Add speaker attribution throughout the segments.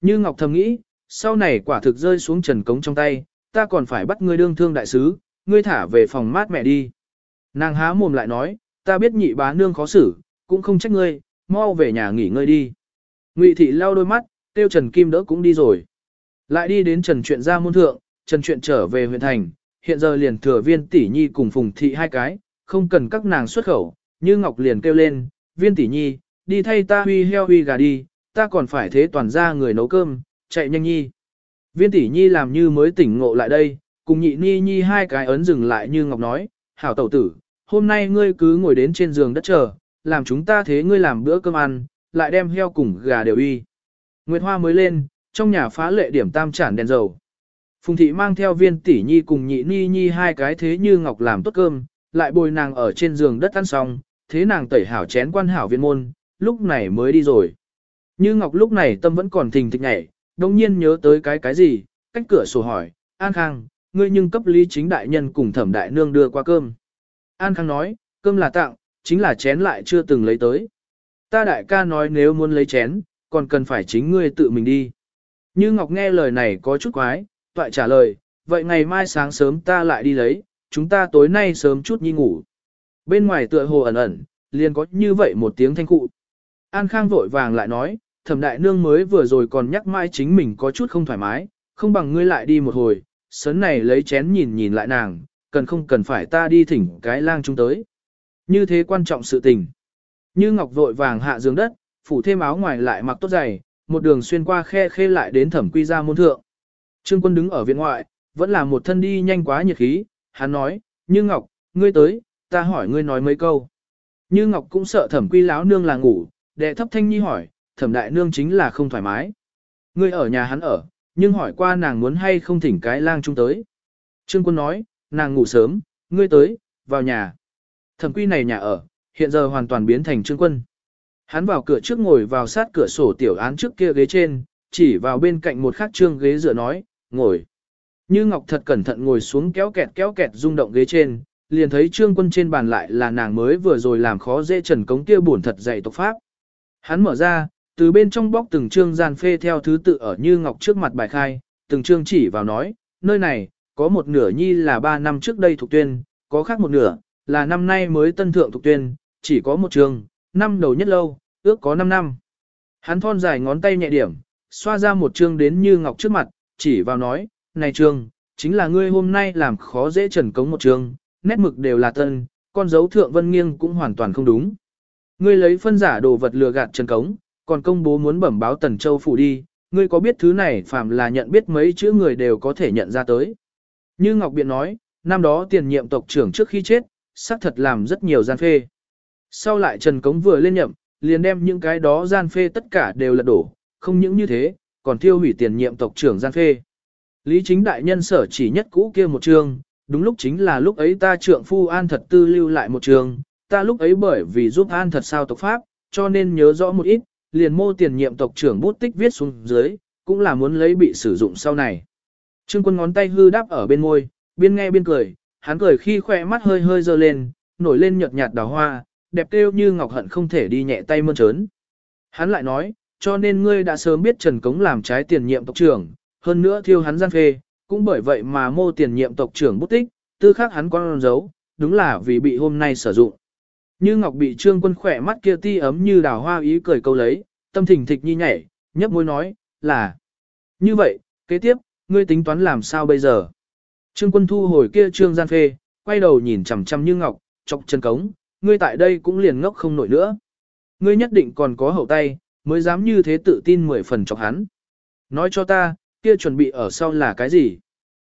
Speaker 1: Như Ngọc thầm nghĩ, sau này quả thực rơi xuống trần cống trong tay, ta còn phải bắt ngươi đương thương đại sứ, ngươi thả về phòng mát mẹ đi. Nàng há mồm lại nói, ta biết nhị bá nương khó xử, cũng không trách ngươi, mau về nhà nghỉ ngơi đi. Ngụy thị lau đôi mắt, tiêu Trần Kim đỡ cũng đi rồi. Lại đi đến Trần Chuyện ra môn thượng, Trần Chuyện trở về huyện thành, hiện giờ liền thừa viên tỷ nhi cùng phùng thị hai cái, không cần các nàng xuất khẩu, như Ngọc liền kêu lên, viên tỷ nhi, đi thay ta huy heo huy gà đi, ta còn phải thế toàn ra người nấu cơm, chạy nhanh nhi. Viên tỷ nhi làm như mới tỉnh ngộ lại đây, cùng nhị ni nhi hai cái ấn dừng lại như Ngọc nói, hảo tẩu tử, hôm nay ngươi cứ ngồi đến trên giường đất chờ, làm chúng ta thế ngươi làm bữa cơm ăn, lại đem heo cùng gà đều y Nguyệt Hoa mới lên, trong nhà phá lệ điểm tam chản đèn dầu. Phùng thị mang theo viên tỷ nhi cùng nhị ni nhi hai cái thế như Ngọc làm tốt cơm, lại bồi nàng ở trên giường đất ăn xong, thế nàng tẩy hảo chén quan hảo viên môn, lúc này mới đi rồi. Như Ngọc lúc này tâm vẫn còn thình thịch nhảy, đồng nhiên nhớ tới cái cái gì, cách cửa sổ hỏi, An Khang, ngươi nhưng cấp lý chính đại nhân cùng thẩm đại nương đưa qua cơm. An Khang nói, cơm là tặng, chính là chén lại chưa từng lấy tới. Ta đại ca nói nếu muốn lấy chén, còn cần phải chính ngươi tự mình đi. Như Ngọc nghe lời này có chút quái, toại trả lời, vậy ngày mai sáng sớm ta lại đi lấy, chúng ta tối nay sớm chút nhi ngủ. Bên ngoài tựa hồ ẩn ẩn, liền có như vậy một tiếng thanh cụ. An Khang vội vàng lại nói, thẩm đại nương mới vừa rồi còn nhắc mãi chính mình có chút không thoải mái, không bằng ngươi lại đi một hồi, sớn này lấy chén nhìn nhìn lại nàng, cần không cần phải ta đi thỉnh cái lang chúng tới. Như thế quan trọng sự tình. Như Ngọc vội vàng hạ giường đất, phủ thêm áo ngoài lại mặc tốt giày, một đường xuyên qua khe khê lại đến thẩm quy ra môn thượng. Trương quân đứng ở viện ngoại, vẫn là một thân đi nhanh quá nhiệt khí, hắn nói, Như Ngọc, ngươi tới, ta hỏi ngươi nói mấy câu. Như Ngọc cũng sợ thẩm quy láo nương là ngủ, đệ thấp thanh nhi hỏi, thẩm đại nương chính là không thoải mái. Ngươi ở nhà hắn ở, nhưng hỏi qua nàng muốn hay không thỉnh cái lang trung tới. Trương quân nói, nàng ngủ sớm, ngươi tới, vào nhà. Thẩm quy này nhà ở, hiện giờ hoàn toàn biến thành trương quân. Hắn vào cửa trước ngồi vào sát cửa sổ tiểu án trước kia ghế trên, chỉ vào bên cạnh một khắc trương ghế dựa nói, ngồi. Như Ngọc thật cẩn thận ngồi xuống kéo kẹt kéo kẹt rung động ghế trên, liền thấy trương quân trên bàn lại là nàng mới vừa rồi làm khó dễ trần cống kia buồn thật dạy tộc pháp. Hắn mở ra, từ bên trong bóc từng chương gian phê theo thứ tự ở Như Ngọc trước mặt bài khai, từng chương chỉ vào nói, nơi này, có một nửa nhi là 3 năm trước đây thuộc tuyên, có khác một nửa, là năm nay mới tân thượng thuộc tuyên, chỉ có một trường, năm đầu nhất lâu, ước có 5 năm. Hắn thon dài ngón tay nhẹ điểm, xoa ra một chương đến như ngọc trước mặt, chỉ vào nói, này chương chính là ngươi hôm nay làm khó dễ trần cống một chương, nét mực đều là tân, con dấu thượng vân nghiêng cũng hoàn toàn không đúng. Ngươi lấy phân giả đồ vật lừa gạt trần cống, còn công bố muốn bẩm báo tần châu phủ đi, ngươi có biết thứ này phạm là nhận biết mấy chữ người đều có thể nhận ra tới. Như Ngọc Biện nói, năm đó tiền nhiệm tộc trưởng trước khi chết, xác thật làm rất nhiều gian phê. Sau lại Trần Cống vừa lên nhậm, liền đem những cái đó gian phê tất cả đều lật đổ, không những như thế, còn tiêu hủy tiền nhiệm tộc trưởng gian phê. Lý chính đại nhân sở chỉ nhất cũ kia một trường, đúng lúc chính là lúc ấy ta trượng phu an thật tư lưu lại một trường, ta lúc ấy bởi vì giúp an thật sao tộc pháp, cho nên nhớ rõ một ít, liền mô tiền nhiệm tộc trưởng bút tích viết xuống dưới, cũng là muốn lấy bị sử dụng sau này. Trương quân ngón tay hư đáp ở bên môi, biên nghe biên cười, hắn cười khi khỏe mắt hơi hơi dơ lên, nổi lên nhợt nhạt đào hoa, đẹp kêu như ngọc hận không thể đi nhẹ tay mơn trớn. Hắn lại nói, cho nên ngươi đã sớm biết Trần Cống làm trái tiền nhiệm tộc trưởng, hơn nữa thiêu hắn gian phê, cũng bởi vậy mà mô tiền nhiệm tộc trưởng bút tích, tư khác hắn con giấu, đúng là vì bị hôm nay sử dụng. Như Ngọc bị trương quân khỏe mắt kia ti ấm như đào hoa ý cười câu lấy, tâm thỉnh thịch nhi nhảy, nhấp môi nói, là. Như vậy, kế tiếp, ngươi tính toán làm sao bây giờ? Trương quân thu hồi kia trương gian phê, quay đầu nhìn chằm chằm như ngọc, chọc chân cống, ngươi tại đây cũng liền ngốc không nổi nữa. Ngươi nhất định còn có hậu tay, mới dám như thế tự tin mười phần chọc hắn. Nói cho ta, kia chuẩn bị ở sau là cái gì?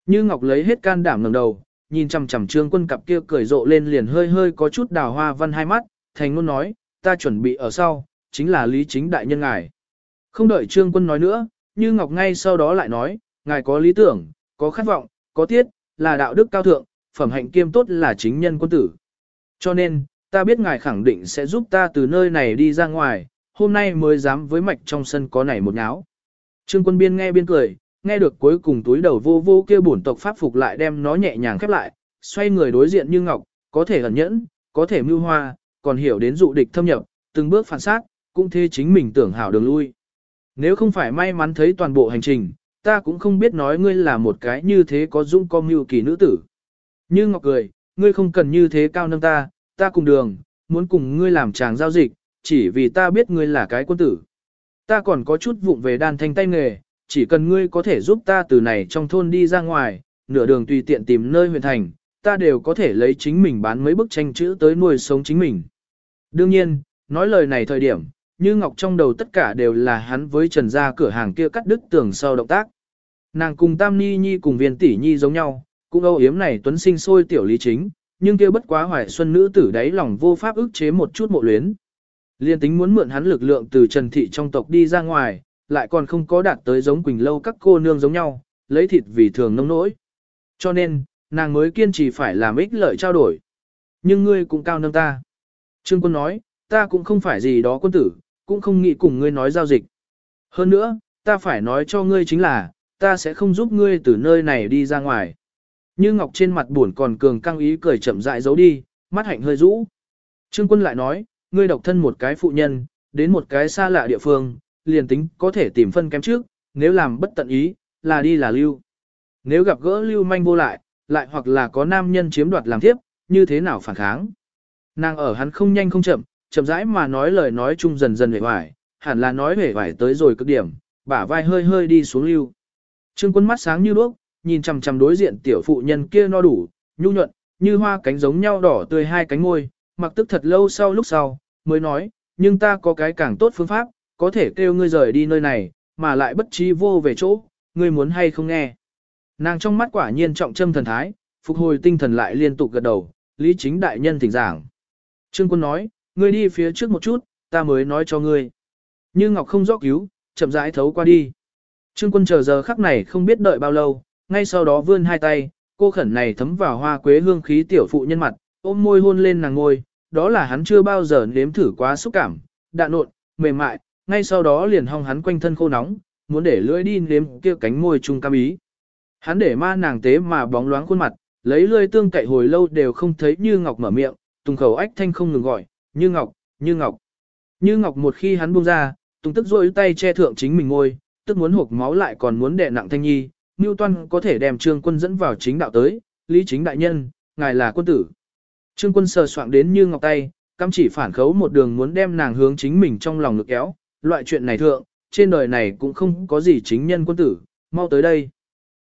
Speaker 1: Như Ngọc lấy hết can đảm ngẩng đầu, nhìn chằm chằm Trương Quân cặp kia cười rộ lên liền hơi hơi có chút đào hoa văn hai mắt, thành ngôn nói, ta chuẩn bị ở sau, chính là lý chính đại nhân ngài. Không đợi Trương Quân nói nữa, Như Ngọc ngay sau đó lại nói, ngài có lý tưởng, có khát vọng, có tiết, là đạo đức cao thượng, phẩm hạnh kiêm tốt là chính nhân quân tử. Cho nên, ta biết ngài khẳng định sẽ giúp ta từ nơi này đi ra ngoài, hôm nay mới dám với mạch trong sân có nảy một nháo. Trương quân biên nghe biên cười, nghe được cuối cùng túi đầu vô vô kia bổn tộc pháp phục lại đem nó nhẹ nhàng khép lại, xoay người đối diện như ngọc, có thể ẩn nhẫn, có thể mưu hoa, còn hiểu đến dụ địch thâm nhập, từng bước phản sát, cũng thế chính mình tưởng hảo đường lui. Nếu không phải may mắn thấy toàn bộ hành trình, ta cũng không biết nói ngươi là một cái như thế có dũng có mưu kỳ nữ tử. Như Ngọc cười, ngươi không cần như thế cao nâng ta, ta cùng đường, muốn cùng ngươi làm chàng giao dịch, chỉ vì ta biết ngươi là cái quân tử. Ta còn có chút vụng về đàn thanh tay nghề, chỉ cần ngươi có thể giúp ta từ này trong thôn đi ra ngoài, nửa đường tùy tiện tìm nơi huyện thành, ta đều có thể lấy chính mình bán mấy bức tranh chữ tới nuôi sống chính mình. Đương nhiên, nói lời này thời điểm, như Ngọc trong đầu tất cả đều là hắn với Trần gia cửa hàng kia cắt đứt tường sau động tác. Nàng cùng Tam Ni Nhi cùng viên tỷ Nhi giống nhau, cũng âu yếm này tuấn sinh sôi tiểu lý chính, nhưng kia bất quá hoài xuân nữ tử đáy lòng vô pháp ức chế một chút mộ luyến. Liên tính muốn mượn hắn lực lượng từ Trần Thị trong tộc đi ra ngoài, lại còn không có đạt tới giống Quỳnh Lâu các cô nương giống nhau, lấy thịt vì thường nông nỗi. Cho nên, nàng mới kiên trì phải làm ích lợi trao đổi. Nhưng ngươi cũng cao nâng ta. Trương quân nói, ta cũng không phải gì đó quân tử, cũng không nghĩ cùng ngươi nói giao dịch. Hơn nữa, ta phải nói cho ngươi chính là, ta sẽ không giúp ngươi từ nơi này đi ra ngoài. Như Ngọc trên mặt buồn còn cường căng ý cười chậm rãi giấu đi, mắt hạnh hơi rũ. Trương quân lại nói, ngươi độc thân một cái phụ nhân, đến một cái xa lạ địa phương, liền tính có thể tìm phân kém trước, nếu làm bất tận ý, là đi là lưu. Nếu gặp gỡ lưu manh vô lại, lại hoặc là có nam nhân chiếm đoạt làm tiếp, như thế nào phản kháng. Nàng ở hắn không nhanh không chậm, chậm rãi mà nói lời nói chung dần dần hề hoài, hẳn là nói hề hoài tới rồi cực điểm, bả vai hơi hơi đi xuống lưu. Trương quân mắt sáng như đuốc, nhìn chằm chằm đối diện tiểu phụ nhân kia no đủ, nhu nhuận, như hoa cánh giống nhau đỏ tươi hai cánh môi, mặc tức thật lâu sau lúc sau, mới nói, nhưng ta có cái càng tốt phương pháp, có thể kêu ngươi rời đi nơi này, mà lại bất trí vô về chỗ, ngươi muốn hay không nghe. Nàng trong mắt quả nhiên trọng châm thần thái, phục hồi tinh thần lại liên tục gật đầu, lý chính đại nhân thỉnh giảng. Trương quân nói, ngươi đi phía trước một chút, ta mới nói cho ngươi. Như Ngọc không rõ cứu, chậm rãi thấu qua đi. Trương quân chờ giờ khắc này không biết đợi bao lâu, ngay sau đó vươn hai tay, cô khẩn này thấm vào hoa quế hương khí tiểu phụ nhân mặt, ôm môi hôn lên nàng ngôi, đó là hắn chưa bao giờ nếm thử quá xúc cảm, đạn nộn, mềm mại, ngay sau đó liền hong hắn quanh thân khô nóng, muốn để lưỡi đi nếm kia cánh môi trung cam ý. Hắn để ma nàng tế mà bóng loáng khuôn mặt, lấy lưỡi tương cậy hồi lâu đều không thấy Như Ngọc mở miệng, Tùng khẩu ách thanh không ngừng gọi, Như Ngọc, Như Ngọc. Như Ngọc một khi hắn buông ra, Tùng tức rôi tay che thượng chính mình ngôi, tức muốn hộc máu lại còn muốn đè nặng thanh nhi, Toan có thể đem trương quân dẫn vào chính đạo tới, lý chính đại nhân, ngài là quân tử. Trương quân sờ soạng đến Như Ngọc tay, căm chỉ phản khấu một đường muốn đem nàng hướng chính mình trong lòng lực kéo, loại chuyện này thượng, trên đời này cũng không có gì chính nhân quân tử, mau tới đây.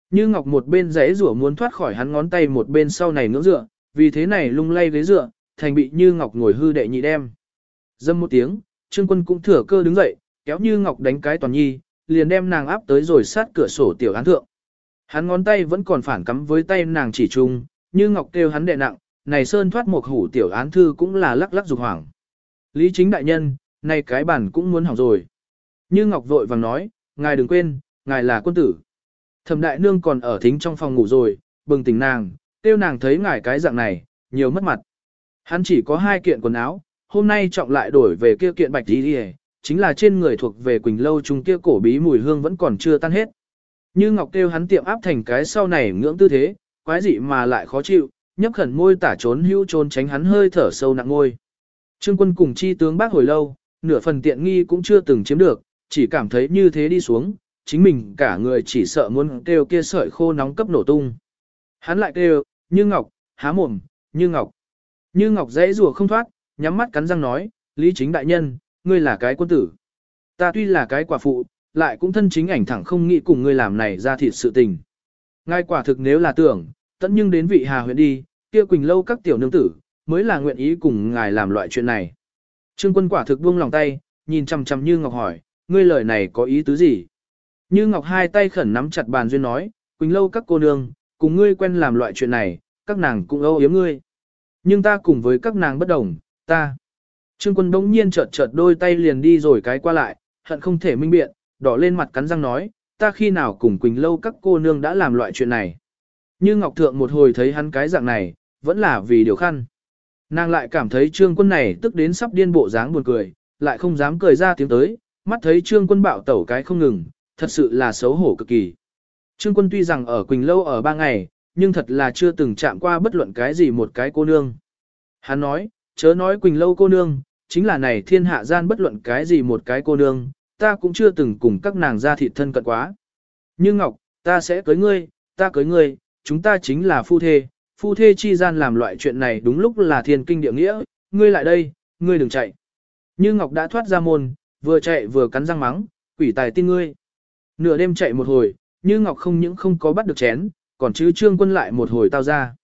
Speaker 1: Như Ngọc một bên rẽ rủa muốn thoát khỏi hắn ngón tay một bên sau này ngưỡng dựa, vì thế này lung lay ghế dựa, thành bị Như Ngọc ngồi hư đệ nhị đem. Dâm một tiếng, Trương Quân cũng thừa cơ đứng dậy, kéo Như Ngọc đánh cái toàn nhi, liền đem nàng áp tới rồi sát cửa sổ tiểu án thượng. Hắn ngón tay vẫn còn phản cắm với tay nàng chỉ trung, Như Ngọc kêu hắn đệ nặng, này sơn thoát một hủ tiểu án thư cũng là lắc lắc dục hoảng. Lý chính đại nhân, nay cái bản cũng muốn hỏng rồi. Như Ngọc vội vàng nói, ngài đừng quên, ngài là quân tử. Thẩm đại nương còn ở thính trong phòng ngủ rồi, bừng tỉnh nàng, tiêu nàng thấy ngài cái dạng này, nhiều mất mặt. Hắn chỉ có hai kiện quần áo, hôm nay trọng lại đổi về kia kiện bạch đi đi chính là trên người thuộc về Quỳnh Lâu chung kia cổ bí mùi hương vẫn còn chưa tan hết. Như Ngọc kêu hắn tiệm áp thành cái sau này ngưỡng tư thế, quái dị mà lại khó chịu, nhấp khẩn môi tả trốn hưu trốn tránh hắn hơi thở sâu nặng ngôi. Trương quân cùng chi tướng bác hồi lâu, nửa phần tiện nghi cũng chưa từng chiếm được, chỉ cảm thấy như thế đi xuống, chính mình cả người chỉ sợ muốn kêu kia sợi khô nóng cấp nổ tung. Hắn lại kêu, như ngọc, há mồm, như ngọc. Như ngọc dãy rùa không thoát, nhắm mắt cắn răng nói, lý chính đại nhân, ngươi là cái quân tử. Ta tuy là cái quả phụ, lại cũng thân chính ảnh thẳng không nghĩ cùng ngươi làm này ra thịt sự tình. Ngay quả thực nếu là tưởng, tận nhưng đến vị hà huyện đi, kia quỳnh lâu các tiểu nương tử, mới là nguyện ý cùng ngài làm loại chuyện này. Trương quân quả thực buông lòng tay, nhìn chằm chằm như ngọc hỏi, ngươi lời này có ý tứ gì? Như ngọc hai tay khẩn nắm chặt bàn duyên nói, quỳnh lâu các cô nương, cùng ngươi quen làm loại chuyện này, các nàng cũng âu yếm ngươi. Nhưng ta cùng với các nàng bất đồng, ta. Trương quân đống nhiên chợt chợt đôi tay liền đi rồi cái qua lại, hận không thể minh biện, đỏ lên mặt cắn răng nói, ta khi nào cùng Quỳnh lâu các cô nương đã làm loại chuyện này. Như Ngọc Thượng một hồi thấy hắn cái dạng này, vẫn là vì điều khăn. Nàng lại cảm thấy trương quân này tức đến sắp điên bộ dáng buồn cười, lại không dám cười ra tiếng tới, mắt thấy trương quân bạo tẩu cái không ngừng, thật sự là xấu hổ cực kỳ. Trương quân tuy rằng ở Quỳnh Lâu ở ba ngày, nhưng thật là chưa từng chạm qua bất luận cái gì một cái cô nương. Hắn nói, chớ nói Quỳnh Lâu cô nương, chính là này thiên hạ gian bất luận cái gì một cái cô nương, ta cũng chưa từng cùng các nàng ra thịt thân cận quá. Như Ngọc, ta sẽ cưới ngươi, ta cưới ngươi, chúng ta chính là phu thê, phu thê chi gian làm loại chuyện này đúng lúc là thiên kinh địa nghĩa, ngươi lại đây, ngươi đừng chạy. Như Ngọc đã thoát ra môn, vừa chạy vừa cắn răng mắng, quỷ tài tin ngươi. Nửa đêm chạy một hồi, Như Ngọc không những không có bắt được chén, còn chứ trương quân lại một hồi tao ra.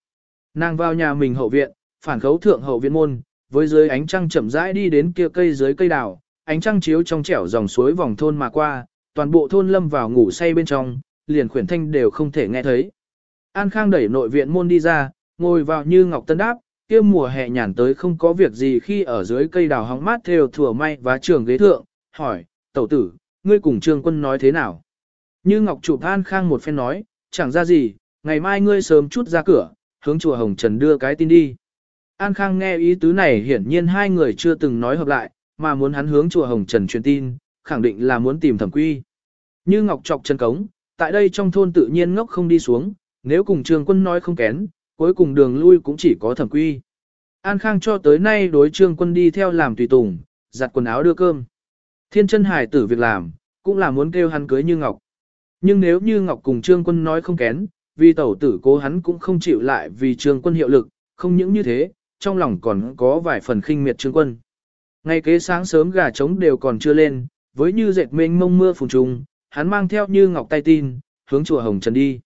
Speaker 1: Nàng vào nhà mình hậu viện, phản khấu thượng hậu viện môn, với dưới ánh trăng chậm rãi đi đến kia cây dưới cây đào, ánh trăng chiếu trong trẻo dòng suối vòng thôn mà qua, toàn bộ thôn lâm vào ngủ say bên trong, liền khuyển thanh đều không thể nghe thấy. An Khang đẩy nội viện môn đi ra, ngồi vào như ngọc tân đáp, kia mùa hè nhàn tới không có việc gì khi ở dưới cây đào hóng mát theo thừa may và trường ghế thượng, hỏi, tẩu tử, ngươi cùng trương quân nói thế nào? Như ngọc chụp An Khang một phen nói, chẳng ra gì, ngày mai ngươi sớm chút ra cửa, hướng chùa Hồng Trần đưa cái tin đi. An Khang nghe ý tứ này hiển nhiên hai người chưa từng nói hợp lại, mà muốn hắn hướng chùa Hồng Trần truyền tin, khẳng định là muốn tìm thẩm quy. Như Ngọc chọc chân cống, tại đây trong thôn tự nhiên ngốc không đi xuống, nếu cùng trường quân nói không kén, cuối cùng đường lui cũng chỉ có thẩm quy. An Khang cho tới nay đối trương quân đi theo làm tùy tùng, giặt quần áo đưa cơm. Thiên chân hải tử việc làm, cũng là muốn kêu hắn cưới Như Ngọc. Nhưng nếu Như Ngọc cùng trương quân nói không kén, vì tẩu tử cố hắn cũng không chịu lại vì trương quân hiệu lực, không những như thế, trong lòng còn có vài phần khinh miệt trương quân. Ngày kế sáng sớm gà trống đều còn chưa lên, với như dệt mênh mông mưa phùn trùng, hắn mang theo như ngọc tay tin, hướng chùa Hồng Trần đi.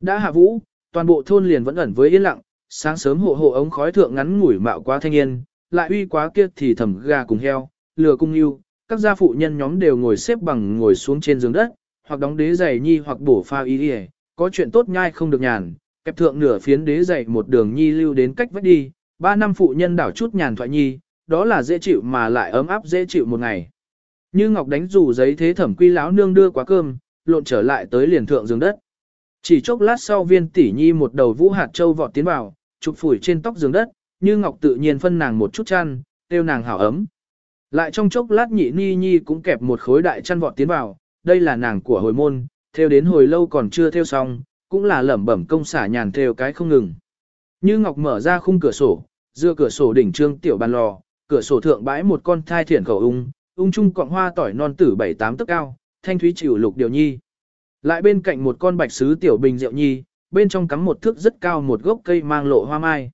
Speaker 1: Đã hạ vũ, toàn bộ thôn liền vẫn ẩn với yên lặng, sáng sớm hộ hộ ống khói thượng ngắn ngủi mạo quá thanh niên, lại uy quá kia thì thầm gà cùng heo, lừa cung yêu, các gia phụ nhân nhóm đều ngồi xếp bằng ngồi xuống trên giường đất, hoặc đóng đế giày nhi hoặc bổ pha y đi có chuyện tốt nhai không được nhàn, kẹp thượng nửa phiến đế giày một đường nhi lưu đến cách vách đi, ba năm phụ nhân đảo chút nhàn thoại nhi, đó là dễ chịu mà lại ấm áp dễ chịu một ngày. Như Ngọc đánh rủ giấy thế thẩm quy lão nương đưa quá cơm, lộn trở lại tới liền thượng giường đất. Chỉ chốc lát sau viên tỷ nhi một đầu vũ hạt châu vọt tiến vào, chụp phủi trên tóc giường đất, như Ngọc tự nhiên phân nàng một chút chăn, tiêu nàng hảo ấm. Lại trong chốc lát nhị ni nhi cũng kẹp một khối đại chăn vọt tiến vào, đây là nàng của hồi môn, theo đến hồi lâu còn chưa theo xong, cũng là lẩm bẩm công xả nhàn theo cái không ngừng. Như Ngọc mở ra khung cửa sổ, dựa cửa sổ đỉnh trương tiểu bàn lò, cửa sổ thượng bãi một con thai thiển khẩu ung, ung chung cọng hoa tỏi non tử bảy tám tấc cao, thanh thúy chịu lục điều nhi. Lại bên cạnh một con bạch sứ tiểu bình rượu nhi, bên trong cắm một thước rất cao một gốc cây mang lộ hoa mai.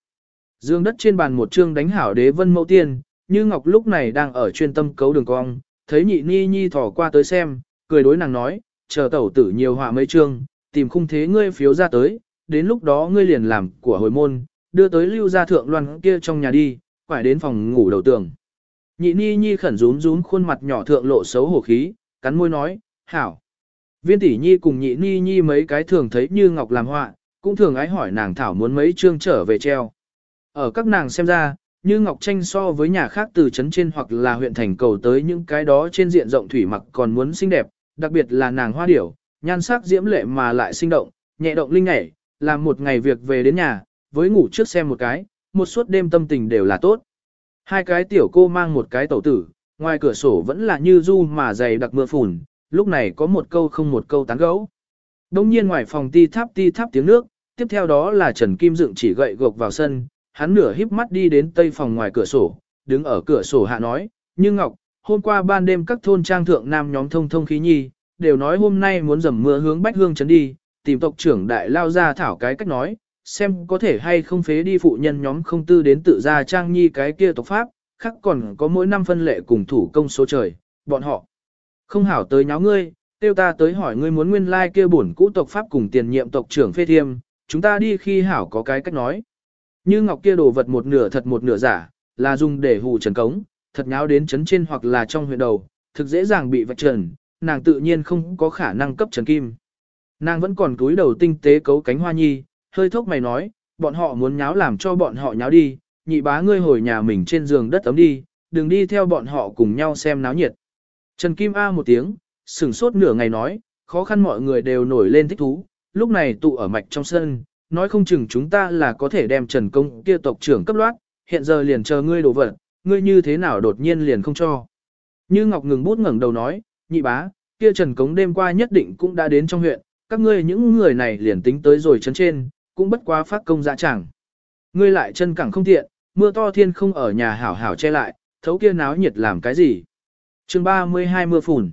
Speaker 1: Dương đất trên bàn một trương đánh hảo đế vân mẫu tiên, như ngọc lúc này đang ở chuyên tâm cấu đường cong, thấy nhị ni nhi thỏ qua tới xem, cười đối nàng nói, chờ tẩu tử nhiều họa mấy trương, tìm khung thế ngươi phiếu ra tới, đến lúc đó ngươi liền làm của hồi môn, đưa tới lưu gia thượng loan kia trong nhà đi, phải đến phòng ngủ đầu tường. Nhị ni nhi khẩn rún rún khuôn mặt nhỏ thượng lộ xấu hổ khí, cắn môi nói, hảo. Viên tỷ nhi cùng nhị ni nhi mấy cái thường thấy như ngọc làm họa, cũng thường ái hỏi nàng thảo muốn mấy chương trở về treo. Ở các nàng xem ra, như ngọc tranh so với nhà khác từ trấn trên hoặc là huyện thành cầu tới những cái đó trên diện rộng thủy mặc còn muốn xinh đẹp, đặc biệt là nàng hoa điểu, nhan sắc diễm lệ mà lại sinh động, nhẹ động linh nhảy, làm một ngày việc về đến nhà, với ngủ trước xem một cái, một suốt đêm tâm tình đều là tốt. Hai cái tiểu cô mang một cái tẩu tử, ngoài cửa sổ vẫn là như du mà dày đặc mưa phùn, lúc này có một câu không một câu tán gẫu. Đông nhiên ngoài phòng ti tháp ti tháp tiếng nước, tiếp theo đó là Trần Kim Dựng chỉ gậy gộc vào sân, hắn nửa híp mắt đi đến tây phòng ngoài cửa sổ, đứng ở cửa sổ hạ nói, như Ngọc, hôm qua ban đêm các thôn trang thượng nam nhóm thông thông khí nhi, đều nói hôm nay muốn dầm mưa hướng Bách Hương trấn đi, tìm tộc trưởng đại lao ra thảo cái cách nói, xem có thể hay không phế đi phụ nhân nhóm không tư đến tự ra trang nhi cái kia tộc pháp, khác còn có mỗi năm phân lệ cùng thủ công số trời, bọn họ không hảo tới nháo ngươi, tiêu ta tới hỏi ngươi muốn nguyên lai like kia bổn cũ tộc pháp cùng tiền nhiệm tộc trưởng phê thiêm, chúng ta đi khi hảo có cái cách nói. Như ngọc kia đồ vật một nửa thật một nửa giả, là dùng để hù trần cống, thật nháo đến chấn trên hoặc là trong huyện đầu, thực dễ dàng bị vạch trần, nàng tự nhiên không có khả năng cấp trần kim. Nàng vẫn còn túi đầu tinh tế cấu cánh hoa nhi, hơi thốc mày nói, bọn họ muốn nháo làm cho bọn họ nháo đi, nhị bá ngươi hồi nhà mình trên giường đất ấm đi, đừng đi theo bọn họ cùng nhau xem náo nhiệt. Trần Kim A một tiếng, sửng sốt nửa ngày nói, khó khăn mọi người đều nổi lên thích thú, lúc này tụ ở mạch trong sân, nói không chừng chúng ta là có thể đem Trần Công kia tộc trưởng cấp loát, hiện giờ liền chờ ngươi đổ vật, ngươi như thế nào đột nhiên liền không cho. Như Ngọc ngừng bút ngẩng đầu nói, nhị bá, kia Trần Cống đêm qua nhất định cũng đã đến trong huyện, các ngươi những người này liền tính tới rồi chấn trên, cũng bất quá phát công dạ chẳng. Ngươi lại chân cẳng không tiện, mưa to thiên không ở nhà hảo hảo che lại, thấu kia náo nhiệt làm cái gì chương 32 mưa phùn.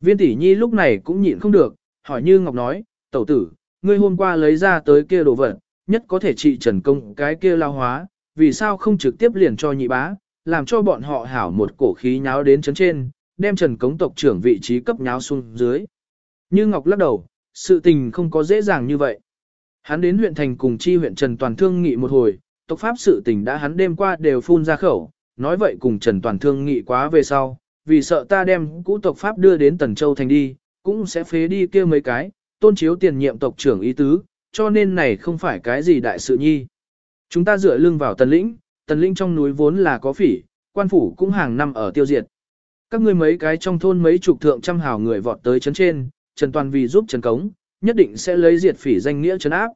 Speaker 1: Viên tỷ nhi lúc này cũng nhịn không được, hỏi như Ngọc nói, tẩu tử, ngươi hôm qua lấy ra tới kia đồ vật, nhất có thể trị trần công cái kia lao hóa, vì sao không trực tiếp liền cho nhị bá, làm cho bọn họ hảo một cổ khí nháo đến chấn trên, đem trần cống tộc trưởng vị trí cấp nháo xuống dưới. Như Ngọc lắc đầu, sự tình không có dễ dàng như vậy. Hắn đến huyện thành cùng chi huyện Trần Toàn Thương nghị một hồi, tộc pháp sự tình đã hắn đêm qua đều phun ra khẩu, nói vậy cùng Trần Toàn Thương nghị quá về sau, vì sợ ta đem cũ tộc pháp đưa đến Tần Châu thành đi, cũng sẽ phế đi kia mấy cái, tôn chiếu tiền nhiệm tộc trưởng ý tứ, cho nên này không phải cái gì đại sự nhi. Chúng ta dựa lưng vào tần lĩnh, tần lĩnh trong núi vốn là có phỉ, quan phủ cũng hàng năm ở tiêu diệt. Các ngươi mấy cái trong thôn mấy chục thượng trăm hào người vọt tới chấn trên, Trần Toàn vì giúp Trần Cống, nhất định sẽ lấy diệt phỉ danh nghĩa chấn áp.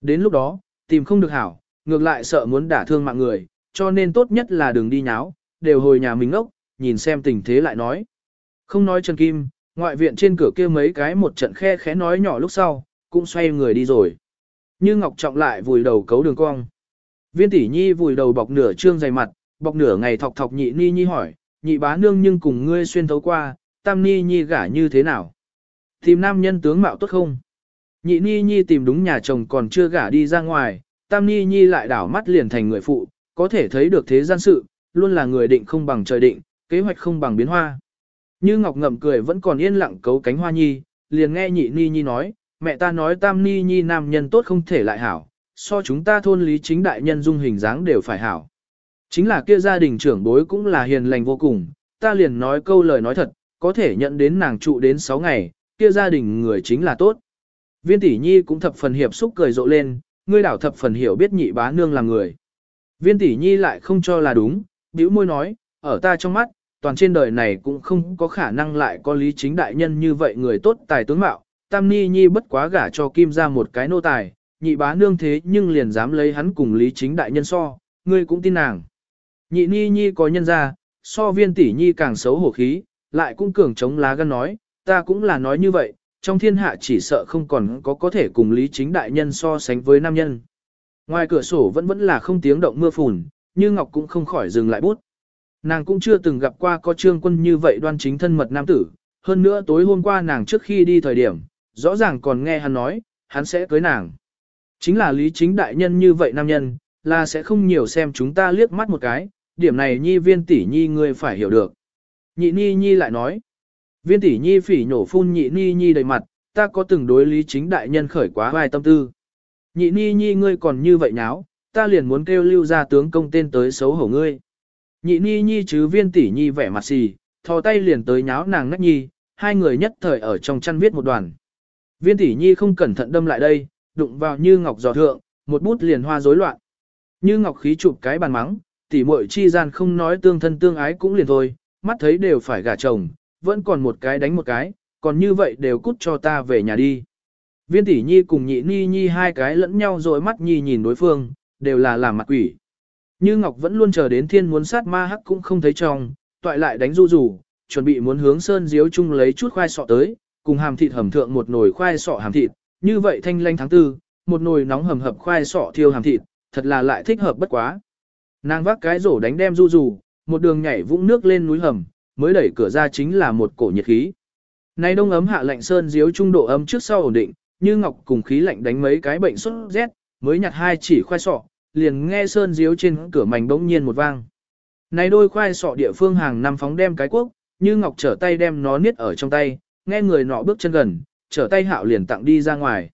Speaker 1: Đến lúc đó, tìm không được hảo, ngược lại sợ muốn đả thương mạng người, cho nên tốt nhất là đừng đi nháo, đều hồi nhà mình ốc, nhìn xem tình thế lại nói. Không nói Trần Kim, ngoại viện trên cửa kia mấy cái một trận khe khẽ nói nhỏ lúc sau, cũng xoay người đi rồi. Như Ngọc Trọng lại vùi đầu cấu đường cong. Viên tỷ nhi vùi đầu bọc nửa trương dày mặt, bọc nửa ngày thọc thọc nhị ni nhi hỏi, nhị bá nương nhưng cùng ngươi xuyên thấu qua, tam ni nhi gả như thế nào? Tìm nam nhân tướng mạo tốt không? Nhị ni nhi tìm đúng nhà chồng còn chưa gả đi ra ngoài, tam ni nhi lại đảo mắt liền thành người phụ, có thể thấy được thế gian sự, luôn là người định không bằng trời định, kế hoạch không bằng biến hoa. Như Ngọc ngậm cười vẫn còn yên lặng cấu cánh hoa nhi, liền nghe nhị ni nhi nói, mẹ ta nói tam ni nhi nam nhân tốt không thể lại hảo, so chúng ta thôn lý chính đại nhân dung hình dáng đều phải hảo. Chính là kia gia đình trưởng bối cũng là hiền lành vô cùng, ta liền nói câu lời nói thật, có thể nhận đến nàng trụ đến 6 ngày, kia gia đình người chính là tốt. Viên tỷ nhi cũng thập phần hiệp xúc cười rộ lên, ngươi đảo thập phần hiểu biết nhị bá nương là người. Viên tỷ nhi lại không cho là đúng, bĩu môi nói, ở ta trong mắt, toàn trên đời này cũng không có khả năng lại có lý chính đại nhân như vậy người tốt tài tướng mạo, tam ni nhi bất quá gả cho kim ra một cái nô tài, nhị bá nương thế nhưng liền dám lấy hắn cùng lý chính đại nhân so, ngươi cũng tin nàng. Nhị ni nhi có nhân ra, so viên tỷ nhi càng xấu hổ khí, lại cũng cường chống lá gan nói, ta cũng là nói như vậy, trong thiên hạ chỉ sợ không còn có có thể cùng lý chính đại nhân so sánh với nam nhân. Ngoài cửa sổ vẫn vẫn là không tiếng động mưa phùn, như Ngọc cũng không khỏi dừng lại bút. Nàng cũng chưa từng gặp qua có trương quân như vậy đoan chính thân mật nam tử, hơn nữa tối hôm qua nàng trước khi đi thời điểm, rõ ràng còn nghe hắn nói, hắn sẽ cưới nàng. Chính là lý chính đại nhân như vậy nam nhân, là sẽ không nhiều xem chúng ta liếc mắt một cái, điểm này nhi viên tỷ nhi ngươi phải hiểu được. Nhị ni nhi lại nói, viên tỷ nhi phỉ nhổ phun nhị ni nhi đầy mặt, ta có từng đối lý chính đại nhân khởi quá vài tâm tư. Nhị ni nhi ngươi còn như vậy nháo, ta liền muốn kêu lưu ra tướng công tên tới xấu hổ ngươi. Nhị ni nhi chứ viên tỷ nhi vẻ mặt xì, thò tay liền tới nháo nàng nách nhi, hai người nhất thời ở trong chăn viết một đoàn. Viên tỷ nhi không cẩn thận đâm lại đây, đụng vào như ngọc giò thượng, một bút liền hoa rối loạn. Như ngọc khí chụp cái bàn mắng, tỷ muội chi gian không nói tương thân tương ái cũng liền thôi, mắt thấy đều phải gả chồng, vẫn còn một cái đánh một cái, còn như vậy đều cút cho ta về nhà đi. Viên tỷ nhi cùng nhị ni nhi hai cái lẫn nhau rồi mắt nhi nhìn đối phương, đều là làm mặt quỷ. Như Ngọc vẫn luôn chờ đến thiên muốn sát ma hắc cũng không thấy trong, toại lại đánh du rủ, chuẩn bị muốn hướng sơn diếu chung lấy chút khoai sọ tới, cùng hàm thịt hầm thượng một nồi khoai sọ hàm thịt, như vậy thanh lanh tháng tư, một nồi nóng hầm hập khoai sọ thiêu hàm thịt, thật là lại thích hợp bất quá. Nàng vác cái rổ đánh đem du rủ, một đường nhảy vũng nước lên núi hầm, mới đẩy cửa ra chính là một cổ nhiệt khí. Nay đông ấm hạ lạnh sơn diếu trung độ ấm trước sau ổn định, như ngọc cùng khí lạnh đánh mấy cái bệnh sốt rét, mới nhặt hai chỉ khoai sọ, liền nghe sơn diếu trên cửa mảnh bỗng nhiên một vang. Này đôi khoai sọ địa phương hàng năm phóng đem cái quốc, như ngọc trở tay đem nó niết ở trong tay, nghe người nọ bước chân gần, trở tay hạo liền tặng đi ra ngoài.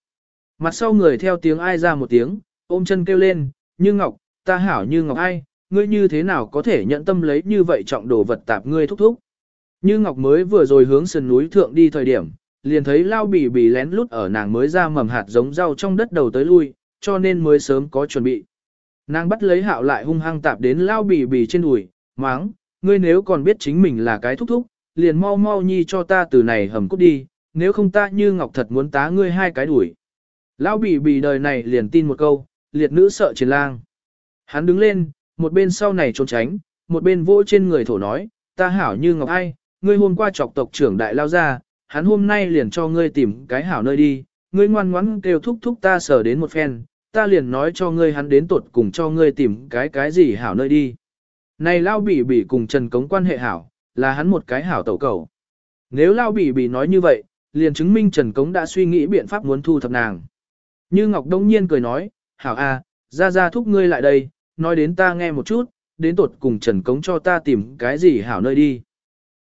Speaker 1: Mặt sau người theo tiếng ai ra một tiếng, ôm chân kêu lên, như ngọc, ta hảo như ngọc ai, ngươi như thế nào có thể nhận tâm lấy như vậy trọng đồ vật tạp ngươi thúc thúc. Như ngọc mới vừa rồi hướng sườn núi thượng đi thời điểm, liền thấy lao bì bì lén lút ở nàng mới ra mầm hạt giống rau trong đất đầu tới lui, cho nên mới sớm có chuẩn bị. Nàng bắt lấy hạo lại hung hăng tạp đến lao bì bì trên đùi, máng, ngươi nếu còn biết chính mình là cái thúc thúc, liền mau mau nhi cho ta từ này hầm cút đi, nếu không ta như ngọc thật muốn tá ngươi hai cái đuổi. Lão bì bì đời này liền tin một câu, liệt nữ sợ chiến lang. Hắn đứng lên, một bên sau này trốn tránh, một bên vỗ trên người thổ nói, ta hảo như ngọc ai, ngươi hôm qua chọc tộc trưởng đại lao ra, hắn hôm nay liền cho ngươi tìm cái hảo nơi đi, ngươi ngoan ngoãn kêu thúc thúc ta sở đến một phen, ta liền nói cho ngươi hắn đến tuột cùng cho ngươi tìm cái cái gì hảo nơi đi. Này lao bỉ bỉ cùng Trần Cống quan hệ hảo, là hắn một cái hảo tẩu cầu. Nếu Lao Bỉ Bỉ nói như vậy, liền chứng minh Trần Cống đã suy nghĩ biện pháp muốn thu thập nàng. Như Ngọc Đông Nhiên cười nói, hảo a, ra ra thúc ngươi lại đây, nói đến ta nghe một chút, đến tột cùng Trần Cống cho ta tìm cái gì hảo nơi đi.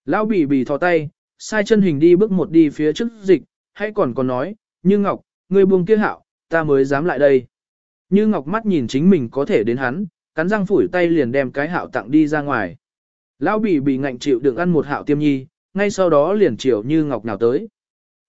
Speaker 1: Lão Bỉ Bỉ thò tay, sai chân hình đi bước một đi phía trước dịch, hay còn còn nói, như Ngọc, ngươi buông kia hạo, ta mới dám lại đây. Như Ngọc mắt nhìn chính mình có thể đến hắn, cắn răng phủi tay liền đem cái hạo tặng đi ra ngoài. Lão Bỉ Bỉ ngạnh chịu đựng ăn một hạo tiêm nhi, ngay sau đó liền chiều Như Ngọc nào tới.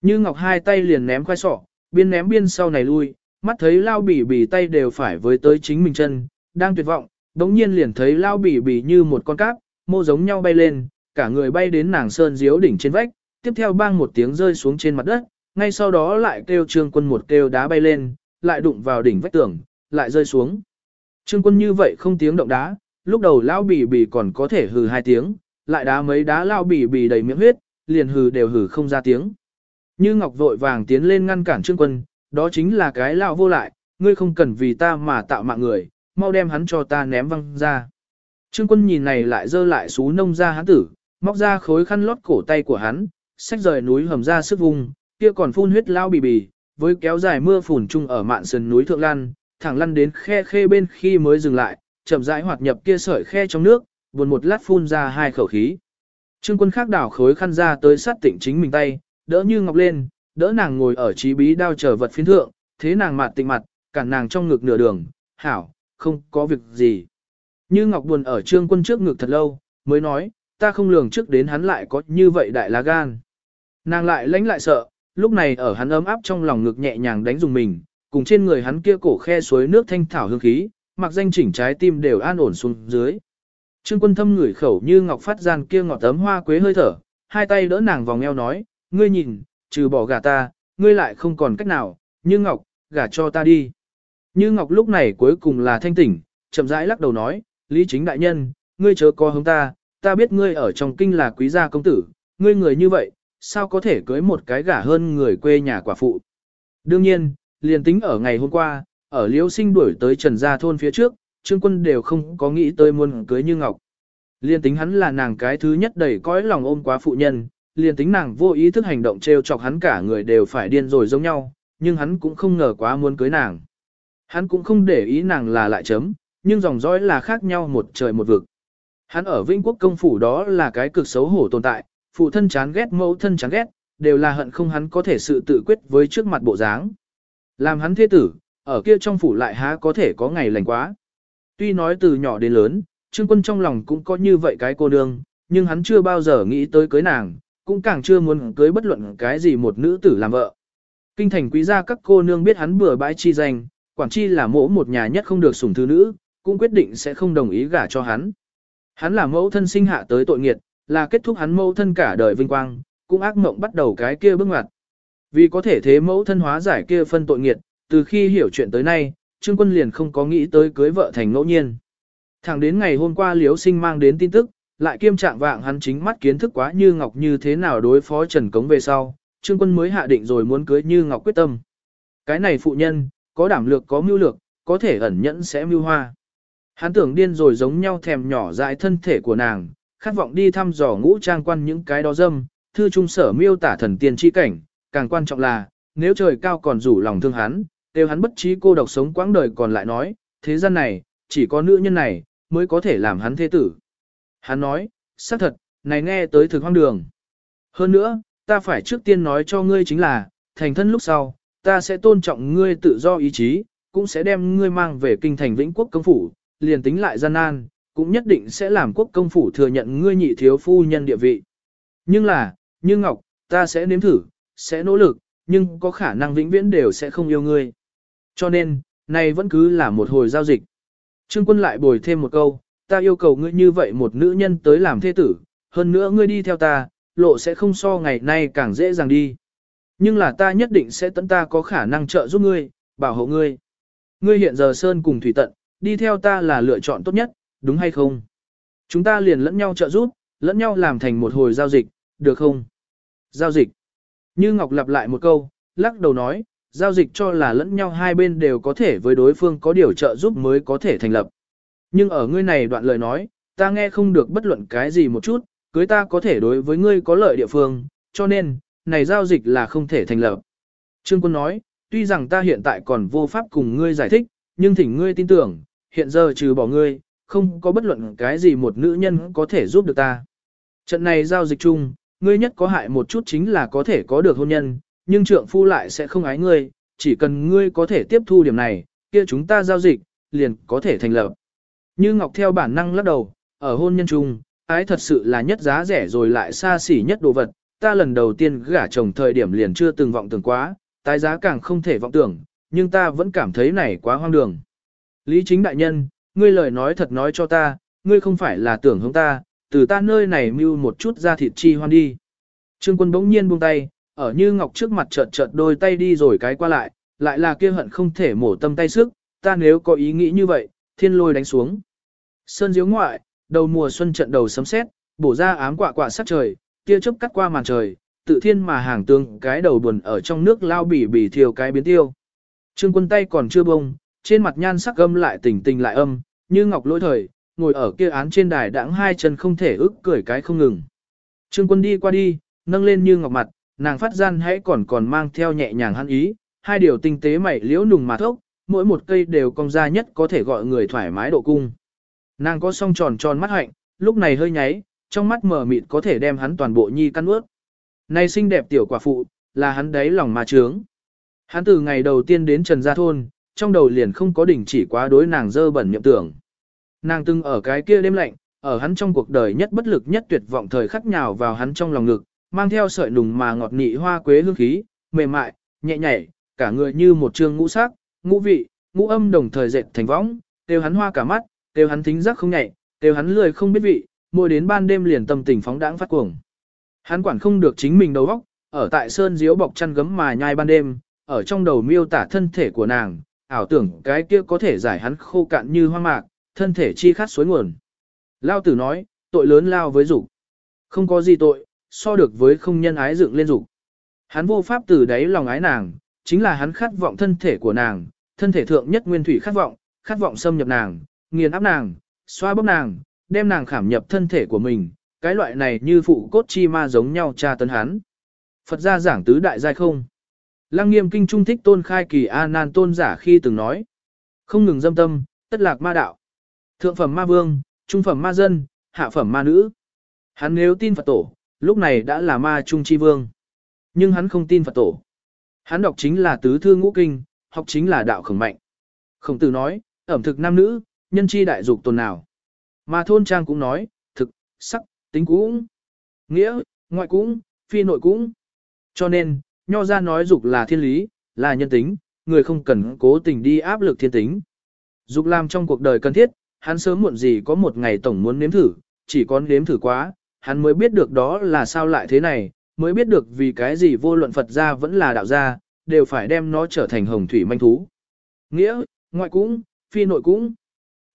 Speaker 1: Như Ngọc hai tay liền ném khoai sọ, biên ném biên sau này lui, mắt thấy lao bỉ bỉ tay đều phải với tới chính mình chân, đang tuyệt vọng, đống nhiên liền thấy lao bỉ bỉ như một con cáp, mô giống nhau bay lên, cả người bay đến nàng sơn diếu đỉnh trên vách, tiếp theo bang một tiếng rơi xuống trên mặt đất, ngay sau đó lại kêu trương quân một kêu đá bay lên, lại đụng vào đỉnh vách tường, lại rơi xuống. Trương quân như vậy không tiếng động đá, lúc đầu lao bì bì còn có thể hừ hai tiếng, lại đá mấy đá lao bì bì đầy miệng huyết, liền hừ đều hừ không ra tiếng. Như Ngọc vội vàng tiến lên ngăn cản Trương Quân, đó chính là cái lão vô lại, ngươi không cần vì ta mà tạo mạng người, mau đem hắn cho ta ném văng ra. Trương Quân nhìn này lại dơ lại xú nông ra hắn tử, móc ra khối khăn lót cổ tay của hắn, xách rời núi hầm ra sức vùng, kia còn phun huyết lao bì bì, với kéo dài mưa phùn chung ở mạn sườn núi thượng lan thẳng lăn đến khe khê bên khi mới dừng lại, chậm rãi hoạt nhập kia sợi khe trong nước, buồn một lát phun ra hai khẩu khí. Trương Quân khác đảo khối khăn ra tới sát tỉnh chính mình tay, đỡ như ngọc lên, đỡ nàng ngồi ở trí bí đao chờ vật phiến thượng, thế nàng mặt tịnh mặt, cản nàng trong ngực nửa đường, hảo, không có việc gì. Như ngọc buồn ở trương quân trước ngực thật lâu, mới nói, ta không lường trước đến hắn lại có như vậy đại lá gan. Nàng lại lãnh lại sợ, lúc này ở hắn ấm áp trong lòng ngực nhẹ nhàng đánh dùng mình, cùng trên người hắn kia cổ khe suối nước thanh thảo hương khí, mặc danh chỉnh trái tim đều an ổn xuống dưới. Trương quân thâm ngửi khẩu như ngọc phát gian kia ngọt tấm hoa quế hơi thở, hai tay đỡ nàng vòng eo nói, ngươi nhìn, trừ bỏ gà ta, ngươi lại không còn cách nào, như Ngọc, gả cho ta đi. Như Ngọc lúc này cuối cùng là thanh tỉnh, chậm rãi lắc đầu nói, Lý chính đại nhân, ngươi chớ có hướng ta, ta biết ngươi ở trong kinh là quý gia công tử, ngươi người như vậy, sao có thể cưới một cái gả hơn người quê nhà quả phụ. Đương nhiên, liền tính ở ngày hôm qua, ở liễu sinh đuổi tới trần gia thôn phía trước, trương quân đều không có nghĩ tới muốn cưới như Ngọc. Liên tính hắn là nàng cái thứ nhất đầy cõi lòng ôm quá phụ nhân, liền tính nàng vô ý thức hành động trêu chọc hắn cả người đều phải điên rồi giống nhau, nhưng hắn cũng không ngờ quá muốn cưới nàng. Hắn cũng không để ý nàng là lại chấm, nhưng dòng dõi là khác nhau một trời một vực. Hắn ở Vĩnh Quốc công phủ đó là cái cực xấu hổ tồn tại, phụ thân chán ghét mẫu thân chán ghét, đều là hận không hắn có thể sự tự quyết với trước mặt bộ dáng. Làm hắn thế tử, ở kia trong phủ lại há có thể có ngày lành quá. Tuy nói từ nhỏ đến lớn, Trương Quân trong lòng cũng có như vậy cái cô nương, nhưng hắn chưa bao giờ nghĩ tới cưới nàng, cũng càng chưa muốn cưới bất luận cái gì một nữ tử làm vợ. Kinh thành quý gia các cô nương biết hắn bừa bãi chi danh, quản chi là mẫu một nhà nhất không được sủng thứ nữ, cũng quyết định sẽ không đồng ý gả cho hắn. Hắn là mẫu thân sinh hạ tới tội nghiệt, là kết thúc hắn mẫu thân cả đời vinh quang, cũng ác mộng bắt đầu cái kia bước ngoặt. Vì có thể thế mẫu thân hóa giải kia phân tội nghiệt, từ khi hiểu chuyện tới nay, Trương Quân liền không có nghĩ tới cưới vợ thành ngẫu nhiên. Thẳng đến ngày hôm qua Liễu Sinh mang đến tin tức, lại kiêm trạng vạng hắn chính mắt kiến thức quá Như Ngọc như thế nào đối phó Trần Cống về sau, Trương Quân mới hạ định rồi muốn cưới Như Ngọc quyết tâm. Cái này phụ nhân, có đảm lược có mưu lược, có thể ẩn nhẫn sẽ mưu hoa. Hắn tưởng điên rồi giống nhau thèm nhỏ dại thân thể của nàng, khát vọng đi thăm dò ngũ trang quan những cái đó dâm, thư trung sở miêu tả thần tiên chi cảnh, càng quan trọng là, nếu trời cao còn rủ lòng thương hắn, đều hắn bất trí cô độc sống quãng đời còn lại nói, thế gian này, chỉ có nữ nhân này, mới có thể làm hắn thế tử. Hắn nói, xác thật, này nghe tới thực hoang đường. Hơn nữa, ta phải trước tiên nói cho ngươi chính là, thành thân lúc sau, ta sẽ tôn trọng ngươi tự do ý chí, cũng sẽ đem ngươi mang về kinh thành vĩnh quốc công phủ, liền tính lại gian nan, cũng nhất định sẽ làm quốc công phủ thừa nhận ngươi nhị thiếu phu nhân địa vị. Nhưng là, như Ngọc, ta sẽ nếm thử, sẽ nỗ lực, nhưng có khả năng vĩnh viễn đều sẽ không yêu ngươi. Cho nên, này vẫn cứ là một hồi giao dịch. Trương quân lại bồi thêm một câu, ta yêu cầu ngươi như vậy một nữ nhân tới làm thế tử, hơn nữa ngươi đi theo ta, lộ sẽ không so ngày nay càng dễ dàng đi. Nhưng là ta nhất định sẽ tận ta có khả năng trợ giúp ngươi, bảo hộ ngươi. Ngươi hiện giờ sơn cùng thủy tận, đi theo ta là lựa chọn tốt nhất, đúng hay không? Chúng ta liền lẫn nhau trợ giúp, lẫn nhau làm thành một hồi giao dịch, được không? Giao dịch. Như Ngọc lặp lại một câu, lắc đầu nói, giao dịch cho là lẫn nhau hai bên đều có thể với đối phương có điều trợ giúp mới có thể thành lập. Nhưng ở ngươi này đoạn lời nói, ta nghe không được bất luận cái gì một chút, cưới ta có thể đối với ngươi có lợi địa phương, cho nên, này giao dịch là không thể thành lập. Trương quân nói, tuy rằng ta hiện tại còn vô pháp cùng ngươi giải thích, nhưng thỉnh ngươi tin tưởng, hiện giờ trừ bỏ ngươi, không có bất luận cái gì một nữ nhân có thể giúp được ta. Trận này giao dịch chung, ngươi nhất có hại một chút chính là có thể có được hôn nhân, nhưng trượng phu lại sẽ không ái ngươi, chỉ cần ngươi có thể tiếp thu điểm này, kia chúng ta giao dịch, liền có thể thành lập. Như Ngọc theo bản năng lắc đầu, ở hôn nhân chung, ái thật sự là nhất giá rẻ rồi lại xa xỉ nhất đồ vật, ta lần đầu tiên gả chồng thời điểm liền chưa từng vọng tưởng quá, tái giá càng không thể vọng tưởng, nhưng ta vẫn cảm thấy này quá hoang đường. Lý chính đại nhân, ngươi lời nói thật nói cho ta, ngươi không phải là tưởng hướng ta, từ ta nơi này mưu một chút ra thịt chi hoan đi. Trương quân bỗng nhiên buông tay, ở như ngọc trước mặt chợt chợt đôi tay đi rồi cái qua lại, lại là kia hận không thể mổ tâm tay sức, ta nếu có ý nghĩ như vậy, thiên lôi đánh xuống. Sơn diếu ngoại, đầu mùa xuân trận đầu sấm sét, bổ ra ám quạ quạ sắc trời, tia chớp cắt qua màn trời, tự thiên mà hàng tương cái đầu buồn ở trong nước lao bỉ bỉ thiều cái biến tiêu. Trương quân tay còn chưa bông, trên mặt nhan sắc âm lại tỉnh tình lại âm, như ngọc lỗi thời, ngồi ở kia án trên đài đãng hai chân không thể ức cười cái không ngừng. Trương quân đi qua đi, nâng lên như ngọc mặt, nàng phát gian hãy còn còn mang theo nhẹ nhàng hắn ý, hai điều tinh tế mẩy liễu nùng mà thốc, mỗi một cây đều cong ra nhất có thể gọi người thoải mái độ cung. Nàng có song tròn tròn mắt hạnh, lúc này hơi nháy, trong mắt mở mịt có thể đem hắn toàn bộ nhi căn ướt. Này xinh đẹp tiểu quả phụ, là hắn đấy lòng mà trướng. Hắn từ ngày đầu tiên đến Trần Gia Thôn, trong đầu liền không có đỉnh chỉ quá đối nàng dơ bẩn nhậm tưởng. Nàng từng ở cái kia đêm lạnh, ở hắn trong cuộc đời nhất bất lực nhất tuyệt vọng thời khắc nhào vào hắn trong lòng ngực, mang theo sợi nùng mà ngọt nị hoa quế hương khí, mềm mại, nhẹ nhảy, cả người như một trương ngũ sắc, ngũ vị, ngũ âm đồng thời dệt thành võng, tiêu hắn hoa cả mắt, tiêu hắn thính giác không nhạy, tiêu hắn lười không biết vị, mỗi đến ban đêm liền tâm tình phóng đãng phát cuồng. Hắn quản không được chính mình đầu óc, ở tại sơn diếu bọc chăn gấm mà nhai ban đêm, ở trong đầu miêu tả thân thể của nàng, ảo tưởng cái kia có thể giải hắn khô cạn như hoang mạc, thân thể chi khát suối nguồn. Lao tử nói, tội lớn lao với dục Không có gì tội, so được với không nhân ái dựng lên dục Hắn vô pháp từ đáy lòng ái nàng, chính là hắn khát vọng thân thể của nàng, thân thể thượng nhất nguyên thủy khát vọng, khát vọng xâm nhập nàng, nghiền áp nàng, xoa bóp nàng, đem nàng khảm nhập thân thể của mình, cái loại này như phụ cốt chi ma giống nhau tra tấn hắn. Phật gia giảng tứ đại giai không. Lăng nghiêm kinh trung thích tôn khai kỳ A nan tôn giả khi từng nói. Không ngừng dâm tâm, tất lạc ma đạo. Thượng phẩm ma vương, trung phẩm ma dân, hạ phẩm ma nữ. Hắn nếu tin Phật tổ, lúc này đã là ma trung chi vương. Nhưng hắn không tin Phật tổ. Hắn đọc chính là tứ thư ngũ kinh, học chính là đạo khổng mạnh. Khổng tử nói, ẩm thực nam nữ, nhân chi đại dục tồn nào. Mà thôn trang cũng nói, thực, sắc, tính cũng, nghĩa, ngoại cũng, phi nội cũng. Cho nên, nho ra nói dục là thiên lý, là nhân tính, người không cần cố tình đi áp lực thiên tính. Dục làm trong cuộc đời cần thiết, hắn sớm muộn gì có một ngày tổng muốn nếm thử, chỉ có nếm thử quá, hắn mới biết được đó là sao lại thế này, mới biết được vì cái gì vô luận Phật gia vẫn là đạo gia, đều phải đem nó trở thành hồng thủy manh thú. Nghĩa, ngoại cũng, phi nội cũng.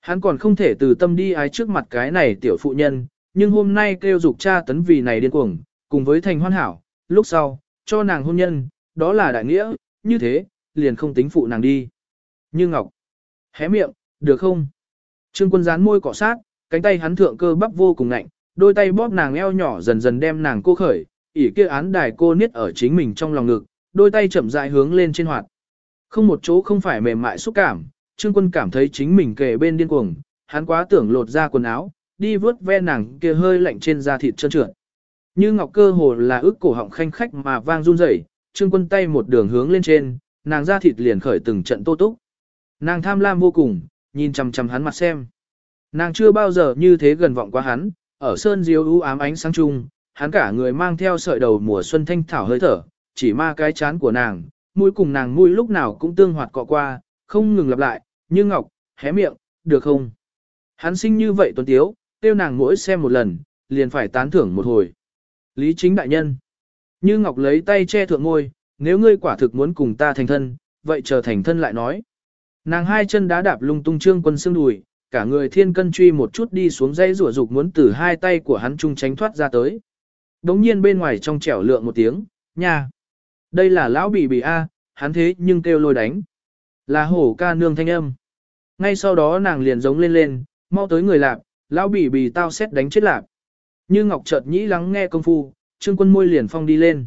Speaker 1: Hắn còn không thể từ tâm đi ái trước mặt cái này tiểu phụ nhân, nhưng hôm nay kêu dục cha tấn vì này điên cuồng, cùng với thành hoan hảo, lúc sau, cho nàng hôn nhân, đó là đại nghĩa, như thế, liền không tính phụ nàng đi. Như Ngọc, hé miệng, được không? Trương quân dán môi cọ sát, cánh tay hắn thượng cơ bắp vô cùng lạnh, đôi tay bóp nàng eo nhỏ dần dần đem nàng cô khởi, ỉ kia án đài cô niết ở chính mình trong lòng ngực, đôi tay chậm rãi hướng lên trên hoạt. Không một chỗ không phải mềm mại xúc cảm, Trương Quân cảm thấy chính mình kề bên điên cuồng, hắn quá tưởng lột ra quần áo, đi vớt ve nàng kia hơi lạnh trên da thịt trơn trượt. Như ngọc cơ hồ là ức cổ họng khanh khách mà vang run rẩy, Trương Quân tay một đường hướng lên trên, nàng da thịt liền khởi từng trận tô túc. Nàng tham lam vô cùng, nhìn chằm chằm hắn mặt xem. Nàng chưa bao giờ như thế gần vọng qua hắn, ở sơn diếu u ám ánh sáng chung, hắn cả người mang theo sợi đầu mùa xuân thanh thảo hơi thở, chỉ ma cái chán của nàng, mũi cùng nàng mũi lúc nào cũng tương hoạt cọ qua, không ngừng lặp lại, như ngọc, hé miệng, được không? Hắn sinh như vậy tuấn tiếu, tiêu nàng mỗi xem một lần, liền phải tán thưởng một hồi. Lý chính đại nhân. Như ngọc lấy tay che thượng ngôi, nếu ngươi quả thực muốn cùng ta thành thân, vậy chờ thành thân lại nói. Nàng hai chân đá đạp lung tung trương quân xương đùi, cả người thiên cân truy một chút đi xuống dây rủa dục muốn từ hai tay của hắn trung tránh thoát ra tới. Đống nhiên bên ngoài trong trẻo lượng một tiếng, nha. Đây là lão bì bì A, hắn thế nhưng kêu lôi đánh. Là hổ ca nương thanh âm. Ngay sau đó nàng liền giống lên lên, mau tới người lạp, lão bì bì tao xét đánh chết lạp. Như Ngọc chợt nhĩ lắng nghe công phu, trương quân môi liền phong đi lên.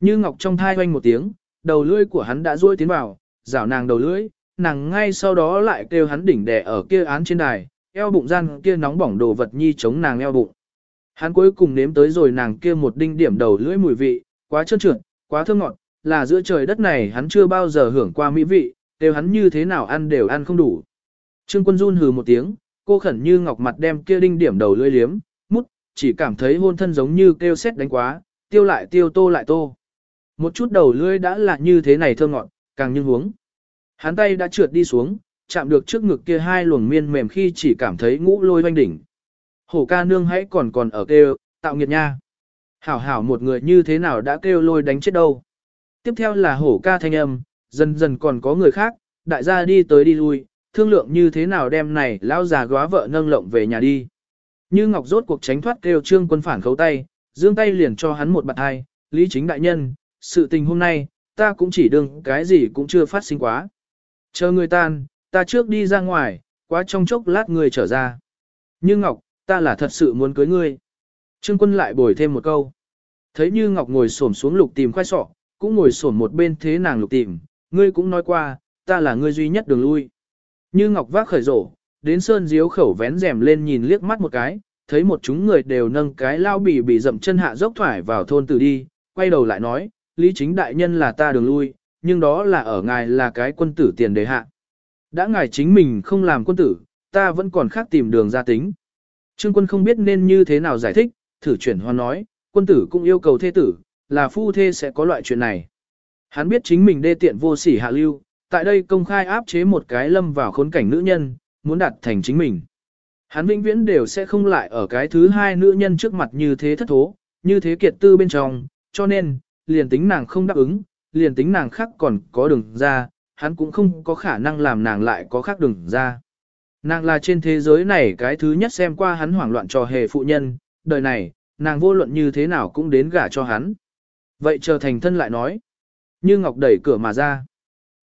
Speaker 1: Như ngọc trong thai hoanh một tiếng, đầu lưỡi của hắn đã duỗi tiến vào, rảo nàng đầu lưỡi, nàng ngay sau đó lại kêu hắn đỉnh đè ở kia án trên đài, eo bụng gian kia nóng bỏng đồ vật nhi chống nàng eo bụng. Hắn cuối cùng nếm tới rồi nàng kia một đinh điểm đầu lưỡi mùi vị, quá trơn trượt, quá thơm ngọt, là giữa trời đất này hắn chưa bao giờ hưởng qua mỹ vị, đều hắn như thế nào ăn đều ăn không đủ. Trương quân run hừ một tiếng, cô khẩn như ngọc mặt đem kia đinh điểm đầu lưỡi liếm, mút, chỉ cảm thấy hôn thân giống như kêu xét đánh quá, tiêu lại tiêu tô lại tô. Một chút đầu lưỡi đã là như thế này thơm ngọt, càng như huống. Hắn tay đã trượt đi xuống, chạm được trước ngực kia hai luồng miên mềm khi chỉ cảm thấy ngũ lôi doanh đỉnh. Hổ ca nương hãy còn còn ở kêu, tạo nghiệt nha. Hảo hảo một người như thế nào đã kêu lôi đánh chết đâu. Tiếp theo là hổ ca thanh âm, dần dần còn có người khác, đại gia đi tới đi lui, thương lượng như thế nào đem này lão già góa vợ nâng lộng về nhà đi. Như Ngọc rốt cuộc tránh thoát kêu trương quân phản khấu tay, dương tay liền cho hắn một bạn hai, lý chính đại nhân, sự tình hôm nay, ta cũng chỉ đừng cái gì cũng chưa phát sinh quá. Chờ người tan, ta trước đi ra ngoài, quá trong chốc lát người trở ra. Như Ngọc, ta là thật sự muốn cưới ngươi. Trương quân lại bồi thêm một câu. Thấy như Ngọc ngồi xổm xuống lục tìm khoai sọ, cũng ngồi xổm một bên thế nàng lục tìm, ngươi cũng nói qua, ta là ngươi duy nhất đường lui. Như Ngọc vác khởi rổ, đến sơn diếu khẩu vén rèm lên nhìn liếc mắt một cái, thấy một chúng người đều nâng cái lao bì bị dậm chân hạ dốc thoải vào thôn tử đi, quay đầu lại nói, lý chính đại nhân là ta đường lui, nhưng đó là ở ngài là cái quân tử tiền đề hạ. Đã ngài chính mình không làm quân tử, ta vẫn còn khác tìm đường ra tính. Trương quân không biết nên như thế nào giải thích, thử chuyển hoan nói, quân tử cũng yêu cầu thê tử, là phu thê sẽ có loại chuyện này. Hắn biết chính mình đê tiện vô sỉ hạ lưu, tại đây công khai áp chế một cái lâm vào khốn cảnh nữ nhân, muốn đạt thành chính mình. Hắn vĩnh viễn đều sẽ không lại ở cái thứ hai nữ nhân trước mặt như thế thất thố, như thế kiệt tư bên trong, cho nên, liền tính nàng không đáp ứng, liền tính nàng khác còn có đường ra, hắn cũng không có khả năng làm nàng lại có khác đường ra. Nàng là trên thế giới này cái thứ nhất xem qua hắn hoảng loạn trò hề phụ nhân, đời này, nàng vô luận như thế nào cũng đến gả cho hắn. Vậy chờ thành thân lại nói. Như Ngọc đẩy cửa mà ra.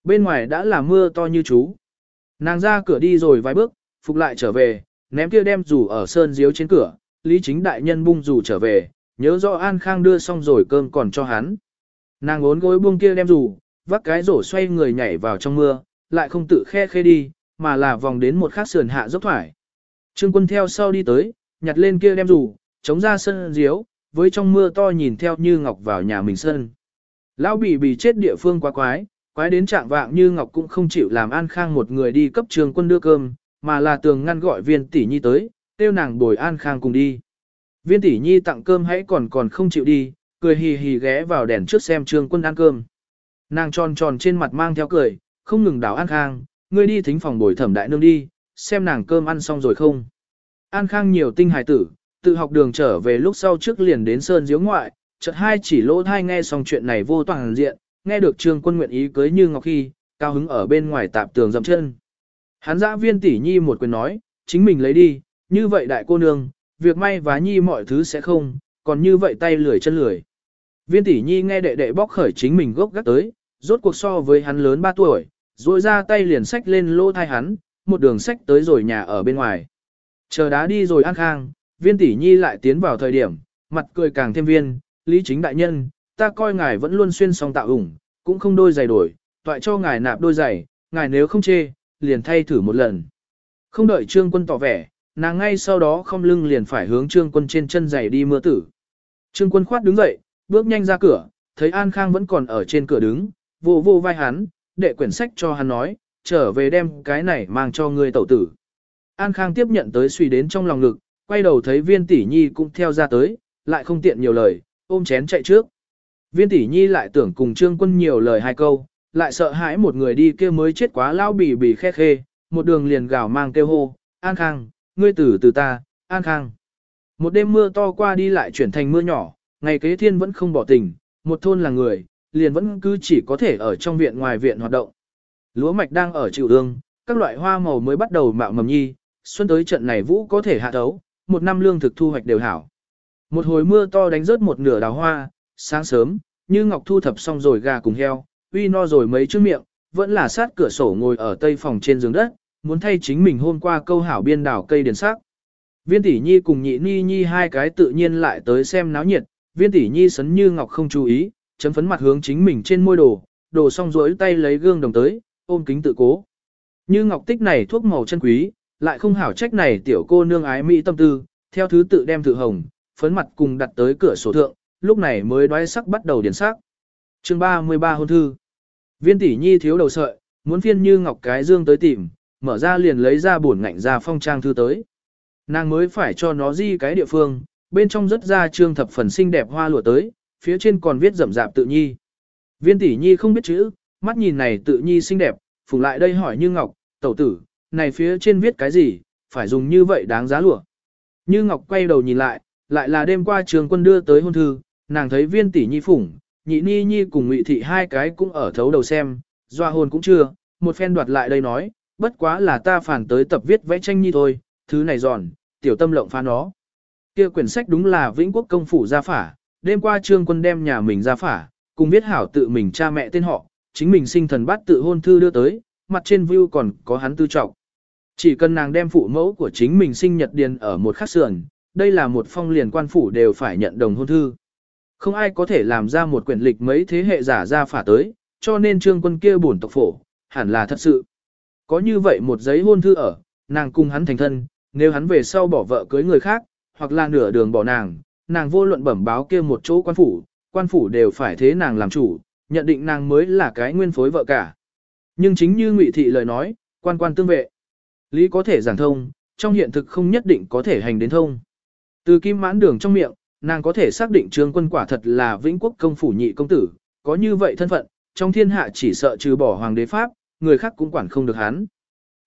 Speaker 1: Bên ngoài đã là mưa to như chú. Nàng ra cửa đi rồi vài bước, phục lại trở về, ném kia đem rủ ở sơn diếu trên cửa, Lý Chính Đại Nhân bung rủ trở về, nhớ rõ An Khang đưa xong rồi cơm còn cho hắn. Nàng ốn gối buông kia đem rủ, vác cái rổ xoay người nhảy vào trong mưa, lại không tự khe khê đi, mà là vòng đến một khắc sườn hạ dốc thoải. Trương quân theo sau đi tới, nhặt lên kia đem rủ, chống ra sân diếu, với trong mưa to nhìn theo như ngọc vào nhà mình sân. Lão bị bị chết địa phương quá quái, quái đến trạng vạng như ngọc cũng không chịu làm an khang một người đi cấp trường quân đưa cơm, mà là tường ngăn gọi viên tỷ nhi tới, tiêu nàng bồi an khang cùng đi. Viên tỷ nhi tặng cơm hãy còn còn không chịu đi, cười hì hì ghé vào đèn trước xem trương quân ăn cơm. Nàng tròn tròn trên mặt mang theo cười, không ngừng đảo An Khang, ngươi đi thính phòng bồi thẩm đại nương đi, xem nàng cơm ăn xong rồi không. An Khang nhiều tinh hài tử, tự học đường trở về lúc sau trước liền đến Sơn Diếu ngoại, chợt hai chỉ lỗ thai nghe xong chuyện này vô toàn diện, nghe được trương quân nguyện ý cưới như ngọc khi, cao hứng ở bên ngoài tạp tường dậm chân. Hắn dã viên tỷ nhi một quyền nói, chính mình lấy đi, như vậy đại cô nương, việc may vá nhi mọi thứ sẽ không, còn như vậy tay lười chân lười. Viên tỷ nhi nghe đệ đệ bóc khởi chính mình gốc gác tới, rốt cuộc so với hắn lớn 3 tuổi, rồi ra tay liền sách lên lỗ thai hắn, một đường sách tới rồi nhà ở bên ngoài. Chờ đá đi rồi an khang, viên tỷ nhi lại tiến vào thời điểm, mặt cười càng thêm viên, lý chính đại nhân, ta coi ngài vẫn luôn xuyên song tạo ủng, cũng không đôi giày đổi, toại cho ngài nạp đôi giày, ngài nếu không chê, liền thay thử một lần. Không đợi trương quân tỏ vẻ, nàng ngay sau đó không lưng liền phải hướng trương quân trên chân giày đi mưa tử. Trương quân khoát đứng dậy, bước nhanh ra cửa, thấy An Khang vẫn còn ở trên cửa đứng, vô vô vai hắn, đệ quyển sách cho hắn nói, trở về đem cái này mang cho ngươi tẩu tử. An Khang tiếp nhận tới suy đến trong lòng ngực, quay đầu thấy viên tỷ nhi cũng theo ra tới, lại không tiện nhiều lời, ôm chén chạy trước. Viên tỷ nhi lại tưởng cùng trương quân nhiều lời hai câu, lại sợ hãi một người đi kia mới chết quá lao bì bì khe khê, một đường liền gào mang kêu hô, An Khang, ngươi tử từ ta, An Khang. Một đêm mưa to qua đi lại chuyển thành mưa nhỏ, ngày kế thiên vẫn không bỏ tình, một thôn là người, liền vẫn cứ chỉ có thể ở trong viện ngoài viện hoạt động. Lúa mạch đang ở chịu ương, các loại hoa màu mới bắt đầu mạo mầm nhi, xuân tới trận này vũ có thể hạ thấu, một năm lương thực thu hoạch đều hảo. Một hồi mưa to đánh rớt một nửa đào hoa, sáng sớm, như Ngọc thu thập xong rồi gà cùng heo, uy no rồi mấy chữ miệng, vẫn là sát cửa sổ ngồi ở tây phòng trên giường đất, muốn thay chính mình hôm qua câu hảo biên đảo cây điền sắc. Viên tỷ nhi cùng nhị ni nhi hai cái tự nhiên lại tới xem náo nhiệt, viên tỷ nhi sấn như ngọc không chú ý, chấm phấn mặt hướng chính mình trên môi đồ, đồ xong rối tay lấy gương đồng tới, ôm kính tự cố. Như ngọc tích này thuốc màu chân quý, lại không hảo trách này tiểu cô nương ái mỹ tâm tư, theo thứ tự đem thử hồng, phấn mặt cùng đặt tới cửa sổ thượng, lúc này mới đoái sắc bắt đầu điển sắc. Chương 33 hôn thư. Viên tỷ nhi thiếu đầu sợi, muốn phiên như ngọc cái dương tới tìm, mở ra liền lấy ra buồn ngạnh ra phong trang thư tới. Nàng mới phải cho nó di cái địa phương, bên trong rất ra trương thập phần xinh đẹp hoa lụa tới, phía trên còn viết rậm rạp tự nhi. Viên tỷ nhi không biết chữ, mắt nhìn này tự nhi xinh đẹp, phùng lại đây hỏi như ngọc, tẩu tử, này phía trên viết cái gì, phải dùng như vậy đáng giá lụa. Như ngọc quay đầu nhìn lại, lại là đêm qua trường quân đưa tới hôn thư, nàng thấy viên tỷ nhi phủng, nhị ni nhi cùng ngụy thị hai cái cũng ở thấu đầu xem, doa hồn cũng chưa, một phen đoạt lại đây nói, bất quá là ta phản tới tập viết vẽ tranh nhi thôi, thứ này giòn, tiểu tâm lộng phá nó. Kia quyển sách đúng là Vĩnh Quốc công phủ gia phả, đêm qua trương quân đem nhà mình gia phả, cùng viết hảo tự mình cha mẹ tên họ, chính mình sinh thần bát tự hôn thư đưa tới, mặt trên view còn có hắn tư trọng. Chỉ cần nàng đem phụ mẫu của chính mình sinh nhật điền ở một khắc sườn, đây là một phong liền quan phủ đều phải nhận đồng hôn thư. Không ai có thể làm ra một quyển lịch mấy thế hệ giả ra phả tới, cho nên trương quân kia buồn tộc phổ, hẳn là thật sự. Có như vậy một giấy hôn thư ở, nàng cùng hắn thành thân, nếu hắn về sau bỏ vợ cưới người khác, hoặc là nửa đường bỏ nàng, nàng vô luận bẩm báo kia một chỗ quan phủ, quan phủ đều phải thế nàng làm chủ, nhận định nàng mới là cái nguyên phối vợ cả. Nhưng chính như Ngụy Thị lời nói, quan quan tương vệ. Lý có thể giảng thông, trong hiện thực không nhất định có thể hành đến thông. Từ kim mãn đường trong miệng, nàng có thể xác định trương quân quả thật là vĩnh quốc công phủ nhị công tử, có như vậy thân phận, trong thiên hạ chỉ sợ trừ bỏ hoàng đế Pháp, người khác cũng quản không được hắn.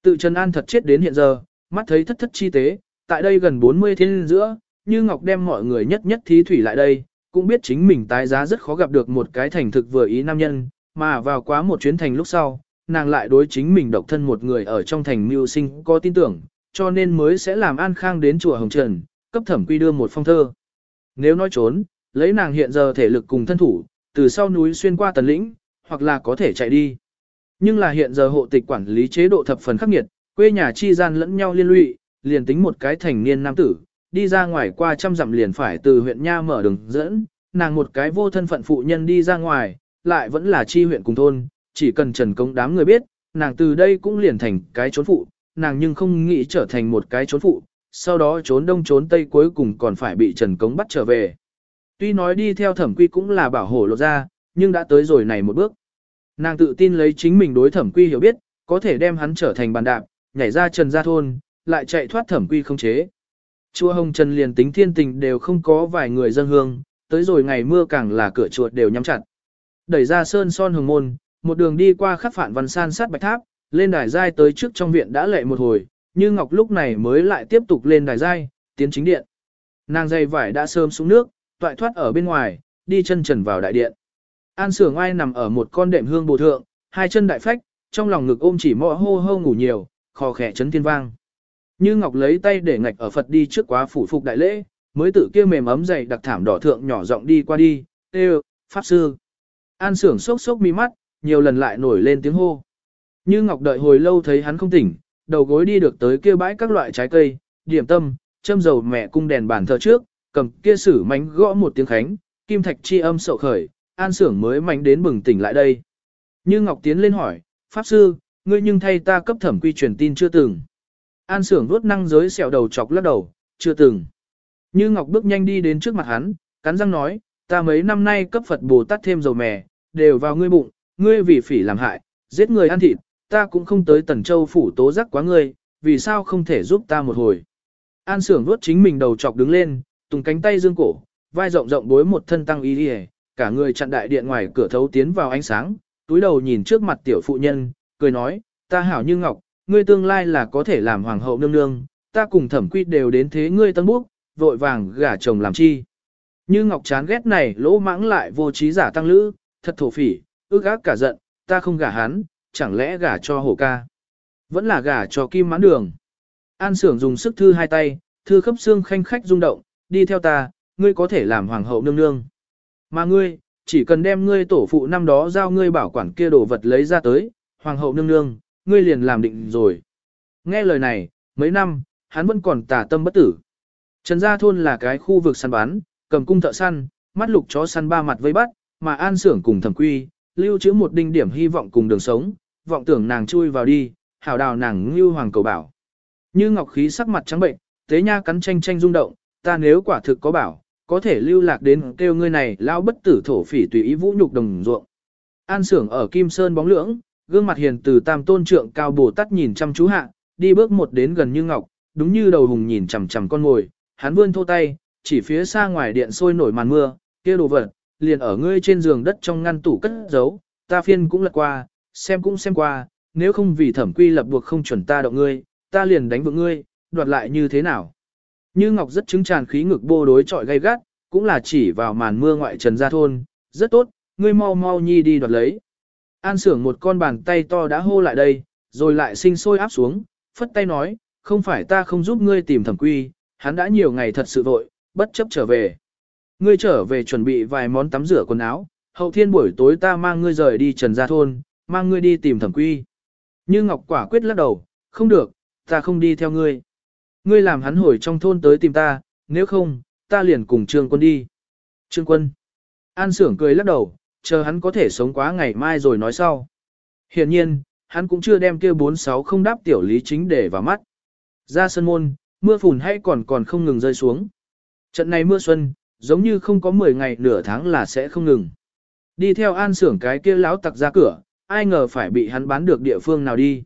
Speaker 1: Tự Trần An thật chết đến hiện giờ, mắt thấy thất thất chi tế, tại đây gần 40 thiên giữa, như Ngọc đem mọi người nhất nhất thí thủy lại đây, cũng biết chính mình tái giá rất khó gặp được một cái thành thực vừa ý nam nhân, mà vào quá một chuyến thành lúc sau, nàng lại đối chính mình độc thân một người ở trong thành mưu sinh có tin tưởng, cho nên mới sẽ làm An Khang đến chùa Hồng Trần, cấp thẩm quy đưa một phong thơ. Nếu nói trốn, lấy nàng hiện giờ thể lực cùng thân thủ, từ sau núi xuyên qua tần lĩnh, hoặc là có thể chạy đi. Nhưng là hiện giờ hộ tịch quản lý chế độ thập phần khắc nghiệt, quê nhà chi gian lẫn nhau liên lụy, liền tính một cái thành niên nam tử, đi ra ngoài qua trăm dặm liền phải từ huyện Nha mở đường dẫn, nàng một cái vô thân phận phụ nhân đi ra ngoài, lại vẫn là chi huyện cùng thôn, chỉ cần trần công đám người biết, nàng từ đây cũng liền thành cái trốn phụ, nàng nhưng không nghĩ trở thành một cái trốn phụ, sau đó trốn đông trốn tây cuối cùng còn phải bị trần cống bắt trở về. Tuy nói đi theo thẩm quy cũng là bảo hộ lộ ra, nhưng đã tới rồi này một bước. Nàng tự tin lấy chính mình đối thẩm quy hiểu biết, có thể đem hắn trở thành bàn đạp, nhảy ra trần gia thôn, lại chạy thoát thẩm quy không chế. Chùa Hồng Trần liền tính thiên tình đều không có vài người dân hương, tới rồi ngày mưa càng là cửa chuột đều nhắm chặt. Đẩy ra sơn son hồng môn, một đường đi qua khắc phản văn san sát bạch tháp, lên đài giai tới trước trong viện đã lệ một hồi, như Ngọc lúc này mới lại tiếp tục lên đài giai, tiến chính điện. Nàng dây vải đã sớm xuống nước, toại thoát ở bên ngoài, đi chân trần vào đại điện. An sưởng ai nằm ở một con đệm hương bồ thượng, hai chân đại phách, trong lòng ngực ôm chỉ mọ hô hô ngủ nhiều, khò khẽ chấn thiên vang. Như Ngọc lấy tay để ngạch ở Phật đi trước quá phủ phục đại lễ, mới tự kia mềm ấm dày đặc thảm đỏ thượng nhỏ giọng đi qua đi, "Ê, pháp sư. An sưởng sốc sốc mi mắt, nhiều lần lại nổi lên tiếng hô. Như Ngọc đợi hồi lâu thấy hắn không tỉnh, đầu gối đi được tới kia bãi các loại trái cây, điểm tâm, châm dầu mẹ cung đèn bàn thờ trước, cầm kia sử mánh gõ một tiếng khánh, kim thạch chi âm sậu khởi, an sưởng mới mánh đến bừng tỉnh lại đây. Như Ngọc tiến lên hỏi, Pháp Sư, ngươi nhưng thay ta cấp thẩm quy truyền tin chưa từng. An sưởng vuốt năng giới sẹo đầu chọc lắc đầu, chưa từng. Như Ngọc bước nhanh đi đến trước mặt hắn, cắn răng nói, ta mấy năm nay cấp Phật Bồ Tát thêm dầu mè, đều vào ngươi bụng, ngươi vì phỉ làm hại, giết người ăn thịt, ta cũng không tới Tần Châu phủ tố giác quá ngươi, vì sao không thể giúp ta một hồi. An sưởng vuốt chính mình đầu chọc đứng lên, tùng cánh tay dương cổ, vai rộng rộng bối một thân tăng y đi cả người chặn đại điện ngoài cửa thấu tiến vào ánh sáng, túi đầu nhìn trước mặt tiểu phụ nhân, cười nói, ta hảo như ngọc, ngươi tương lai là có thể làm hoàng hậu nương nương, ta cùng thẩm quy đều đến thế ngươi tân búc, vội vàng gả chồng làm chi. Như ngọc chán ghét này lỗ mãng lại vô trí giả tăng lữ, thật thổ phỉ, ước ác cả giận, ta không gả hắn, chẳng lẽ gả cho hổ ca. Vẫn là gả cho kim mãn đường. An sưởng dùng sức thư hai tay, thư khắp xương khanh khách rung động, đi theo ta, ngươi có thể làm hoàng hậu nương nương. Mà ngươi, chỉ cần đem ngươi tổ phụ năm đó giao ngươi bảo quản kia đồ vật lấy ra tới, hoàng hậu nương nương, ngươi liền làm định rồi. Nghe lời này, mấy năm, hắn vẫn còn tà tâm bất tử. Trần Gia Thôn là cái khu vực săn bắn, cầm cung thợ săn, mắt lục chó săn ba mặt vây bắt, mà an sưởng cùng thẩm quy, lưu trữ một đinh điểm hy vọng cùng đường sống, vọng tưởng nàng chui vào đi, hảo đào nàng như hoàng cầu bảo. Như ngọc khí sắc mặt trắng bệnh, tế nha cắn tranh tranh rung động, ta nếu quả thực có bảo, có thể lưu lạc đến kêu ngươi này lao bất tử thổ phỉ tùy ý vũ nhục đồng ruộng. An sưởng ở Kim Sơn bóng lưỡng, gương mặt hiền từ tam tôn trượng cao bồ tát nhìn chăm chú hạ, đi bước một đến gần như ngọc, đúng như đầu hùng nhìn chằm chằm con ngồi, hắn vươn thô tay, chỉ phía xa ngoài điện sôi nổi màn mưa, kia đồ vật, liền ở ngươi trên giường đất trong ngăn tủ cất giấu, ta phiên cũng lật qua, xem cũng xem qua, nếu không vì thẩm quy lập buộc không chuẩn ta động ngươi, ta liền đánh vượng ngươi, đoạt lại như thế nào. Như Ngọc rất chứng tràn khí ngực bô đối trọi gay gắt, cũng là chỉ vào màn mưa ngoại trần gia thôn, rất tốt, ngươi mau mau nhi đi đoạt lấy. An sưởng một con bàn tay to đã hô lại đây, rồi lại sinh sôi áp xuống, phất tay nói, không phải ta không giúp ngươi tìm thẩm quy, hắn đã nhiều ngày thật sự vội, bất chấp trở về. Ngươi trở về chuẩn bị vài món tắm rửa quần áo, hậu thiên buổi tối ta mang ngươi rời đi trần gia thôn, mang ngươi đi tìm thẩm quy. Như Ngọc quả quyết lắc đầu, không được, ta không đi theo ngươi. Ngươi làm hắn hồi trong thôn tới tìm ta, nếu không, ta liền cùng Trương Quân đi. Trương Quân. An Sưởng cười lắc đầu, chờ hắn có thể sống quá ngày mai rồi nói sau. Hiện nhiên, hắn cũng chưa đem kia bốn sáu không đáp tiểu lý chính để vào mắt. Ra sân môn, mưa phùn hay còn còn không ngừng rơi xuống. Trận này mưa xuân, giống như không có 10 ngày nửa tháng là sẽ không ngừng. Đi theo an sưởng cái kia lão tặc ra cửa, ai ngờ phải bị hắn bán được địa phương nào đi.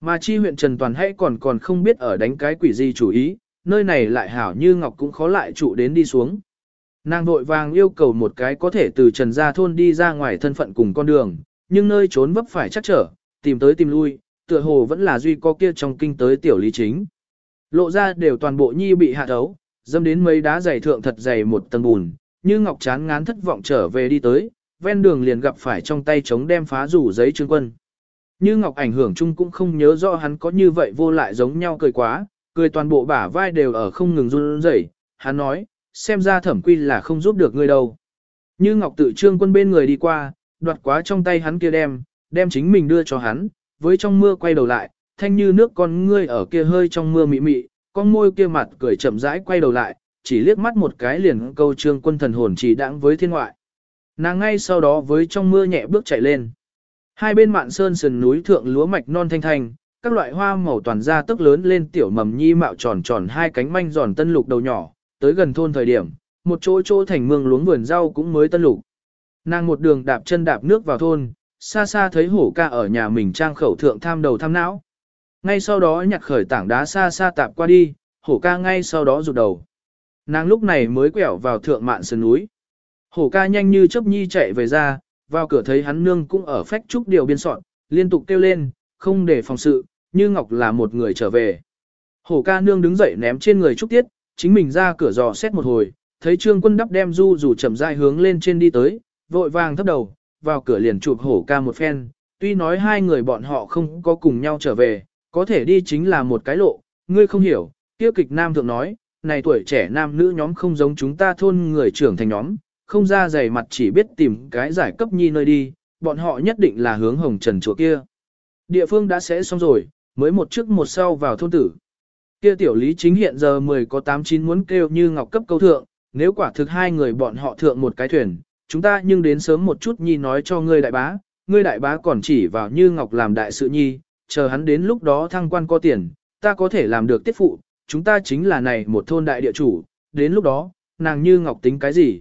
Speaker 1: Mà chi huyện Trần Toàn hay còn còn không biết ở đánh cái quỷ gì chủ ý, nơi này lại hảo như ngọc cũng khó lại trụ đến đi xuống. Nàng vội vàng yêu cầu một cái có thể từ Trần Gia Thôn đi ra ngoài thân phận cùng con đường, nhưng nơi trốn vấp phải chắc trở, tìm tới tìm lui, tựa hồ vẫn là duy có kia trong kinh tới tiểu lý chính. Lộ ra đều toàn bộ nhi bị hạ thấu, dâm đến mấy đá dày thượng thật dày một tầng bùn, như ngọc chán ngán thất vọng trở về đi tới, ven đường liền gặp phải trong tay chống đem phá rủ giấy trương quân. Như ngọc ảnh hưởng chung cũng không nhớ rõ hắn có như vậy vô lại giống nhau cười quá, cười toàn bộ bả vai đều ở không ngừng run rẩy. hắn nói, xem ra thẩm quy là không giúp được ngươi đâu. Như ngọc tự trương quân bên người đi qua, đoạt quá trong tay hắn kia đem, đem chính mình đưa cho hắn, với trong mưa quay đầu lại, thanh như nước con ngươi ở kia hơi trong mưa mị mị, con môi kia mặt cười chậm rãi quay đầu lại, chỉ liếc mắt một cái liền câu trương quân thần hồn chỉ đãng với thiên ngoại. Nàng ngay sau đó với trong mưa nhẹ bước chạy lên. Hai bên mạn sơn sườn núi thượng lúa mạch non thanh thanh, các loại hoa màu toàn ra tức lớn lên tiểu mầm nhi mạo tròn tròn hai cánh manh giòn tân lục đầu nhỏ, tới gần thôn thời điểm, một chỗ chỗ thành mương luống vườn rau cũng mới tân lục. Nàng một đường đạp chân đạp nước vào thôn, xa xa thấy hổ ca ở nhà mình trang khẩu thượng tham đầu tham não. Ngay sau đó nhặt khởi tảng đá xa xa tạp qua đi, hổ ca ngay sau đó rụt đầu. Nàng lúc này mới quẹo vào thượng mạn sườn núi. Hổ ca nhanh như chớp nhi chạy về ra, vào cửa thấy hắn nương cũng ở phách trúc điều biên soạn, liên tục kêu lên, không để phòng sự, như Ngọc là một người trở về. Hổ ca nương đứng dậy ném trên người trúc tiết, chính mình ra cửa dò xét một hồi, thấy trương quân đắp đem du rủ chậm rãi hướng lên trên đi tới, vội vàng thấp đầu, vào cửa liền chụp hổ ca một phen, tuy nói hai người bọn họ không có cùng nhau trở về, có thể đi chính là một cái lộ, ngươi không hiểu, tiêu kịch nam thượng nói, này tuổi trẻ nam nữ nhóm không giống chúng ta thôn người trưởng thành nhóm, không ra dày mặt chỉ biết tìm cái giải cấp nhi nơi đi, bọn họ nhất định là hướng hồng trần chỗ kia. Địa phương đã sẽ xong rồi, mới một trước một sau vào thôn tử. Kia tiểu lý chính hiện giờ 10 có 8 chín muốn kêu như ngọc cấp câu thượng, nếu quả thực hai người bọn họ thượng một cái thuyền, chúng ta nhưng đến sớm một chút nhi nói cho ngươi đại bá, ngươi đại bá còn chỉ vào như ngọc làm đại sự nhi, chờ hắn đến lúc đó thăng quan có tiền, ta có thể làm được tiết phụ, chúng ta chính là này một thôn đại địa chủ, đến lúc đó, nàng như ngọc tính cái gì.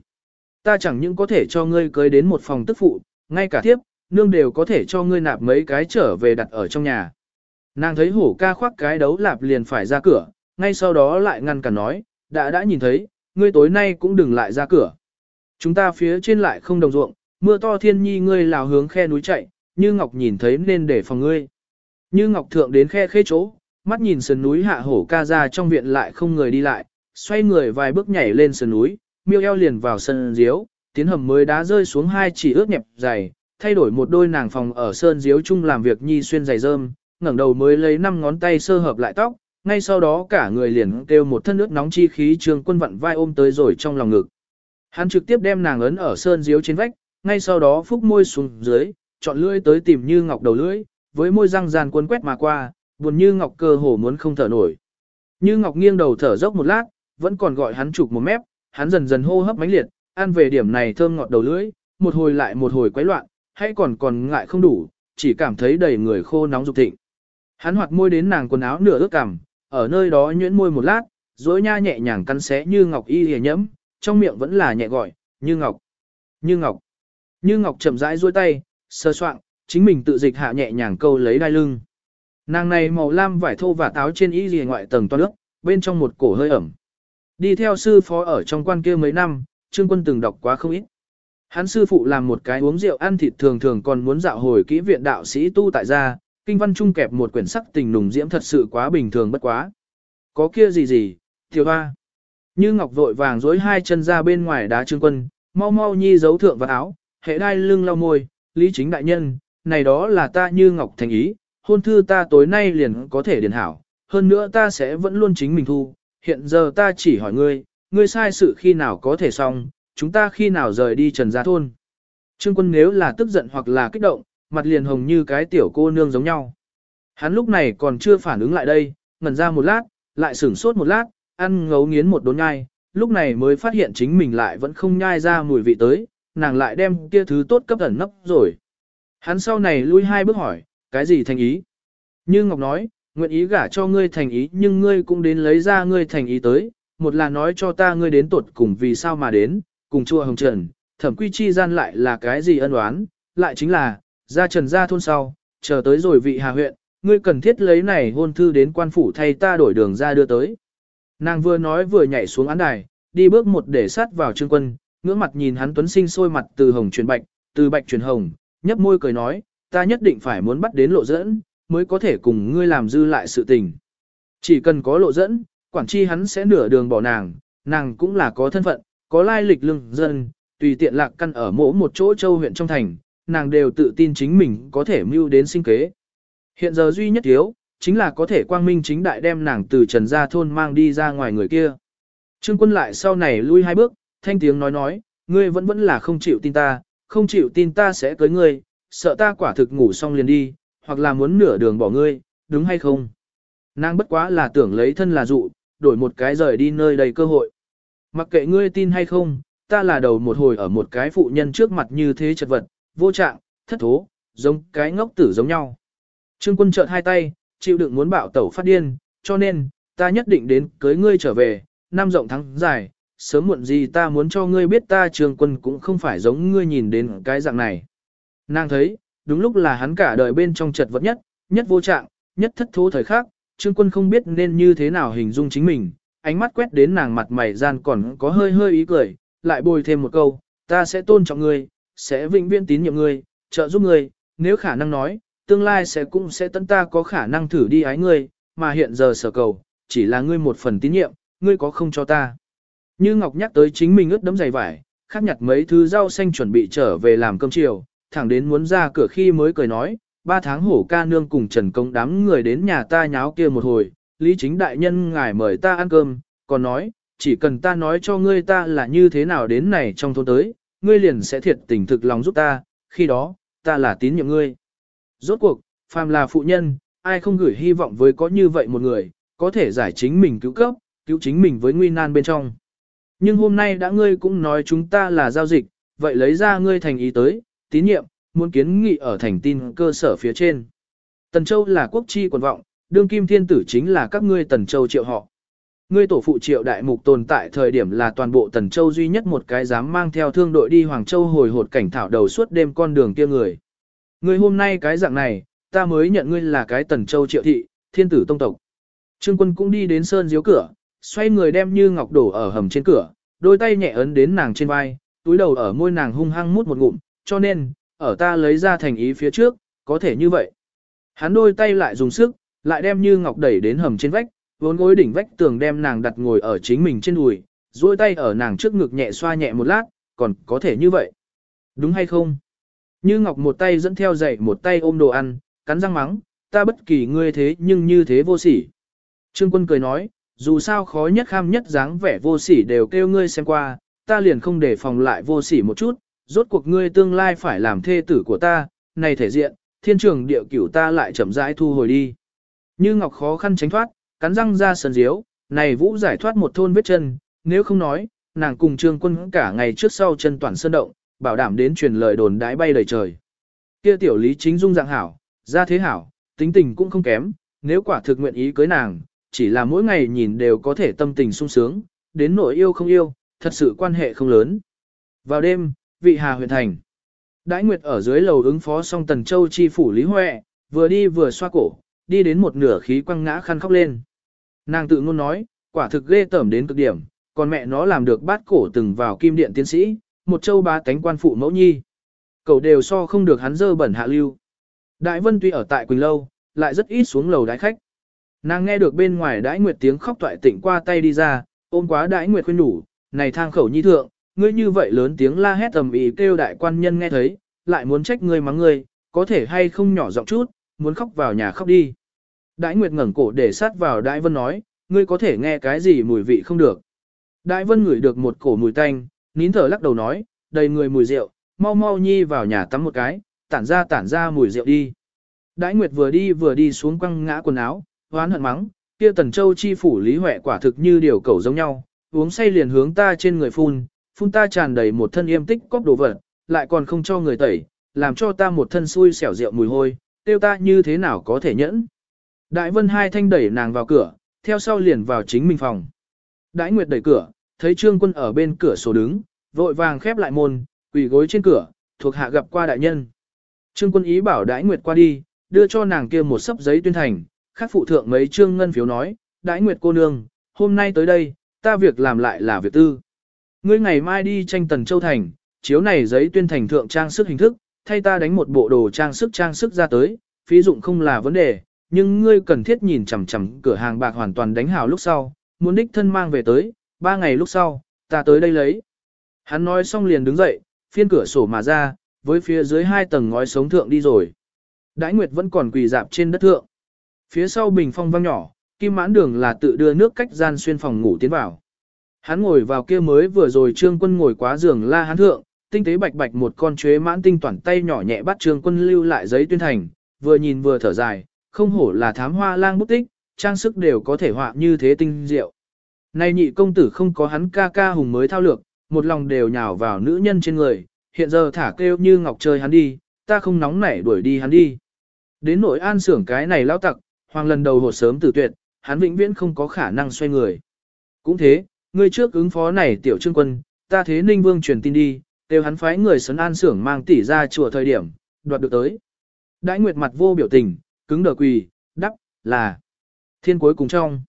Speaker 1: Ta chẳng những có thể cho ngươi cưới đến một phòng tức phụ, ngay cả tiếp nương đều có thể cho ngươi nạp mấy cái trở về đặt ở trong nhà. Nàng thấy hổ ca khoác cái đấu lạp liền phải ra cửa, ngay sau đó lại ngăn cả nói, đã đã nhìn thấy, ngươi tối nay cũng đừng lại ra cửa. Chúng ta phía trên lại không đồng ruộng, mưa to thiên nhi ngươi lào hướng khe núi chạy, như ngọc nhìn thấy nên để phòng ngươi. Như ngọc thượng đến khe khê chỗ, mắt nhìn sườn núi hạ hổ ca ra trong viện lại không người đi lại, xoay người vài bước nhảy lên sườn núi, miêu eo liền vào sân diếu, tiến hầm mới đá rơi xuống hai chỉ ướt nhẹp dày, thay đổi một đôi nàng phòng ở sơn diếu chung làm việc nhi xuyên giày rơm, ngẩng đầu mới lấy năm ngón tay sơ hợp lại tóc, ngay sau đó cả người liền kêu một thân nước nóng chi khí trương quân vặn vai ôm tới rồi trong lòng ngực. Hắn trực tiếp đem nàng ấn ở sơn diếu trên vách, ngay sau đó phúc môi xuống dưới, chọn lưỡi tới tìm như ngọc đầu lưỡi, với môi răng ràn cuốn quét mà qua, buồn như ngọc cơ hồ muốn không thở nổi. Như ngọc nghiêng đầu thở dốc một lát, vẫn còn gọi hắn chụp một mép, hắn dần dần hô hấp mãnh liệt, ăn về điểm này thơm ngọt đầu lưỡi, một hồi lại một hồi quấy loạn, hay còn còn ngại không đủ, chỉ cảm thấy đầy người khô nóng dục thịnh. Hắn hoạt môi đến nàng quần áo nửa ướt cằm, ở nơi đó nhuyễn môi một lát, dối nha nhẹ nhàng cắn xé như ngọc y hề nhẫm, trong miệng vẫn là nhẹ gọi, như ngọc, như ngọc. Như ngọc chậm rãi duỗi tay, sơ soạn, chính mình tự dịch hạ nhẹ nhàng câu lấy đai lưng. Nàng này màu lam vải thô và táo trên y hề ngoại tầng toan nước, bên trong một cổ hơi ẩm. Đi theo sư phó ở trong quan kia mấy năm, Trương Quân từng đọc quá không ít. Hắn sư phụ làm một cái uống rượu ăn thịt thường thường còn muốn dạo hồi kỹ viện đạo sĩ tu tại gia, kinh văn trung kẹp một quyển sắc tình nùng diễm thật sự quá bình thường bất quá. Có kia gì gì, tiểu hoa. Như ngọc vội vàng dối hai chân ra bên ngoài đá trương quân, mau mau nhi giấu thượng vào áo, hệ đai lưng lau môi, lý chính đại nhân, này đó là ta như ngọc thành ý, hôn thư ta tối nay liền có thể điền hảo, hơn nữa ta sẽ vẫn luôn chính mình thu, hiện giờ ta chỉ hỏi ngươi, ngươi sai sự khi nào có thể xong, chúng ta khi nào rời đi trần gia thôn. Trương quân nếu là tức giận hoặc là kích động, mặt liền hồng như cái tiểu cô nương giống nhau. Hắn lúc này còn chưa phản ứng lại đây, ngẩn ra một lát, lại sửng sốt một lát, ăn ngấu nghiến một đốn nhai, lúc này mới phát hiện chính mình lại vẫn không nhai ra mùi vị tới, nàng lại đem kia thứ tốt cấp ẩn nấp rồi. Hắn sau này lui hai bước hỏi, cái gì thành ý? Như Ngọc nói, nguyện ý gả cho ngươi thành ý nhưng ngươi cũng đến lấy ra ngươi thành ý tới, một là nói cho ta ngươi đến tột cùng vì sao mà đến, cùng chùa Hồng Trần, thẩm quy chi gian lại là cái gì ân oán, lại chính là, ra trần ra thôn sau, chờ tới rồi vị hà huyện, ngươi cần thiết lấy này hôn thư đến quan phủ thay ta đổi đường ra đưa tới. Nàng vừa nói vừa nhảy xuống án đài, đi bước một để sát vào trương quân, ngưỡng mặt nhìn hắn tuấn sinh sôi mặt từ hồng chuyển bạch, từ bạch chuyển hồng, nhấp môi cười nói, ta nhất định phải muốn bắt đến lộ dẫn, mới có thể cùng ngươi làm dư lại sự tình. Chỉ cần có lộ dẫn, quản chi hắn sẽ nửa đường bỏ nàng, nàng cũng là có thân phận, có lai lịch lưng dân, tùy tiện lạc căn ở mỗi một chỗ châu huyện trong thành, nàng đều tự tin chính mình có thể mưu đến sinh kế. Hiện giờ duy nhất thiếu, chính là có thể quang minh chính đại đem nàng từ trần gia thôn mang đi ra ngoài người kia. Trương quân lại sau này lui hai bước, thanh tiếng nói nói, ngươi vẫn vẫn là không chịu tin ta, không chịu tin ta sẽ cưới ngươi, sợ ta quả thực ngủ xong liền đi, hoặc là muốn nửa đường bỏ ngươi, đúng hay không? Nàng bất quá là tưởng lấy thân là dụ, đổi một cái rời đi nơi đầy cơ hội. Mặc kệ ngươi tin hay không, ta là đầu một hồi ở một cái phụ nhân trước mặt như thế chật vật, vô trạng, thất thố, giống cái ngốc tử giống nhau. Trương quân trợn hai tay, chịu đựng muốn bạo tẩu phát điên, cho nên, ta nhất định đến cưới ngươi trở về, năm rộng thắng dài, sớm muộn gì ta muốn cho ngươi biết ta trương quân cũng không phải giống ngươi nhìn đến cái dạng này. Nàng thấy, đúng lúc là hắn cả đời bên trong chật vật nhất, nhất vô trạng, nhất thất thố thời khắc, trương quân không biết nên như thế nào hình dung chính mình, ánh mắt quét đến nàng mặt mày gian còn có hơi hơi ý cười, lại bồi thêm một câu, ta sẽ tôn trọng ngươi, sẽ vĩnh viễn tín nhiệm ngươi, trợ giúp ngươi, nếu khả năng nói, tương lai sẽ cũng sẽ tận ta có khả năng thử đi ái ngươi, mà hiện giờ sở cầu, chỉ là ngươi một phần tín nhiệm, ngươi có không cho ta. Như Ngọc nhắc tới chính mình ướt đấm giày vải, khắc nhặt mấy thứ rau xanh chuẩn bị trở về làm cơm chiều, thẳng đến muốn ra cửa khi mới cười nói, ba tháng hổ ca nương cùng Trần Công đám người đến nhà ta nháo kia một hồi, Lý Chính Đại Nhân ngài mời ta ăn cơm, còn nói, chỉ cần ta nói cho ngươi ta là như thế nào đến này trong thôn tới, ngươi liền sẽ thiệt tình thực lòng giúp ta, khi đó, ta là tín nhiệm ngươi. Rốt cuộc, phàm là phụ nhân, ai không gửi hy vọng với có như vậy một người, có thể giải chính mình cứu cấp, cứu chính mình với nguy nan bên trong. Nhưng hôm nay đã ngươi cũng nói chúng ta là giao dịch, vậy lấy ra ngươi thành ý tới, tín nhiệm, muốn kiến nghị ở thành tin cơ sở phía trên. Tần Châu là quốc chi quần vọng, đương kim thiên tử chính là các ngươi Tần Châu triệu họ. Ngươi tổ phụ triệu đại mục tồn tại thời điểm là toàn bộ Tần Châu duy nhất một cái dám mang theo thương đội đi Hoàng Châu hồi hột cảnh thảo đầu suốt đêm con đường kia người. Ngươi hôm nay cái dạng này, ta mới nhận ngươi là cái Tần Châu triệu thị, thiên tử tông tộc. Trương quân cũng đi đến sơn diếu cửa, xoay người đem như ngọc đổ ở hầm trên cửa, đôi tay nhẹ ấn đến nàng trên vai, túi đầu ở môi nàng hung hăng mút một ngụm, cho nên, ở ta lấy ra thành ý phía trước, có thể như vậy. Hắn đôi tay lại dùng sức, lại đem như ngọc đẩy đến hầm trên vách, vốn gối đỉnh vách tường đem nàng đặt ngồi ở chính mình trên đùi, duỗi tay ở nàng trước ngực nhẹ xoa nhẹ một lát, còn có thể như vậy. Đúng hay không? Như Ngọc một tay dẫn theo dậy một tay ôm đồ ăn, cắn răng mắng, ta bất kỳ ngươi thế nhưng như thế vô sỉ. Trương quân cười nói, dù sao khó nhất kham nhất dáng vẻ vô sỉ đều kêu ngươi xem qua, ta liền không để phòng lại vô sỉ một chút, rốt cuộc ngươi tương lai phải làm thê tử của ta, này thể diện, thiên trường địa cửu ta lại chậm rãi thu hồi đi. Như Ngọc khó khăn tránh thoát, cắn răng ra sần diếu, này vũ giải thoát một thôn vết chân, nếu không nói, nàng cùng trương quân cả ngày trước sau chân toàn sơn động, bảo đảm đến truyền lời đồn đãi bay đầy trời. Kia tiểu lý chính dung dạng hảo, ra thế hảo, tính tình cũng không kém, nếu quả thực nguyện ý cưới nàng, chỉ là mỗi ngày nhìn đều có thể tâm tình sung sướng, đến nỗi yêu không yêu, thật sự quan hệ không lớn. Vào đêm, vị hà huyện thành. Đãi Nguyệt ở dưới lầu ứng phó xong Tần Châu chi phủ Lý Huệ, vừa đi vừa xoa cổ, đi đến một nửa khí quăng ngã khăn khóc lên. Nàng tự ngôn nói, quả thực ghê tởm đến cực điểm, còn mẹ nó làm được bát cổ từng vào kim điện tiến sĩ, một châu ba cánh quan phụ mẫu nhi. Cậu đều so không được hắn dơ bẩn hạ lưu. Đại Vân tuy ở tại Quỳnh Lâu, lại rất ít xuống lầu đái khách. Nàng nghe được bên ngoài đãi nguyệt tiếng khóc toại tỉnh qua tay đi ra, ôm quá đãi nguyệt khuyên đủ, này thang khẩu nhi thượng, ngươi như vậy lớn tiếng la hét tầm ý kêu đại quan nhân nghe thấy, lại muốn trách ngươi mắng ngươi, có thể hay không nhỏ giọng chút, muốn khóc vào nhà khóc đi. Đại nguyệt ngẩng cổ để sát vào đại vân nói, ngươi có thể nghe cái gì mùi vị không được. Đại vân ngửi được một cổ mùi tanh, nín thở lắc đầu nói, đầy người mùi rượu, mau mau nhi vào nhà tắm một cái, tản ra tản ra mùi rượu đi. Đại Nguyệt vừa đi vừa đi xuống quăng ngã quần áo, hoán hận mắng, kia Tần Châu chi phủ Lý Huệ quả thực như điều cẩu giống nhau, uống say liền hướng ta trên người phun, phun ta tràn đầy một thân yêm tích cốc đồ vật, lại còn không cho người tẩy, làm cho ta một thân xui xẻo rượu mùi hôi, tiêu ta như thế nào có thể nhẫn. Đại Vân hai thanh đẩy nàng vào cửa, theo sau liền vào chính mình phòng. Đại Nguyệt đẩy cửa, thấy Trương Quân ở bên cửa sổ đứng, vội vàng khép lại môn, quỳ gối trên cửa, thuộc hạ gặp qua đại nhân. Trương Quân ý bảo Đại Nguyệt qua đi, đưa cho nàng kia một sấp giấy tuyên thành, khắc phụ thượng mấy trương ngân phiếu nói, Đại Nguyệt cô nương, hôm nay tới đây, ta việc làm lại là việc tư. Ngươi ngày mai đi tranh tần châu thành, chiếu này giấy tuyên thành thượng trang sức hình thức, thay ta đánh một bộ đồ trang sức trang sức ra tới, phí dụng không là vấn đề, nhưng ngươi cần thiết nhìn chằm chằm cửa hàng bạc hoàn toàn đánh hào lúc sau, muốn đích thân mang về tới, ba ngày lúc sau, ta tới đây lấy. Hắn nói xong liền đứng dậy, phiên cửa sổ mà ra, với phía dưới hai tầng ngói sống thượng đi rồi. Đãi Nguyệt vẫn còn quỳ dạp trên đất thượng. Phía sau bình phong vang nhỏ, Kim Mãn Đường là tự đưa nước cách gian xuyên phòng ngủ tiến vào. Hắn ngồi vào kia mới vừa rồi Trương Quân ngồi quá giường la hắn thượng, tinh tế bạch bạch một con chuế mãn tinh toàn tay nhỏ nhẹ bắt Trương Quân lưu lại giấy tuyên thành, vừa nhìn vừa thở dài, không hổ là thám hoa lang bút tích, trang sức đều có thể họa như thế tinh diệu. Nay nhị công tử không có hắn ca ca hùng mới thao lược, một lòng đều nhào vào nữ nhân trên người, hiện giờ thả kêu như ngọc chơi hắn đi, ta không nóng nảy đuổi đi hắn đi. Đến nội an xưởng cái này lao tặc, hoàng lần đầu hột sớm tử tuyệt, hắn vĩnh viễn không có khả năng xoay người. Cũng thế, ngươi trước ứng phó này tiểu trương quân, ta thế ninh vương truyền tin đi, đều hắn phái người sấn an xưởng mang tỷ ra chùa thời điểm, đoạt được tới. Đãi nguyệt mặt vô biểu tình, cứng đờ quỳ, đắp, là thiên cuối cùng trong.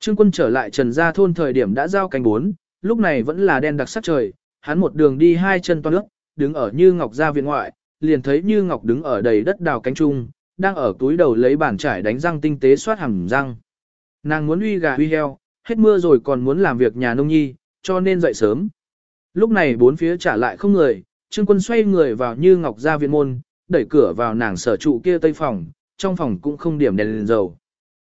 Speaker 1: Trương quân trở lại trần gia thôn thời điểm đã giao cánh bốn, lúc này vẫn là đen đặc sắc trời, hắn một đường đi hai chân toan nước, đứng ở như ngọc gia viện ngoại, liền thấy như ngọc đứng ở đầy đất đào cánh trung, đang ở túi đầu lấy bàn trải đánh răng tinh tế soát hẳn răng. Nàng muốn uy gà uy heo, hết mưa rồi còn muốn làm việc nhà nông nhi, cho nên dậy sớm. Lúc này bốn phía trả lại không người, Trương Quân xoay người vào như ngọc gia viện môn, đẩy cửa vào nàng sở trụ kia tây phòng, trong phòng cũng không điểm đèn, đèn dầu.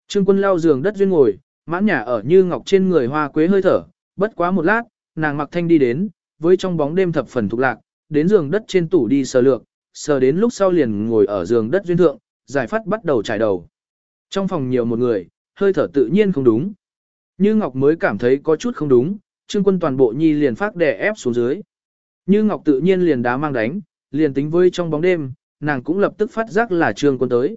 Speaker 1: Trương Quân lao giường đất duyên ngồi, mãn nhà ở như ngọc trên người hoa quế hơi thở, bất quá một lát, nàng mặc thanh đi đến, với trong bóng đêm thập phần thục lạc, đến giường đất trên tủ đi sờ lược, sờ đến lúc sau liền ngồi ở giường đất duyên thượng, giải phát bắt đầu trải đầu. Trong phòng nhiều một người, hơi thở tự nhiên không đúng. Như Ngọc mới cảm thấy có chút không đúng, Trương Quân toàn bộ nhi liền phát đè ép xuống dưới. Như Ngọc tự nhiên liền đá mang đánh, liền tính với trong bóng đêm, nàng cũng lập tức phát giác là Trương Quân tới.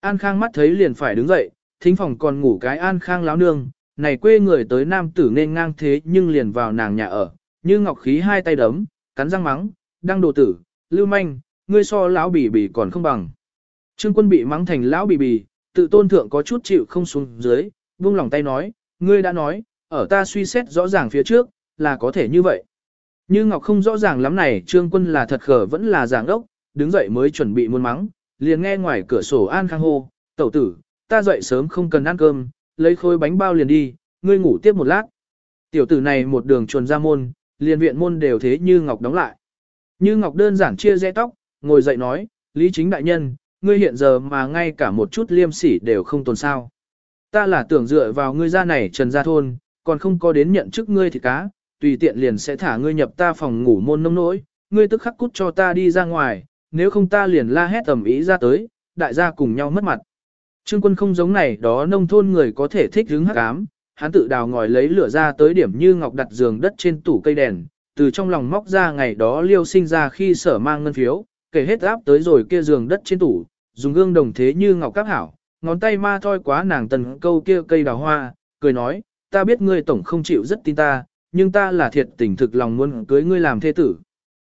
Speaker 1: An Khang mắt thấy liền phải đứng dậy, thính phòng còn ngủ cái An Khang láo nương, này quê người tới nam tử nên ngang thế nhưng liền vào nàng nhà ở, như Ngọc khí hai tay đấm, cắn răng mắng, đang đồ tử, lưu manh, ngươi so lão bỉ bỉ còn không bằng. Trương quân bị mắng thành lão bỉ bỉ, tự tôn thượng có chút chịu không xuống dưới, buông lòng tay nói, ngươi đã nói, ở ta suy xét rõ ràng phía trước, là có thể như vậy. Như Ngọc không rõ ràng lắm này, Trương quân là thật khờ vẫn là giảng đốc, đứng dậy mới chuẩn bị muôn mắng, liền nghe ngoài cửa sổ An Khang hô, tẩu tử, ta dậy sớm không cần ăn cơm, lấy khối bánh bao liền đi, ngươi ngủ tiếp một lát. Tiểu tử này một đường chuồn ra môn, liền viện môn đều thế như Ngọc đóng lại. Như Ngọc đơn giản chia rẽ tóc, ngồi dậy nói, Lý chính đại nhân, ngươi hiện giờ mà ngay cả một chút liêm sỉ đều không tồn sao. Ta là tưởng dựa vào ngươi ra này trần gia thôn, còn không có đến nhận chức ngươi thì cá, tùy tiện liền sẽ thả ngươi nhập ta phòng ngủ môn nông nỗi, ngươi tức khắc cút cho ta đi ra ngoài, nếu không ta liền la hét tầm ý ra tới, đại gia cùng nhau mất mặt. Trương quân không giống này đó nông thôn người có thể thích hứng hắc ám, hắn tự đào ngòi lấy lửa ra tới điểm như ngọc đặt giường đất trên tủ cây đèn, từ trong lòng móc ra ngày đó liêu sinh ra khi sở mang ngân phiếu, kể hết áp tới rồi kia giường đất trên tủ, dùng gương đồng thế như ngọc các hảo, ngón tay ma thoi quá nàng tần câu kia cây đào hoa, cười nói, ta biết ngươi tổng không chịu rất tin ta, nhưng ta là thiệt tình thực lòng muốn cưới ngươi làm thê tử.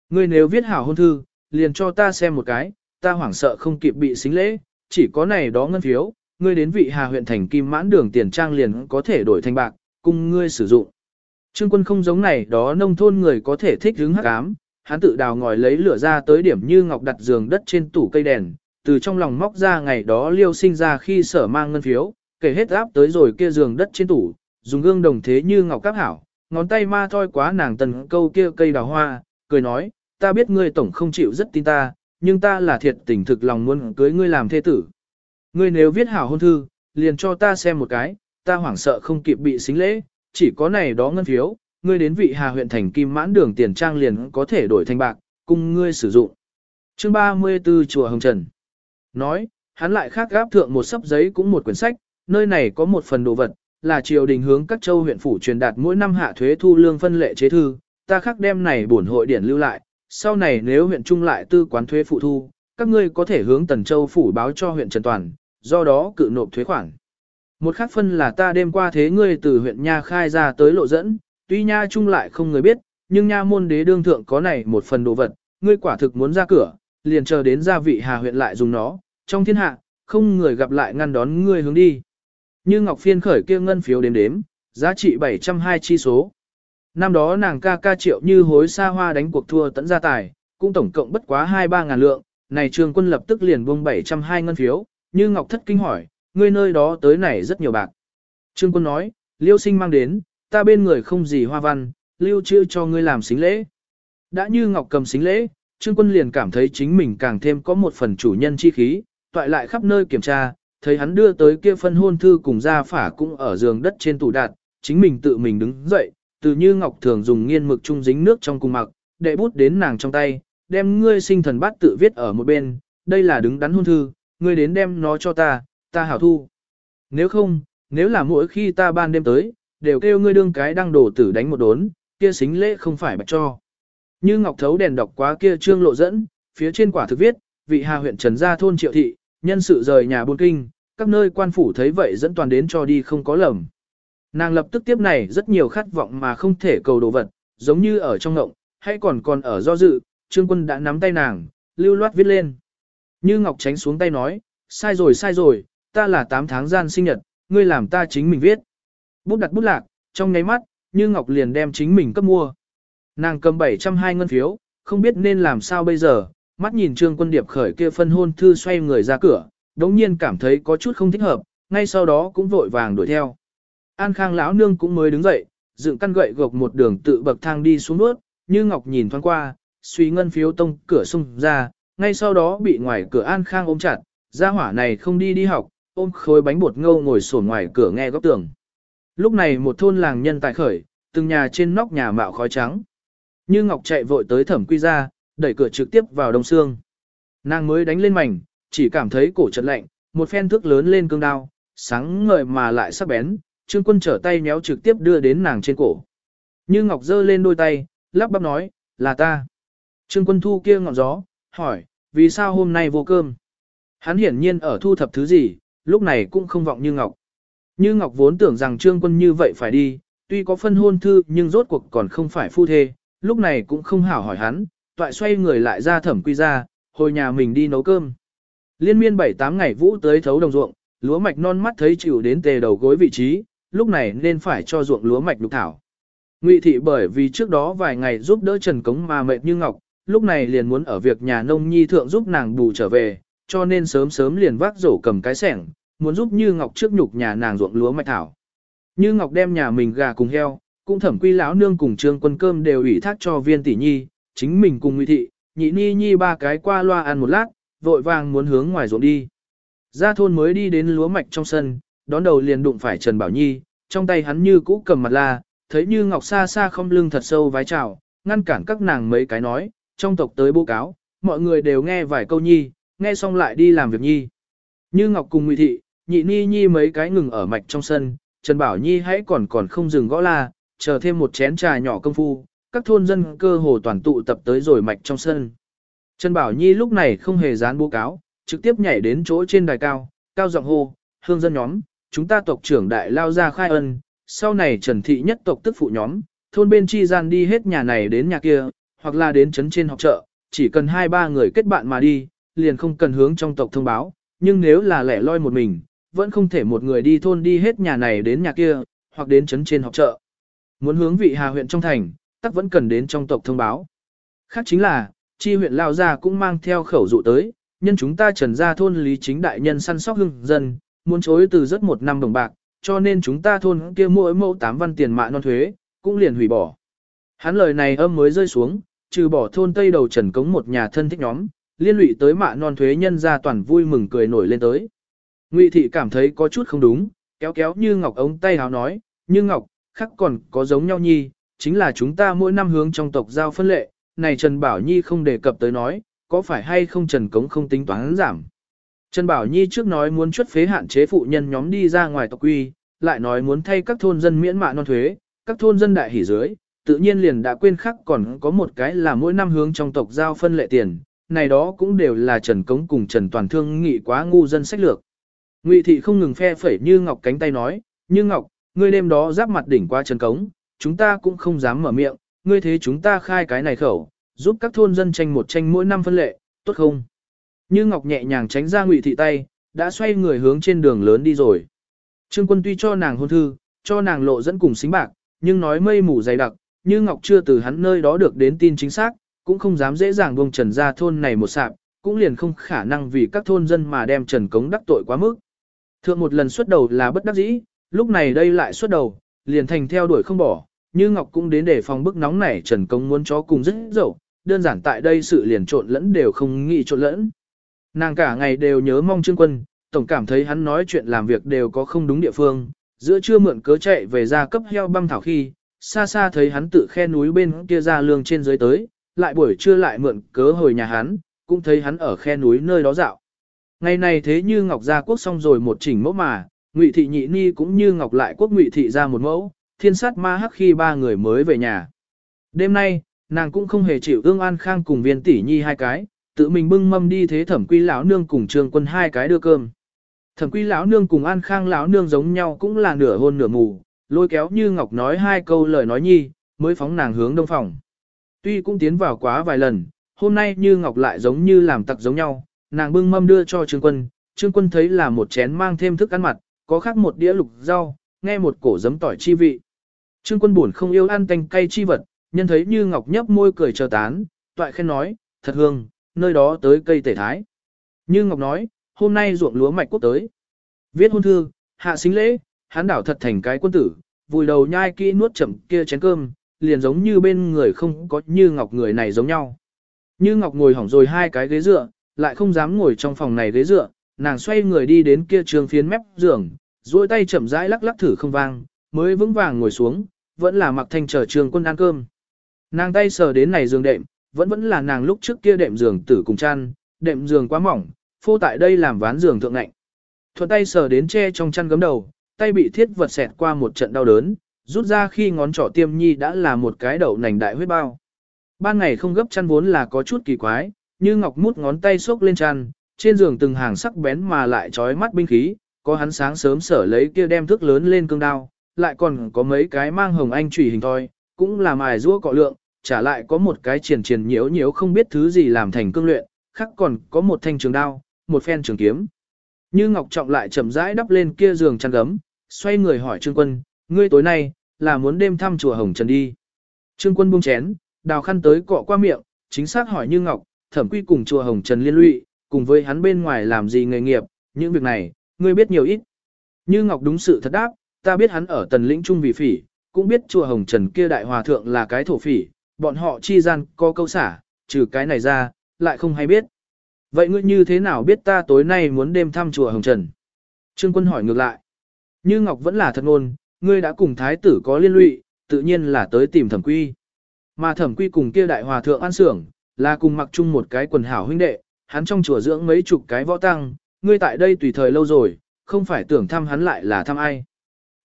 Speaker 1: Ngươi nếu viết hảo hôn thư, liền cho ta xem một cái, ta hoảng sợ không kịp bị xính lễ, chỉ có này đó ngân phiếu, ngươi đến vị Hà huyện thành kim mãn đường tiền trang liền có thể đổi thành bạc, cùng ngươi sử dụng. Trương quân không giống này đó nông thôn người có thể thích hứng hắc ám, hắn tự đào ngòi lấy lửa ra tới điểm như ngọc đặt giường đất trên tủ cây đèn, từ trong lòng móc ra ngày đó liêu sinh ra khi sở mang ngân phiếu, kể hết áp tới rồi kia giường đất trên tủ, dùng gương đồng thế như ngọc các hảo, ngón tay ma thoi quá nàng tần câu kia cây đào hoa, cười nói, ta biết ngươi tổng không chịu rất tin ta, nhưng ta là thiệt tình thực lòng muốn cưới ngươi làm thê tử. Ngươi nếu viết hảo hôn thư, liền cho ta xem một cái, ta hoảng sợ không kịp bị xính lễ, chỉ có này đó ngân phiếu, ngươi đến vị Hà huyện thành Kim Mãn đường tiền trang liền có thể đổi thành bạc, cùng ngươi sử dụng. Chương 34 Chùa Hồng Trần Nói, hắn lại khác gáp thượng một sấp giấy cũng một quyển sách, nơi này có một phần đồ vật, là triều đình hướng các châu huyện phủ truyền đạt mỗi năm hạ thuế thu lương phân lệ chế thư, ta khắc đem này bổn hội điển lưu lại, sau này nếu huyện trung lại tư quán thuế phụ thu, các ngươi có thể hướng Tần Châu phủ báo cho huyện Trần Toàn, do đó cự nộp thuế khoản. Một khác phân là ta đêm qua thế ngươi từ huyện Nha khai ra tới lộ dẫn, tuy Nha trung lại không người biết, nhưng Nha môn đế đương thượng có này một phần đồ vật, ngươi quả thực muốn ra cửa, liền chờ đến gia vị Hà huyện lại dùng nó, trong thiên hạ, không người gặp lại ngăn đón ngươi hướng đi. Như Ngọc Phiên khởi kia ngân phiếu đếm đếm, giá trị 720 chi số. Năm đó nàng ca ca triệu như hối xa hoa đánh cuộc thua tận gia tài, cũng tổng cộng bất quá 2-3 ngàn lượng, này trường quân lập tức liền buông 720 ngân phiếu, như Ngọc Thất kinh hỏi, ngươi nơi đó tới này rất nhiều bạc. Trương quân nói, liêu sinh mang đến, ta bên người không gì hoa văn, lưu chưa cho ngươi làm xính lễ. Đã như Ngọc cầm xính lễ, Trương quân liền cảm thấy chính mình càng thêm có một phần chủ nhân chi khí, toại lại khắp nơi kiểm tra, thấy hắn đưa tới kia phân hôn thư cùng gia phả cũng ở giường đất trên tủ đạt, chính mình tự mình đứng dậy, từ như Ngọc thường dùng nghiên mực trung dính nước trong cùng mặc, đệ bút đến nàng trong tay, đem ngươi sinh thần bát tự viết ở một bên, đây là đứng đắn hôn thư, ngươi đến đem nó cho ta, ta hảo thu. Nếu không, nếu là mỗi khi ta ban đêm tới, đều kêu ngươi đương cái đang đổ tử đánh một đốn, kia xính lễ không phải bạch cho. Như Ngọc thấu đèn đọc quá kia trương lộ dẫn, phía trên quả thực viết, vị Hà huyện Trần Gia thôn Triệu thị, nhân sự rời nhà buôn kinh, các nơi quan phủ thấy vậy dẫn toàn đến cho đi không có lầm. Nàng lập tức tiếp này rất nhiều khát vọng mà không thể cầu đồ vật, giống như ở trong ngộng, hay còn còn ở do dự, trương quân đã nắm tay nàng, lưu loát viết lên. Như Ngọc tránh xuống tay nói, sai rồi sai rồi, ta là 8 tháng gian sinh nhật, ngươi làm ta chính mình viết. Bút đặt bút lạc, trong nháy mắt, Như Ngọc liền đem chính mình cấp mua. Nàng cầm 720 ngân phiếu, không biết nên làm sao bây giờ, mắt nhìn Trương Quân Điệp khởi kia phân hôn thư xoay người ra cửa, đống nhiên cảm thấy có chút không thích hợp, ngay sau đó cũng vội vàng đuổi theo. An Khang lão nương cũng mới đứng dậy, dựng căn gậy gộc một đường tự bậc thang đi xuống nước. như Ngọc nhìn thoáng qua, suy ngân phiếu tông cửa xung ra, ngay sau đó bị ngoài cửa An Khang ôm chặt, gia hỏa này không đi đi học, ôm khối bánh bột ngâu ngồi sổn ngoài cửa nghe góc tường. Lúc này một thôn làng nhân tại khởi, từng nhà trên nóc nhà mạo khói trắng. Như Ngọc chạy vội tới thẩm quy ra, đẩy cửa trực tiếp vào đông xương. Nàng mới đánh lên mảnh, chỉ cảm thấy cổ chật lạnh, một phen thước lớn lên cương đao, sáng ngời mà lại sắc bén, Trương Quân trở tay méo trực tiếp đưa đến nàng trên cổ. Như Ngọc giơ lên đôi tay, lắp bắp nói, là ta. Trương Quân thu kia ngọn gió, hỏi, vì sao hôm nay vô cơm? Hắn hiển nhiên ở thu thập thứ gì, lúc này cũng không vọng Như Ngọc. Như Ngọc vốn tưởng rằng Trương Quân như vậy phải đi, tuy có phân hôn thư nhưng rốt cuộc còn không phải phu thê, lúc này cũng không hảo hỏi hắn, toại xoay người lại ra thẩm quy ra, hồi nhà mình đi nấu cơm. Liên miên 7-8 ngày vũ tới thấu đồng ruộng, lúa mạch non mắt thấy chịu đến tề đầu gối vị trí, lúc này nên phải cho ruộng lúa mạch lục thảo. Ngụy thị bởi vì trước đó vài ngày giúp đỡ Trần Cống mà mệt như ngọc, lúc này liền muốn ở việc nhà nông nhi thượng giúp nàng bù trở về, cho nên sớm sớm liền vác rổ cầm cái sẻng, muốn giúp Như Ngọc trước nhục nhà nàng ruộng lúa mạch thảo. Như Ngọc đem nhà mình gà cùng heo, cũng thẩm quy lão nương cùng trương quân cơm đều ủy thác cho viên tỷ nhi, chính mình cùng Ngụy thị, nhị ni nhi ba cái qua loa ăn một lát, vội vàng muốn hướng ngoài ruộng đi. Ra thôn mới đi đến lúa mạch trong sân, đón đầu liền đụng phải Trần Bảo Nhi, trong tay hắn như cũ cầm mặt la, thấy như ngọc xa xa không lưng thật sâu vái chào, ngăn cản các nàng mấy cái nói, trong tộc tới bố cáo, mọi người đều nghe vài câu nhi, nghe xong lại đi làm việc nhi. Như ngọc cùng ngụy thị, nhị ni nhi mấy cái ngừng ở mạch trong sân, Trần Bảo Nhi hãy còn còn không dừng gõ la, chờ thêm một chén trà nhỏ công phu, các thôn dân cơ hồ toàn tụ tập tới rồi mạch trong sân. Trần Bảo Nhi lúc này không hề dán bố cáo, trực tiếp nhảy đến chỗ trên đài cao, cao giọng hô, hương dân nhóm, chúng ta tộc trưởng đại lao ra khai ân, sau này Trần Thị nhất tộc tức phụ nhóm, thôn bên chi gian đi hết nhà này đến nhà kia, hoặc là đến trấn trên học chợ, chỉ cần hai ba người kết bạn mà đi, liền không cần hướng trong tộc thông báo, nhưng nếu là lẻ loi một mình, vẫn không thể một người đi thôn đi hết nhà này đến nhà kia, hoặc đến trấn trên học chợ. Muốn hướng vị Hà huyện trong thành, tắc vẫn cần đến trong tộc thông báo. Khác chính là, chi huyện lao gia cũng mang theo khẩu dụ tới, nhân chúng ta trần ra thôn lý chính đại nhân săn sóc hưng dân, muốn chối từ rất một năm đồng bạc, cho nên chúng ta thôn kia mỗi mẫu tám văn tiền mạ non thuế, cũng liền hủy bỏ. Hắn lời này âm mới rơi xuống, trừ bỏ thôn tây đầu trần cống một nhà thân thích nhóm, liên lụy tới mạ non thuế nhân ra toàn vui mừng cười nổi lên tới. Ngụy thị cảm thấy có chút không đúng, kéo kéo như ngọc ống tay háo nói, như ngọc, khắc còn có giống nhau nhi, chính là chúng ta mỗi năm hướng trong tộc giao phân lệ, này Trần Bảo Nhi không đề cập tới nói, có phải hay không Trần Cống không tính toán giảm. Trần Bảo Nhi trước nói muốn chuất phế hạn chế phụ nhân nhóm đi ra ngoài tộc quy, lại nói muốn thay các thôn dân miễn mạ non thuế, các thôn dân đại hỉ dưới, tự nhiên liền đã quên khắc còn có một cái là mỗi năm hướng trong tộc giao phân lệ tiền, này đó cũng đều là Trần Cống cùng Trần Toàn Thương nghị quá ngu dân sách lược. Ngụy thị không ngừng phe phẩy như ngọc cánh tay nói, như ngọc, ngươi đêm đó giáp mặt đỉnh qua Trần Cống, chúng ta cũng không dám mở miệng, ngươi thế chúng ta khai cái này khẩu, giúp các thôn dân tranh một tranh mỗi năm phân lệ, tốt không? Như Ngọc nhẹ nhàng tránh ra Ngụy thị tay, đã xoay người hướng trên đường lớn đi rồi. Trương Quân tuy cho nàng hôn thư, cho nàng lộ dẫn cùng xính bạc, nhưng nói mây mù dày đặc, Như Ngọc chưa từ hắn nơi đó được đến tin chính xác, cũng không dám dễ dàng buông Trần ra thôn này một sạp, cũng liền không khả năng vì các thôn dân mà đem Trần Cống đắc tội quá mức. Thượng một lần xuất đầu là bất đắc dĩ, lúc này đây lại xuất đầu, liền thành theo đuổi không bỏ, như Ngọc cũng đến để phòng bức nóng này Trần Công muốn chó cùng rất dậu, đơn giản tại đây sự liền trộn lẫn đều không nghĩ trộn lẫn. Nàng cả ngày đều nhớ mong Trương Quân, tổng cảm thấy hắn nói chuyện làm việc đều có không đúng địa phương, giữa trưa mượn cớ chạy về ra cấp heo băm thảo khi, xa xa thấy hắn tự khe núi bên kia ra lương trên dưới tới, lại buổi trưa lại mượn cớ hồi nhà hắn, cũng thấy hắn ở khe núi nơi đó dạo. Ngày này thế như Ngọc gia quốc xong rồi một chỉnh mẫu mà, Ngụy thị nhị ni cũng như Ngọc lại quốc Ngụy thị ra một mẫu, thiên sát ma hắc khi ba người mới về nhà. Đêm nay, nàng cũng không hề chịu ương an khang cùng viên tỷ nhi hai cái, tự mình bưng mâm đi thế thẩm quy lão nương cùng trương quân hai cái đưa cơm. Thẩm quy lão nương cùng an khang lão nương giống nhau cũng là nửa hôn nửa mù, lôi kéo như ngọc nói hai câu lời nói nhi, mới phóng nàng hướng đông phòng. Tuy cũng tiến vào quá vài lần, hôm nay như ngọc lại giống như làm tặc giống nhau, nàng bưng mâm đưa cho trương quân, trương quân thấy là một chén mang thêm thức ăn mặt, có khác một đĩa lục rau, nghe một cổ giấm tỏi chi vị. Trương quân buồn không yêu ăn tanh cay chi vật, nhân thấy như ngọc nhấp môi cười chờ tán, toại khen nói, thật hương, nơi đó tới cây tể thái. Như ngọc nói, hôm nay ruộng lúa mạch quốc tới. Viết hôn thư, hạ xính lễ, hán đảo thật thành cái quân tử, vùi đầu nhai kỹ nuốt chậm kia chén cơm, liền giống như bên người không có như ngọc người này giống nhau. Như ngọc ngồi hỏng rồi hai cái ghế dựa, lại không dám ngồi trong phòng này ghế dựa, nàng xoay người đi đến kia trường phiến mép giường, duỗi tay chậm rãi lắc lắc thử không vang, mới vững vàng ngồi xuống, vẫn là mặc thanh chờ trường quân ăn cơm. Nàng tay sờ đến này giường đệm, vẫn vẫn là nàng lúc trước kia đệm giường tử cùng chăn, đệm giường quá mỏng, phô tại đây làm ván giường thượng ngạnh. Thuận tay sờ đến che trong chăn gấm đầu, tay bị thiết vật xẹt qua một trận đau đớn, rút ra khi ngón trỏ tiêm nhi đã là một cái đầu nành đại huyết bao. Ban ngày không gấp chăn vốn là có chút kỳ quái, như ngọc mút ngón tay xốc lên chăn, trên giường từng hàng sắc bén mà lại trói mắt binh khí, có hắn sáng sớm sở lấy kia đem thước lớn lên cương đao, lại còn có mấy cái mang hồng anh chủy hình thôi, cũng là mài rũa cọ lượng, trả lại có một cái triển triển nhiễu nhiễu không biết thứ gì làm thành cương luyện, khác còn có một thanh trường đao, một phen trường kiếm. Như Ngọc Trọng lại chậm rãi đắp lên kia giường chăn gấm, xoay người hỏi Trương Quân, ngươi tối nay, là muốn đêm thăm chùa Hồng Trần đi. Trương Quân buông chén, đào khăn tới cọ qua miệng, chính xác hỏi Như Ngọc, thẩm quy cùng chùa Hồng Trần liên lụy, cùng với hắn bên ngoài làm gì nghề nghiệp, những việc này, ngươi biết nhiều ít. Như Ngọc đúng sự thật đáp, ta biết hắn ở tần lĩnh trung vì phỉ, cũng biết chùa Hồng Trần kia đại hòa thượng là cái thổ phỉ, bọn họ chi gian có câu xả, trừ cái này ra, lại không hay biết. Vậy ngươi như thế nào biết ta tối nay muốn đêm thăm chùa Hồng Trần? Trương quân hỏi ngược lại. Như Ngọc vẫn là thật ngôn, ngươi đã cùng thái tử có liên lụy, tự nhiên là tới tìm thẩm quy. Mà thẩm quy cùng kia đại hòa thượng an sưởng, là cùng mặc chung một cái quần hảo huynh đệ, hắn trong chùa dưỡng mấy chục cái võ tăng, ngươi tại đây tùy thời lâu rồi, không phải tưởng thăm hắn lại là thăm ai.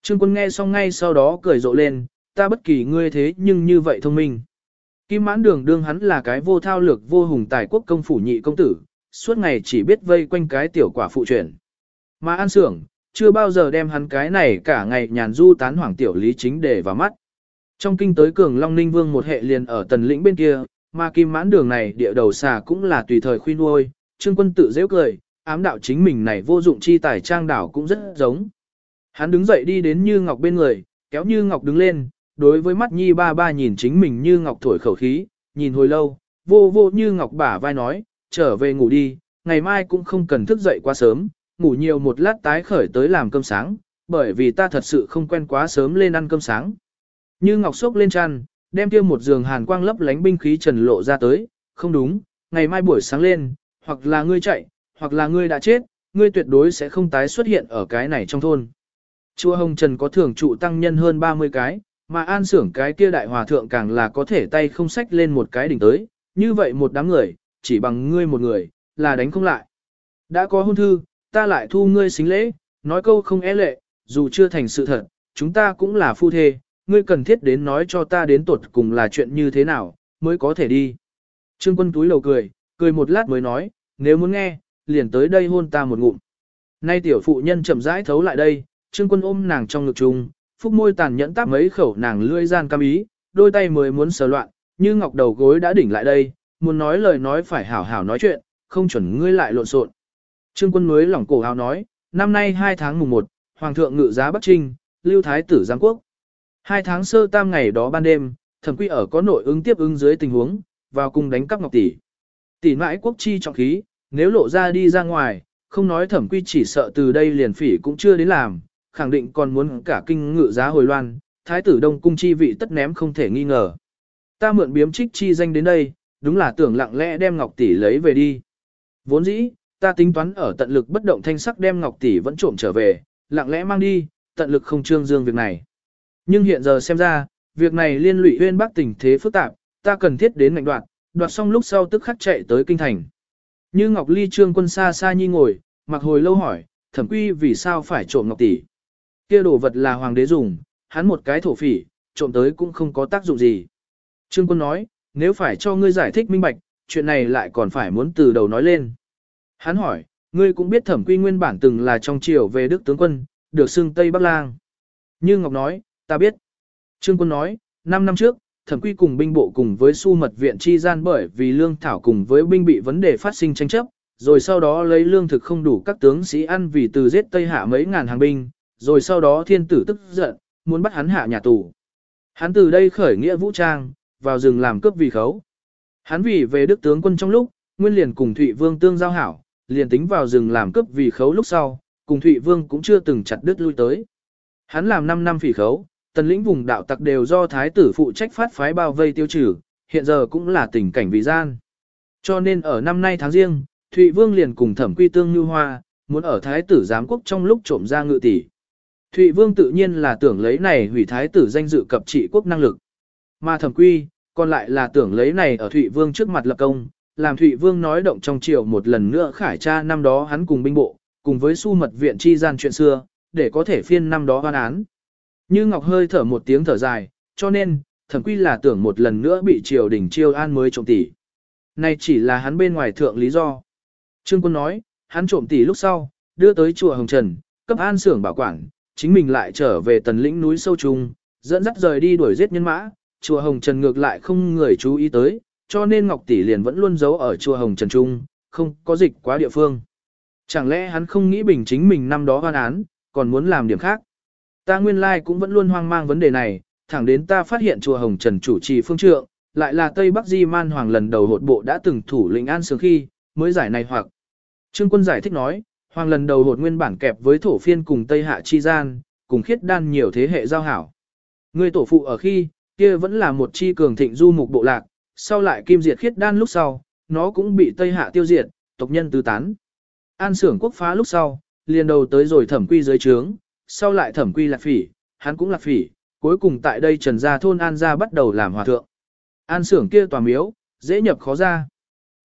Speaker 1: Trương quân nghe xong ngay sau đó cười rộ lên, ta bất kỳ ngươi thế nhưng như vậy thông minh. Kim mãn đường đương hắn là cái vô thao lược vô hùng tài quốc công phủ nhị công tử, suốt ngày chỉ biết vây quanh cái tiểu quả phụ chuyển. Mà an sưởng, chưa bao giờ đem hắn cái này cả ngày nhàn du tán hoảng tiểu lý chính để vào mắt. Trong kinh tới cường Long Ninh Vương một hệ liền ở tần lĩnh bên kia, mà kim mãn đường này địa đầu xà cũng là tùy thời khuyên nuôi, trương quân tự dễ cười, ám đạo chính mình này vô dụng chi tài trang đảo cũng rất giống. Hắn đứng dậy đi đến Như Ngọc bên người, kéo Như Ngọc đứng lên, đối với mắt Nhi ba ba nhìn chính mình Như Ngọc thổi khẩu khí, nhìn hồi lâu, vô vô Như Ngọc bả vai nói, trở về ngủ đi, ngày mai cũng không cần thức dậy quá sớm, ngủ nhiều một lát tái khởi tới làm cơm sáng, bởi vì ta thật sự không quen quá sớm lên ăn cơm sáng. Như Ngọc sốc lên chăn, đem kia một giường hàn quang lấp lánh binh khí trần lộ ra tới, không đúng, ngày mai buổi sáng lên, hoặc là ngươi chạy, hoặc là ngươi đã chết, ngươi tuyệt đối sẽ không tái xuất hiện ở cái này trong thôn. Chùa Hồng Trần có thưởng trụ tăng nhân hơn 30 cái, mà an sưởng cái kia đại hòa thượng càng là có thể tay không sách lên một cái đỉnh tới, như vậy một đám người, chỉ bằng ngươi một người, là đánh không lại. Đã có hôn thư, ta lại thu ngươi xính lễ, nói câu không e lệ, dù chưa thành sự thật, chúng ta cũng là phu thê, ngươi cần thiết đến nói cho ta đến tuột cùng là chuyện như thế nào, mới có thể đi. Trương quân túi lầu cười, cười một lát mới nói, nếu muốn nghe, liền tới đây hôn ta một ngụm. Nay tiểu phụ nhân chậm rãi thấu lại đây, trương quân ôm nàng trong ngực chung, phúc môi tàn nhẫn táp mấy khẩu nàng lươi gian cam ý, đôi tay mới muốn sờ loạn, như ngọc đầu gối đã đỉnh lại đây, muốn nói lời nói phải hảo hảo nói chuyện, không chuẩn ngươi lại lộn xộn. Trương quân núi lỏng cổ áo nói, năm nay 2 tháng mùng 1, Hoàng thượng ngự giá Bắc Trinh, lưu thái tử Giang Quốc. Hai tháng sơ tam ngày đó ban đêm, thẩm quy ở có nội ứng tiếp ứng dưới tình huống, vào cùng đánh cắp ngọc tỷ. Tỷ mãi quốc chi trọng khí, nếu lộ ra đi ra ngoài, không nói thẩm quy chỉ sợ từ đây liền phỉ cũng chưa đến làm, khẳng định còn muốn cả kinh ngự giá hồi loan, thái tử đông cung chi vị tất ném không thể nghi ngờ. Ta mượn biếm trích chi danh đến đây, đúng là tưởng lặng lẽ đem ngọc tỷ lấy về đi. Vốn dĩ, ta tính toán ở tận lực bất động thanh sắc đem ngọc tỷ vẫn trộm trở về, lặng lẽ mang đi, tận lực không trương dương việc này. Nhưng hiện giờ xem ra, việc này liên lụy huyên bác tình thế phức tạp, ta cần thiết đến ngạnh đoạn, đoạt xong lúc sau tức khắc chạy tới kinh thành. Như Ngọc Ly trương quân xa xa nhi ngồi, mặc hồi lâu hỏi, thẩm quy vì sao phải trộm ngọc tỷ. Kia đồ vật là hoàng đế dùng, hắn một cái thổ phỉ, trộm tới cũng không có tác dụng gì. Trương quân nói, nếu phải cho ngươi giải thích minh bạch, chuyện này lại còn phải muốn từ đầu nói lên. Hắn hỏi, ngươi cũng biết thẩm quy nguyên bản từng là trong triều về đức tướng quân, được xưng Tây Bắc Lang. Như Ngọc nói, ta biết. Trương quân nói, 5 năm trước, thẩm quy cùng binh bộ cùng với su mật viện chi gian bởi vì lương thảo cùng với binh bị vấn đề phát sinh tranh chấp, rồi sau đó lấy lương thực không đủ các tướng sĩ ăn vì từ giết Tây Hạ mấy ngàn hàng binh, rồi sau đó thiên tử tức giận, muốn bắt hắn hạ nhà tù. Hắn từ đây khởi nghĩa vũ trang, vào rừng làm cướp vì khấu. Hắn vì về đức tướng quân trong lúc, nguyên liền cùng Thụy Vương tương giao hảo, liền tính vào rừng làm cướp vì khấu lúc sau, cùng Thụy Vương cũng chưa từng chặt đứt lui tới. Hắn làm 5 năm phỉ khấu, tần lĩnh vùng đạo tặc đều do thái tử phụ trách phát phái bao vây tiêu trừ, hiện giờ cũng là tình cảnh vì gian. Cho nên ở năm nay tháng riêng, Thụy Vương liền cùng thẩm quy tương như hoa, muốn ở thái tử giám quốc trong lúc trộm ra ngự tỷ. Thụy Vương tự nhiên là tưởng lấy này hủy thái tử danh dự cập trị quốc năng lực. Mà thẩm quy, còn lại là tưởng lấy này ở Thụy Vương trước mặt lập công, làm Thụy Vương nói động trong triều một lần nữa khải tra năm đó hắn cùng binh bộ, cùng với su mật viện chi gian chuyện xưa, để có thể phiên năm đó hoan án. Như Ngọc hơi thở một tiếng thở dài, cho nên, thẩm quy là tưởng một lần nữa bị triều đình chiêu an mới trộm tỷ. Này chỉ là hắn bên ngoài thượng lý do. Trương quân nói, hắn trộm tỷ lúc sau, đưa tới chùa Hồng Trần, cấp an xưởng bảo quản, chính mình lại trở về tần lĩnh núi sâu trùng dẫn dắt rời đi đuổi giết nhân mã, chùa Hồng Trần ngược lại không người chú ý tới, cho nên Ngọc tỷ liền vẫn luôn giấu ở chùa Hồng Trần trung, không có dịch quá địa phương. Chẳng lẽ hắn không nghĩ bình chính mình năm đó hoan án, còn muốn làm điểm khác? Ta nguyên lai cũng vẫn luôn hoang mang vấn đề này, thẳng đến ta phát hiện chùa Hồng Trần chủ trì phương trượng, lại là Tây Bắc Di Man Hoàng lần đầu hột bộ đã từng thủ lĩnh an sướng khi, mới giải này hoặc. Trương quân giải thích nói, Hoàng lần đầu hột nguyên bản kẹp với thổ phiên cùng Tây Hạ Chi Gian, cùng khiết đan nhiều thế hệ giao hảo. Người tổ phụ ở khi, kia vẫn là một chi cường thịnh du mục bộ lạc, sau lại kim diệt khiết đan lúc sau, nó cũng bị Tây Hạ tiêu diệt, tộc nhân tứ tán. An sưởng quốc phá lúc sau, liền đầu tới rồi thẩm quy dưới trướng, sau lại thẩm quy lạc phỉ, hắn cũng lạc phỉ, cuối cùng tại đây trần gia thôn An gia bắt đầu làm hòa thượng. An sưởng kia tòa miếu, dễ nhập khó ra.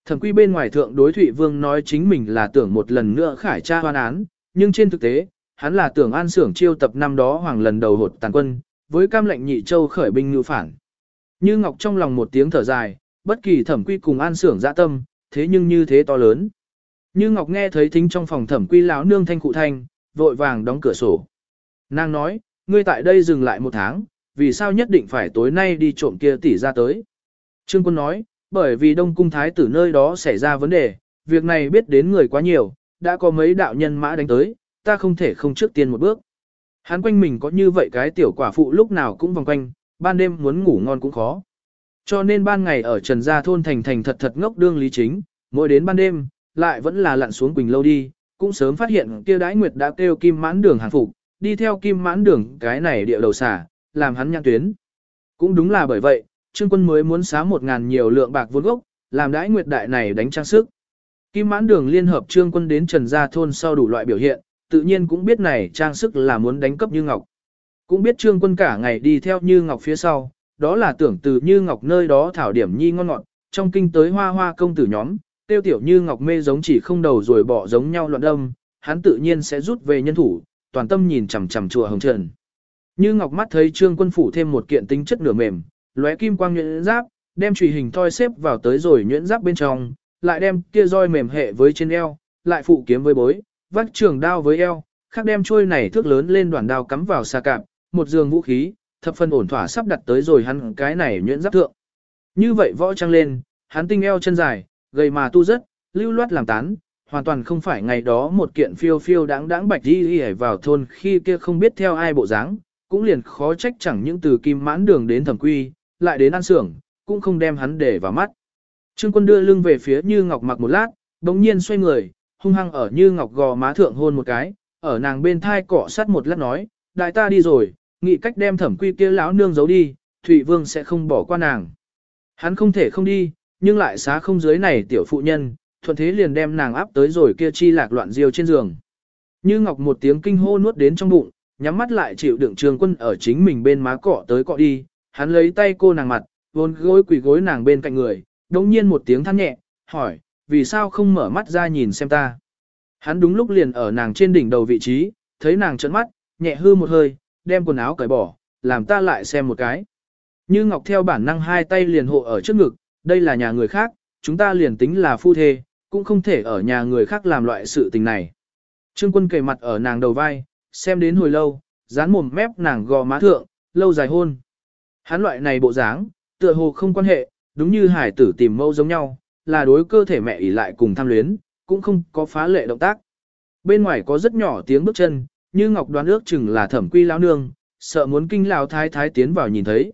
Speaker 1: Thẩm quy bên ngoài thượng đối Thụy Vương nói chính mình là tưởng một lần nữa khải tra hoan án, nhưng trên thực tế, hắn là tưởng an xưởng chiêu tập năm đó hoàng lần đầu hột tàn quân, với cam lệnh nhị châu khởi binh ngự phản. Như Ngọc trong lòng một tiếng thở dài, bất kỳ thẩm quy cùng an xưởng dạ tâm, thế nhưng như thế to lớn. Như Ngọc nghe thấy thính trong phòng thẩm quy lão nương thanh cụ thanh, vội vàng đóng cửa sổ. Nàng nói, ngươi tại đây dừng lại một tháng, vì sao nhất định phải tối nay đi trộm kia tỷ ra tới. Trương quân nói, bởi vì Đông Cung Thái tử nơi đó xảy ra vấn đề, việc này biết đến người quá nhiều, đã có mấy đạo nhân mã đánh tới, ta không thể không trước tiên một bước. Hắn quanh mình có như vậy cái tiểu quả phụ lúc nào cũng vòng quanh, ban đêm muốn ngủ ngon cũng khó. Cho nên ban ngày ở Trần Gia thôn thành thành thật thật ngốc đương lý chính, mỗi đến ban đêm, lại vẫn là lặn xuống Quỳnh Lâu đi, cũng sớm phát hiện kia đái nguyệt đã kêu kim mãn đường hàng phục, đi theo kim mãn đường cái này địa đầu xả, làm hắn nhang tuyến. Cũng đúng là bởi vậy, Trương quân mới muốn xá một ngàn nhiều lượng bạc vốn gốc, làm đái nguyệt đại này đánh trang sức. Kim mãn đường liên hợp Trương quân đến Trần Gia thôn sau đủ loại biểu hiện, tự nhiên cũng biết này trang sức là muốn đánh cấp Như Ngọc. Cũng biết Trương quân cả ngày đi theo Như Ngọc phía sau, đó là tưởng từ Như Ngọc nơi đó thảo điểm nhi ngon ngọt, trong kinh tới hoa hoa công tử nhóm, tiêu tiểu Như Ngọc mê giống chỉ không đầu rồi bỏ giống nhau loạn đâm, hắn tự nhiên sẽ rút về nhân thủ, toàn tâm nhìn chằm chằm chùa Hồng Trần. Như Ngọc mắt thấy Trương quân phủ thêm một kiện tính chất nửa mềm, lóe kim quang nhuyễn giáp, đem chùy hình thoi xếp vào tới rồi nhuyễn giáp bên trong, lại đem kia roi mềm hệ với trên eo, lại phụ kiếm với bối, vắt trường đao với eo, khác đem trôi này thước lớn lên đoạn đao cắm vào xa cạp, một giường vũ khí, thập phần ổn thỏa sắp đặt tới rồi hắn cái này nhuyễn giáp thượng. Như vậy võ trang lên, hắn tinh eo chân dài, gầy mà tu rất, lưu loát làm tán, hoàn toàn không phải ngày đó một kiện phiêu phiêu đáng đáng bạch đi đi vào thôn khi kia không biết theo ai bộ dáng, cũng liền khó trách chẳng những từ kim mãn đường đến thẩm quy, lại đến ăn sưởng cũng không đem hắn để vào mắt. Trương quân đưa lưng về phía Như Ngọc mặc một lát, đống nhiên xoay người, hung hăng ở Như Ngọc gò má thượng hôn một cái, ở nàng bên thai cọ sát một lát nói, đại ta đi rồi, nghĩ cách đem thẩm quy kia lão nương giấu đi, Thụy Vương sẽ không bỏ qua nàng. Hắn không thể không đi, nhưng lại xá không dưới này tiểu phụ nhân, thuận thế liền đem nàng áp tới rồi kia chi lạc loạn diêu trên giường. Như Ngọc một tiếng kinh hô nuốt đến trong bụng, nhắm mắt lại chịu đựng trương quân ở chính mình bên má cọ tới cọ đi, hắn lấy tay cô nàng mặt, vốn gối quỳ gối nàng bên cạnh người, đồng nhiên một tiếng than nhẹ, hỏi, vì sao không mở mắt ra nhìn xem ta. Hắn đúng lúc liền ở nàng trên đỉnh đầu vị trí, thấy nàng trợn mắt, nhẹ hư một hơi, đem quần áo cởi bỏ, làm ta lại xem một cái. Như Ngọc theo bản năng hai tay liền hộ ở trước ngực, đây là nhà người khác, chúng ta liền tính là phu thê, cũng không thể ở nhà người khác làm loại sự tình này. Trương quân kề mặt ở nàng đầu vai, xem đến hồi lâu, dán mồm mép nàng gò má thượng, lâu dài hôn. Hắn loại này bộ dáng, tựa hồ không quan hệ, đúng như hải tử tìm mâu giống nhau, là đối cơ thể mẹ ỉ lại cùng tham luyến, cũng không có phá lệ động tác. Bên ngoài có rất nhỏ tiếng bước chân, như Ngọc đoán ước chừng là thẩm quy lão nương, sợ muốn kinh lão thái thái tiến vào nhìn thấy.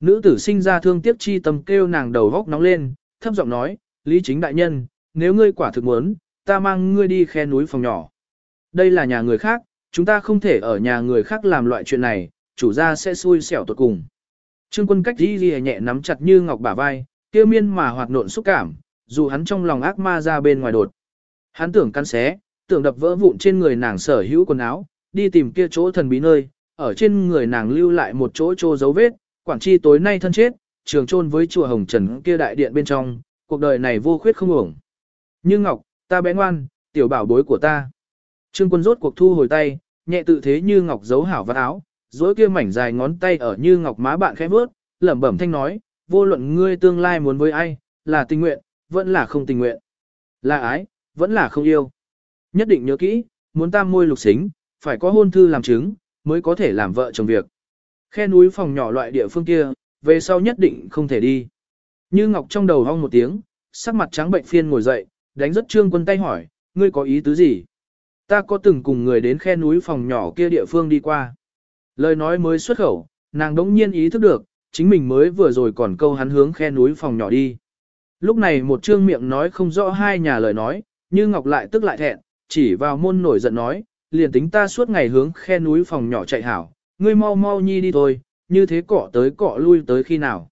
Speaker 1: Nữ tử sinh ra thương tiếc chi tâm kêu nàng đầu góc nóng lên, thấp giọng nói, Lý chính đại nhân, nếu ngươi quả thực muốn, ta mang ngươi đi khe núi phòng nhỏ. Đây là nhà người khác, chúng ta không thể ở nhà người khác làm loại chuyện này, chủ gia sẽ xui xẻo tuột cùng. Trương quân cách đi ghi nhẹ nắm chặt như ngọc bả vai, kia miên mà hoạt nộn xúc cảm, dù hắn trong lòng ác ma ra bên ngoài đột. Hắn tưởng căn xé, tưởng đập vỡ vụn trên người nàng sở hữu quần áo, đi tìm kia chỗ thần bí nơi, ở trên người nàng lưu lại một chỗ trô dấu vết, quản chi tối nay thân chết, trường trôn với chùa Hồng Trần kia đại điện bên trong, cuộc đời này vô khuyết không ổng. Như Ngọc, ta bé ngoan, tiểu bảo bối của ta. Trương quân rốt cuộc thu hồi tay, nhẹ tự thế như Ngọc giấu hảo vạt áo, dối kia mảnh dài ngón tay ở như Ngọc má bạn khẽ vớt, lẩm bẩm thanh nói, vô luận ngươi tương lai muốn với ai, là tình nguyện, vẫn là không tình nguyện. Là ái, vẫn là không yêu. Nhất định nhớ kỹ, muốn tam môi lục xính, phải có hôn thư làm chứng, mới có thể làm vợ chồng việc. Khe núi phòng nhỏ loại địa phương kia, về sau nhất định không thể đi. Như Ngọc trong đầu hong một tiếng, sắc mặt trắng bệnh phiên ngồi dậy, đánh rất trương quân tay hỏi, ngươi có ý tứ gì? Ta có từng cùng người đến khe núi phòng nhỏ kia địa phương đi qua. Lời nói mới xuất khẩu, nàng đống nhiên ý thức được, chính mình mới vừa rồi còn câu hắn hướng khe núi phòng nhỏ đi. Lúc này một trương miệng nói không rõ hai nhà lời nói, như Ngọc lại tức lại thẹn, chỉ vào môn nổi giận nói, liền tính ta suốt ngày hướng khe núi phòng nhỏ chạy hảo, ngươi mau mau nhi đi thôi, như thế cọ tới cọ lui tới khi nào.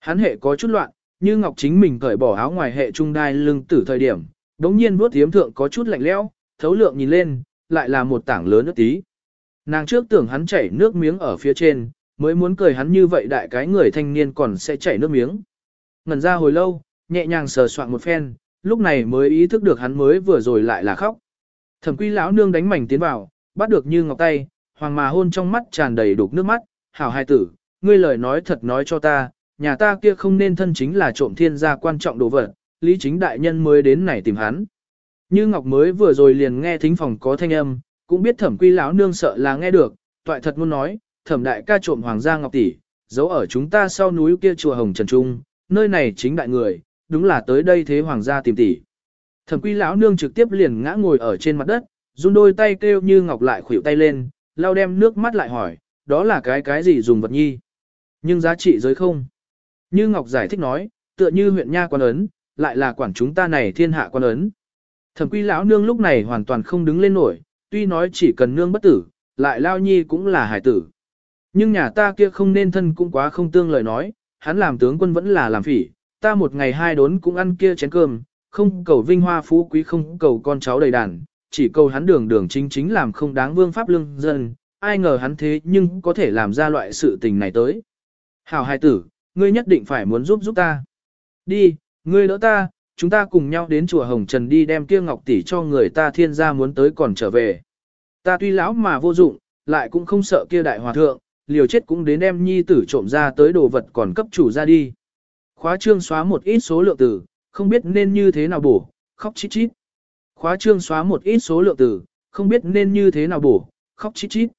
Speaker 1: Hắn hệ có chút loạn, như Ngọc chính mình cởi bỏ áo ngoài hệ trung đai lưng tử thời điểm, đống nhiên vuốt thiếm thượng có chút lạnh lẽo, thấu lượng nhìn lên, lại là một tảng lớn nước tí. Nàng trước tưởng hắn chảy nước miếng ở phía trên, mới muốn cười hắn như vậy đại cái người thanh niên còn sẽ chảy nước miếng. Ngần ra hồi lâu, nhẹ nhàng sờ soạn một phen, lúc này mới ý thức được hắn mới vừa rồi lại là khóc. Thẩm quy lão nương đánh mảnh tiến vào, bắt được như ngọc tay, hoàng mà hôn trong mắt tràn đầy đục nước mắt, hảo hai tử, ngươi lời nói thật nói cho ta, nhà ta kia không nên thân chính là trộm thiên gia quan trọng đồ vật, lý chính đại nhân mới đến này tìm hắn. Như Ngọc mới vừa rồi liền nghe thính phòng có thanh âm, cũng biết thẩm quy lão nương sợ là nghe được, toại thật muốn nói, thẩm đại ca trộm hoàng gia ngọc tỷ, giấu ở chúng ta sau núi kia chùa Hồng Trần Trung, nơi này chính đại người, đúng là tới đây thế hoàng gia tìm tỷ. Thẩm quy lão nương trực tiếp liền ngã ngồi ở trên mặt đất, run đôi tay kêu như ngọc lại khuỷu tay lên, lau đem nước mắt lại hỏi, đó là cái cái gì dùng vật nhi. Nhưng giá trị giới không. Như Ngọc giải thích nói, tựa như huyện nha quan ấn, lại là quản chúng ta này thiên hạ quan ấn. Thẩm quy lão nương lúc này hoàn toàn không đứng lên nổi, tuy nói chỉ cần nương bất tử, lại lao nhi cũng là hải tử. Nhưng nhà ta kia không nên thân cũng quá không tương lời nói, hắn làm tướng quân vẫn là làm phỉ, ta một ngày hai đốn cũng ăn kia chén cơm, không cầu vinh hoa phú quý không cầu con cháu đầy đàn, chỉ cầu hắn đường đường chính chính làm không đáng vương pháp lương dân, ai ngờ hắn thế nhưng có thể làm ra loại sự tình này tới. Hảo hài tử, ngươi nhất định phải muốn giúp giúp ta. Đi, ngươi đỡ ta, chúng ta cùng nhau đến chùa Hồng Trần đi đem kia ngọc tỷ cho người ta thiên gia muốn tới còn trở về. Ta tuy lão mà vô dụng, lại cũng không sợ kia đại hòa thượng, liều chết cũng đến đem nhi tử trộm ra tới đồ vật còn cấp chủ ra đi. Khóa trương xóa một ít số lượng tử không biết nên như thế nào bổ, khóc chít chít. Khóa trương xóa một ít số lượng tử không biết nên như thế nào bổ, khóc chít chít.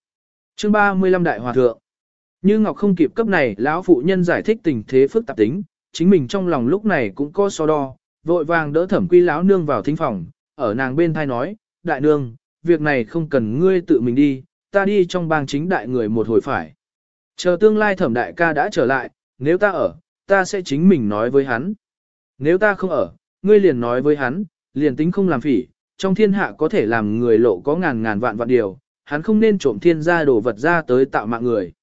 Speaker 1: Chương 35 Đại Hòa Thượng Như Ngọc không kịp cấp này, lão phụ nhân giải thích tình thế phức tạp tính, chính mình trong lòng lúc này cũng có so đo, vội vàng đỡ thẩm quy lão nương vào thính phòng, ở nàng bên thai nói, đại nương, việc này không cần ngươi tự mình đi, ta đi trong bang chính đại người một hồi phải. Chờ tương lai thẩm đại ca đã trở lại, nếu ta ở, ta sẽ chính mình nói với hắn. Nếu ta không ở, ngươi liền nói với hắn, liền tính không làm phỉ, trong thiên hạ có thể làm người lộ có ngàn ngàn vạn vạn điều, hắn không nên trộm thiên gia đồ vật ra tới tạo mạng người.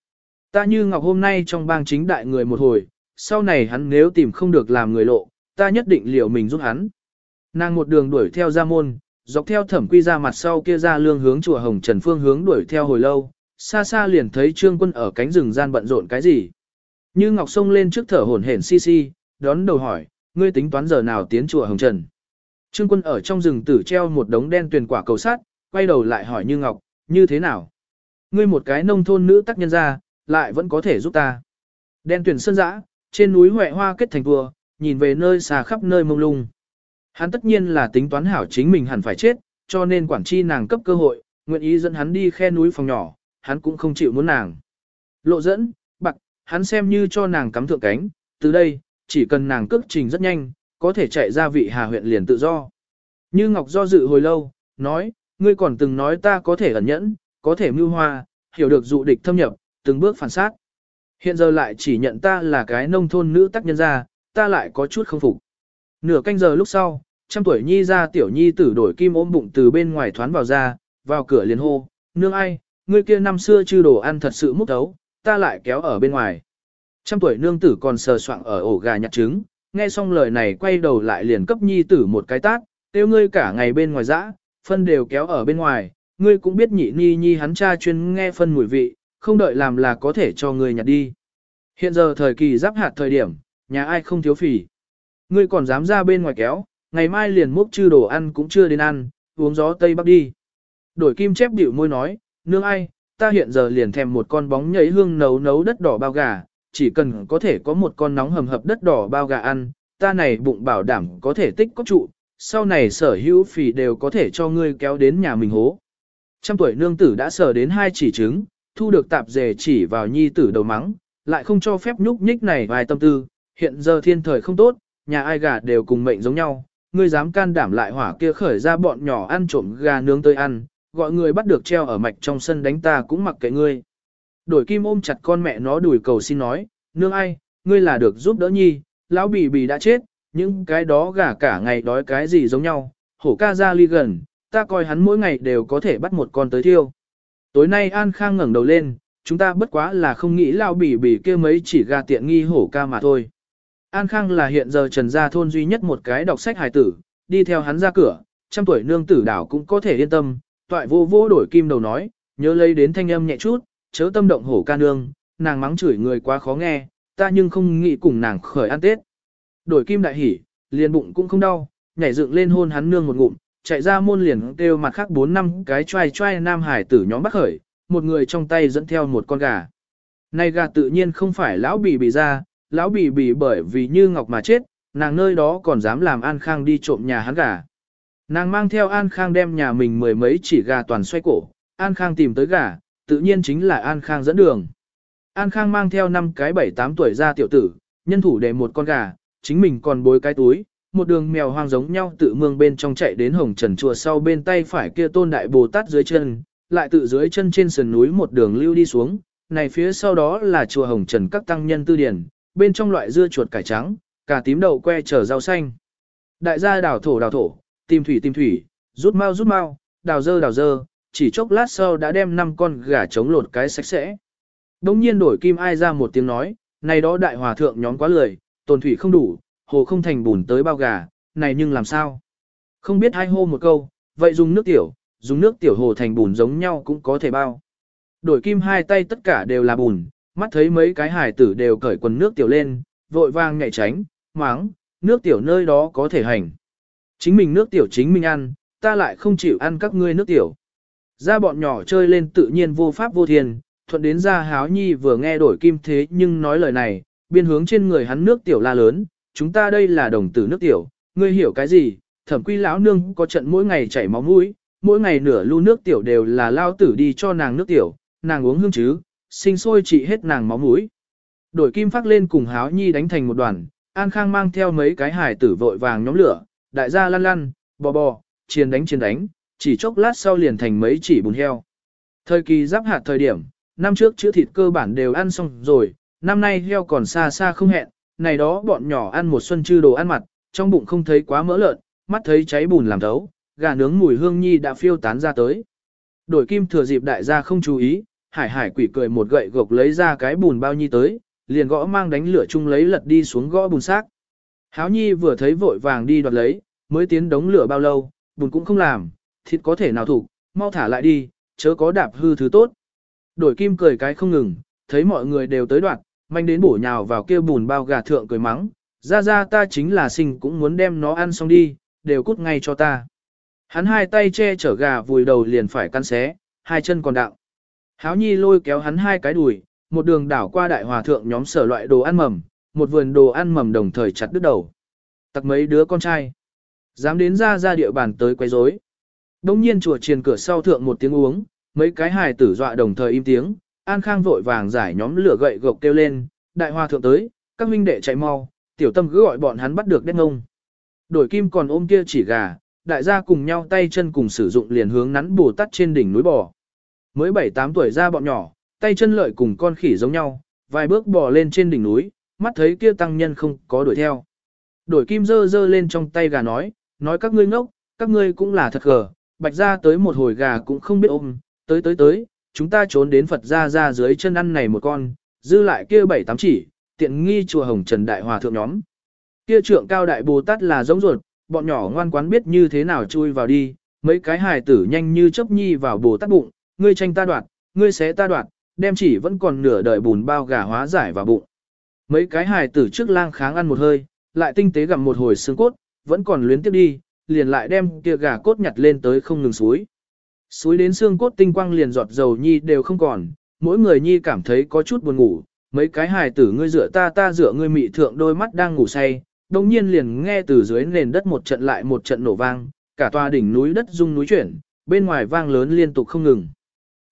Speaker 1: Ta như ngọc hôm nay trong bang chính đại người một hồi, sau này hắn nếu tìm không được làm người lộ, ta nhất định liệu mình giúp hắn. Nàng một đường đuổi theo ra môn, dọc theo thẩm quy ra mặt sau kia ra lương hướng chùa Hồng Trần Phương hướng đuổi theo hồi lâu, xa xa liền thấy trương quân ở cánh rừng gian bận rộn cái gì. Như Ngọc sông lên trước thở hổn hển si si, đón đầu hỏi, ngươi tính toán giờ nào tiến chùa Hồng Trần. Trương quân ở trong rừng tử treo một đống đen tuyền quả cầu sát, quay đầu lại hỏi Như Ngọc, như thế nào? Ngươi một cái nông thôn nữ tác nhân ra, lại vẫn có thể giúp ta. Đen tuyền sơn dã, trên núi huệ hoa kết thành vua, nhìn về nơi xa khắp nơi mông lung. Hắn tất nhiên là tính toán hảo chính mình hẳn phải chết, cho nên quản chi nàng cấp cơ hội, nguyện ý dẫn hắn đi khe núi phòng nhỏ, hắn cũng không chịu muốn nàng. Lộ dẫn, bạc, hắn xem như cho nàng cắm thượng cánh, từ đây, chỉ cần nàng cước trình rất nhanh, có thể chạy ra vị hà huyện liền tự do. Như Ngọc do dự hồi lâu, nói, ngươi còn từng nói ta có thể ẩn nhẫn, có thể mưu hoa, hiểu được dụ địch thâm nhập, từng bước phản sát. Hiện giờ lại chỉ nhận ta là cái nông thôn nữ tác nhân ra, ta lại có chút không phục. Nửa canh giờ lúc sau, trăm tuổi nhi ra tiểu nhi tử đổi kim ôm bụng từ bên ngoài thoán vào ra, vào cửa liền hô, nương ai, ngươi kia năm xưa chư đồ ăn thật sự múc thấu, ta lại kéo ở bên ngoài. Trăm tuổi nương tử còn sờ soạng ở ổ gà nhặt trứng, nghe xong lời này quay đầu lại liền cấp nhi tử một cái tát, tiêu ngươi cả ngày bên ngoài dã, phân đều kéo ở bên ngoài, ngươi cũng biết nhị nhi nhi hắn cha chuyên nghe phân mùi vị, không đợi làm là có thể cho ngươi nhặt đi. Hiện giờ thời kỳ giáp hạt thời điểm, nhà ai không thiếu phỉ. Ngươi còn dám ra bên ngoài kéo, ngày mai liền múc chư đồ ăn cũng chưa đến ăn, uống gió Tây Bắc đi. Đổi kim chép điệu môi nói, nương ai, ta hiện giờ liền thèm một con bóng nhảy hương nấu nấu đất đỏ bao gà, chỉ cần có thể có một con nóng hầm hập đất đỏ bao gà ăn, ta này bụng bảo đảm có thể tích có trụ, sau này sở hữu phì đều có thể cho ngươi kéo đến nhà mình hố. Trăm tuổi nương tử đã sở đến hai chỉ trứng, thu được tạp dề chỉ vào nhi tử đầu mắng, lại không cho phép nhúc nhích này vài tâm tư, hiện giờ thiên thời không tốt, nhà ai gà đều cùng mệnh giống nhau, ngươi dám can đảm lại hỏa kia khởi ra bọn nhỏ ăn trộm gà nướng tới ăn, gọi người bắt được treo ở mạch trong sân đánh ta cũng mặc kệ ngươi. Đổi kim ôm chặt con mẹ nó đùi cầu xin nói, nương ai, ngươi là được giúp đỡ nhi, lão bì bì đã chết, những cái đó gà cả ngày đói cái gì giống nhau, hổ ca ra ly gần, ta coi hắn mỗi ngày đều có thể bắt một con tới thiêu. Tối nay An Khang ngẩng đầu lên, chúng ta bất quá là không nghĩ lao bỉ bỉ kia mấy chỉ gà tiện nghi hổ ca mà thôi. An Khang là hiện giờ trần gia thôn duy nhất một cái đọc sách hài tử, đi theo hắn ra cửa, trăm tuổi nương tử đảo cũng có thể yên tâm, toại vô vô đổi kim đầu nói, nhớ lấy đến thanh âm nhẹ chút, chớ tâm động hổ ca nương, nàng mắng chửi người quá khó nghe, ta nhưng không nghĩ cùng nàng khởi ăn tết. Đổi kim đại hỉ, liền bụng cũng không đau, nhảy dựng lên hôn hắn nương một ngụm, chạy ra môn liền kêu mặt khác bốn năm cái trai trai nam hải tử nhóm bắt khởi, một người trong tay dẫn theo một con gà. Này gà tự nhiên không phải lão bì bì ra, lão bì bì bởi vì như ngọc mà chết, nàng nơi đó còn dám làm An Khang đi trộm nhà hắn gà. Nàng mang theo An Khang đem nhà mình mười mấy chỉ gà toàn xoay cổ, An Khang tìm tới gà, tự nhiên chính là An Khang dẫn đường. An Khang mang theo năm cái bảy tám tuổi ra tiểu tử, nhân thủ để một con gà, chính mình còn bối cái túi, một đường mèo hoang giống nhau tự mương bên trong chạy đến hồng trần chùa sau bên tay phải kia tôn đại bồ tát dưới chân, lại tự dưới chân trên sườn núi một đường lưu đi xuống, này phía sau đó là chùa hồng trần các tăng nhân tư điển, bên trong loại dưa chuột cải trắng, cả tím đậu que chở rau xanh. Đại gia đào thổ đào thổ, tìm thủy tìm thủy, rút mau rút mau, đào dơ đào dơ, chỉ chốc lát sau đã đem năm con gà trống lột cái sạch sẽ. Đông nhiên đổi kim ai ra một tiếng nói, này đó đại hòa thượng nhóm quá lười, tồn thủy không đủ, hồ không thành bùn tới bao gà, này nhưng làm sao? Không biết hai hô một câu, vậy dùng nước tiểu, dùng nước tiểu hồ thành bùn giống nhau cũng có thể bao. Đổi kim hai tay tất cả đều là bùn, mắt thấy mấy cái hải tử đều cởi quần nước tiểu lên, vội vàng nhảy tránh, máng, nước tiểu nơi đó có thể hành. Chính mình nước tiểu chính mình ăn, ta lại không chịu ăn các ngươi nước tiểu. Ra bọn nhỏ chơi lên tự nhiên vô pháp vô thiên, thuận đến ra háo nhi vừa nghe đổi kim thế nhưng nói lời này, biên hướng trên người hắn nước tiểu la lớn, chúng ta đây là đồng tử nước tiểu, ngươi hiểu cái gì, thẩm quy lão nương có trận mỗi ngày chảy máu mũi, mỗi ngày nửa lu nước tiểu đều là lao tử đi cho nàng nước tiểu, nàng uống hương chứ, sinh sôi trị hết nàng máu mũi. Đổi kim phát lên cùng háo nhi đánh thành một đoàn, An Khang mang theo mấy cái hải tử vội vàng nhóm lửa, đại gia lăn lăn, bò bò, chiến đánh chiến đánh, chỉ chốc lát sau liền thành mấy chỉ bùn heo. Thời kỳ giáp hạt thời điểm, năm trước chữa thịt cơ bản đều ăn xong rồi, năm nay heo còn xa xa không hẹn, này đó bọn nhỏ ăn một xuân chư đồ ăn mặt, trong bụng không thấy quá mỡ lợn, mắt thấy cháy bùn làm thấu, gà nướng mùi hương nhi đã phiêu tán ra tới. Đổi kim thừa dịp đại gia không chú ý, hải hải quỷ cười một gậy gộc lấy ra cái bùn bao nhi tới, liền gõ mang đánh lửa chung lấy lật đi xuống gõ bùn xác. Háo nhi vừa thấy vội vàng đi đoạt lấy, mới tiến đống lửa bao lâu, bùn cũng không làm, thịt có thể nào thủ, mau thả lại đi, chớ có đạp hư thứ tốt. Đổi kim cười cái không ngừng, thấy mọi người đều tới đoạn, manh đến bổ nhào vào kia bùn bao gà thượng cười mắng, ra ra ta chính là sinh cũng muốn đem nó ăn xong đi, đều cút ngay cho ta. Hắn hai tay che chở gà vùi đầu liền phải căn xé, hai chân còn đạo. Háo nhi lôi kéo hắn hai cái đùi, một đường đảo qua đại hòa thượng nhóm sở loại đồ ăn mầm, một vườn đồ ăn mầm đồng thời chặt đứt đầu. Tặc mấy đứa con trai. Dám đến ra ra địa bàn tới quấy rối. Đông nhiên chùa triền cửa sau thượng một tiếng uống, mấy cái hài tử dọa đồng thời im tiếng, An Khang vội vàng giải nhóm lửa gậy gộc kêu lên, đại hòa thượng tới, các huynh đệ chạy mau, tiểu tâm cứ gọi bọn hắn bắt được đét ngông. Đổi kim còn ôm kia chỉ gà, đại gia cùng nhau tay chân cùng sử dụng liền hướng nắn bù tắt trên đỉnh núi bò. Mới 7-8 tuổi ra bọn nhỏ, tay chân lợi cùng con khỉ giống nhau, vài bước bò lên trên đỉnh núi, mắt thấy kia tăng nhân không có đuổi theo. Đổi kim dơ dơ lên trong tay gà nói, nói các ngươi ngốc, các ngươi cũng là thật gờ, bạch ra tới một hồi gà cũng không biết ôm, tới tới tới, chúng ta trốn đến Phật ra ra dưới chân ăn này một con, dư lại kia bảy tám chỉ, tiện nghi chùa Hồng Trần Đại Hòa Thượng nhóm. Kia trượng cao đại Bồ Tát là giống ruột, bọn nhỏ ngoan quán biết như thế nào chui vào đi, mấy cái hài tử nhanh như chớp nhi vào Bồ Tát bụng, ngươi tranh ta đoạt, ngươi xé ta đoạt, đem chỉ vẫn còn nửa đời bùn bao gà hóa giải vào bụng. Mấy cái hài tử trước lang kháng ăn một hơi, lại tinh tế gặm một hồi xương cốt, vẫn còn luyến tiếp đi, liền lại đem kia gà cốt nhặt lên tới không ngừng suối. Suối đến xương cốt tinh quang liền giọt dầu nhi đều không còn, mỗi người nhi cảm thấy có chút buồn ngủ, mấy cái hài tử ngươi rửa ta ta rửa ngươi mị thượng đôi mắt đang ngủ say, đồng nhiên liền nghe từ dưới nền đất một trận lại một trận nổ vang, cả tòa đỉnh núi đất rung núi chuyển, bên ngoài vang lớn liên tục không ngừng.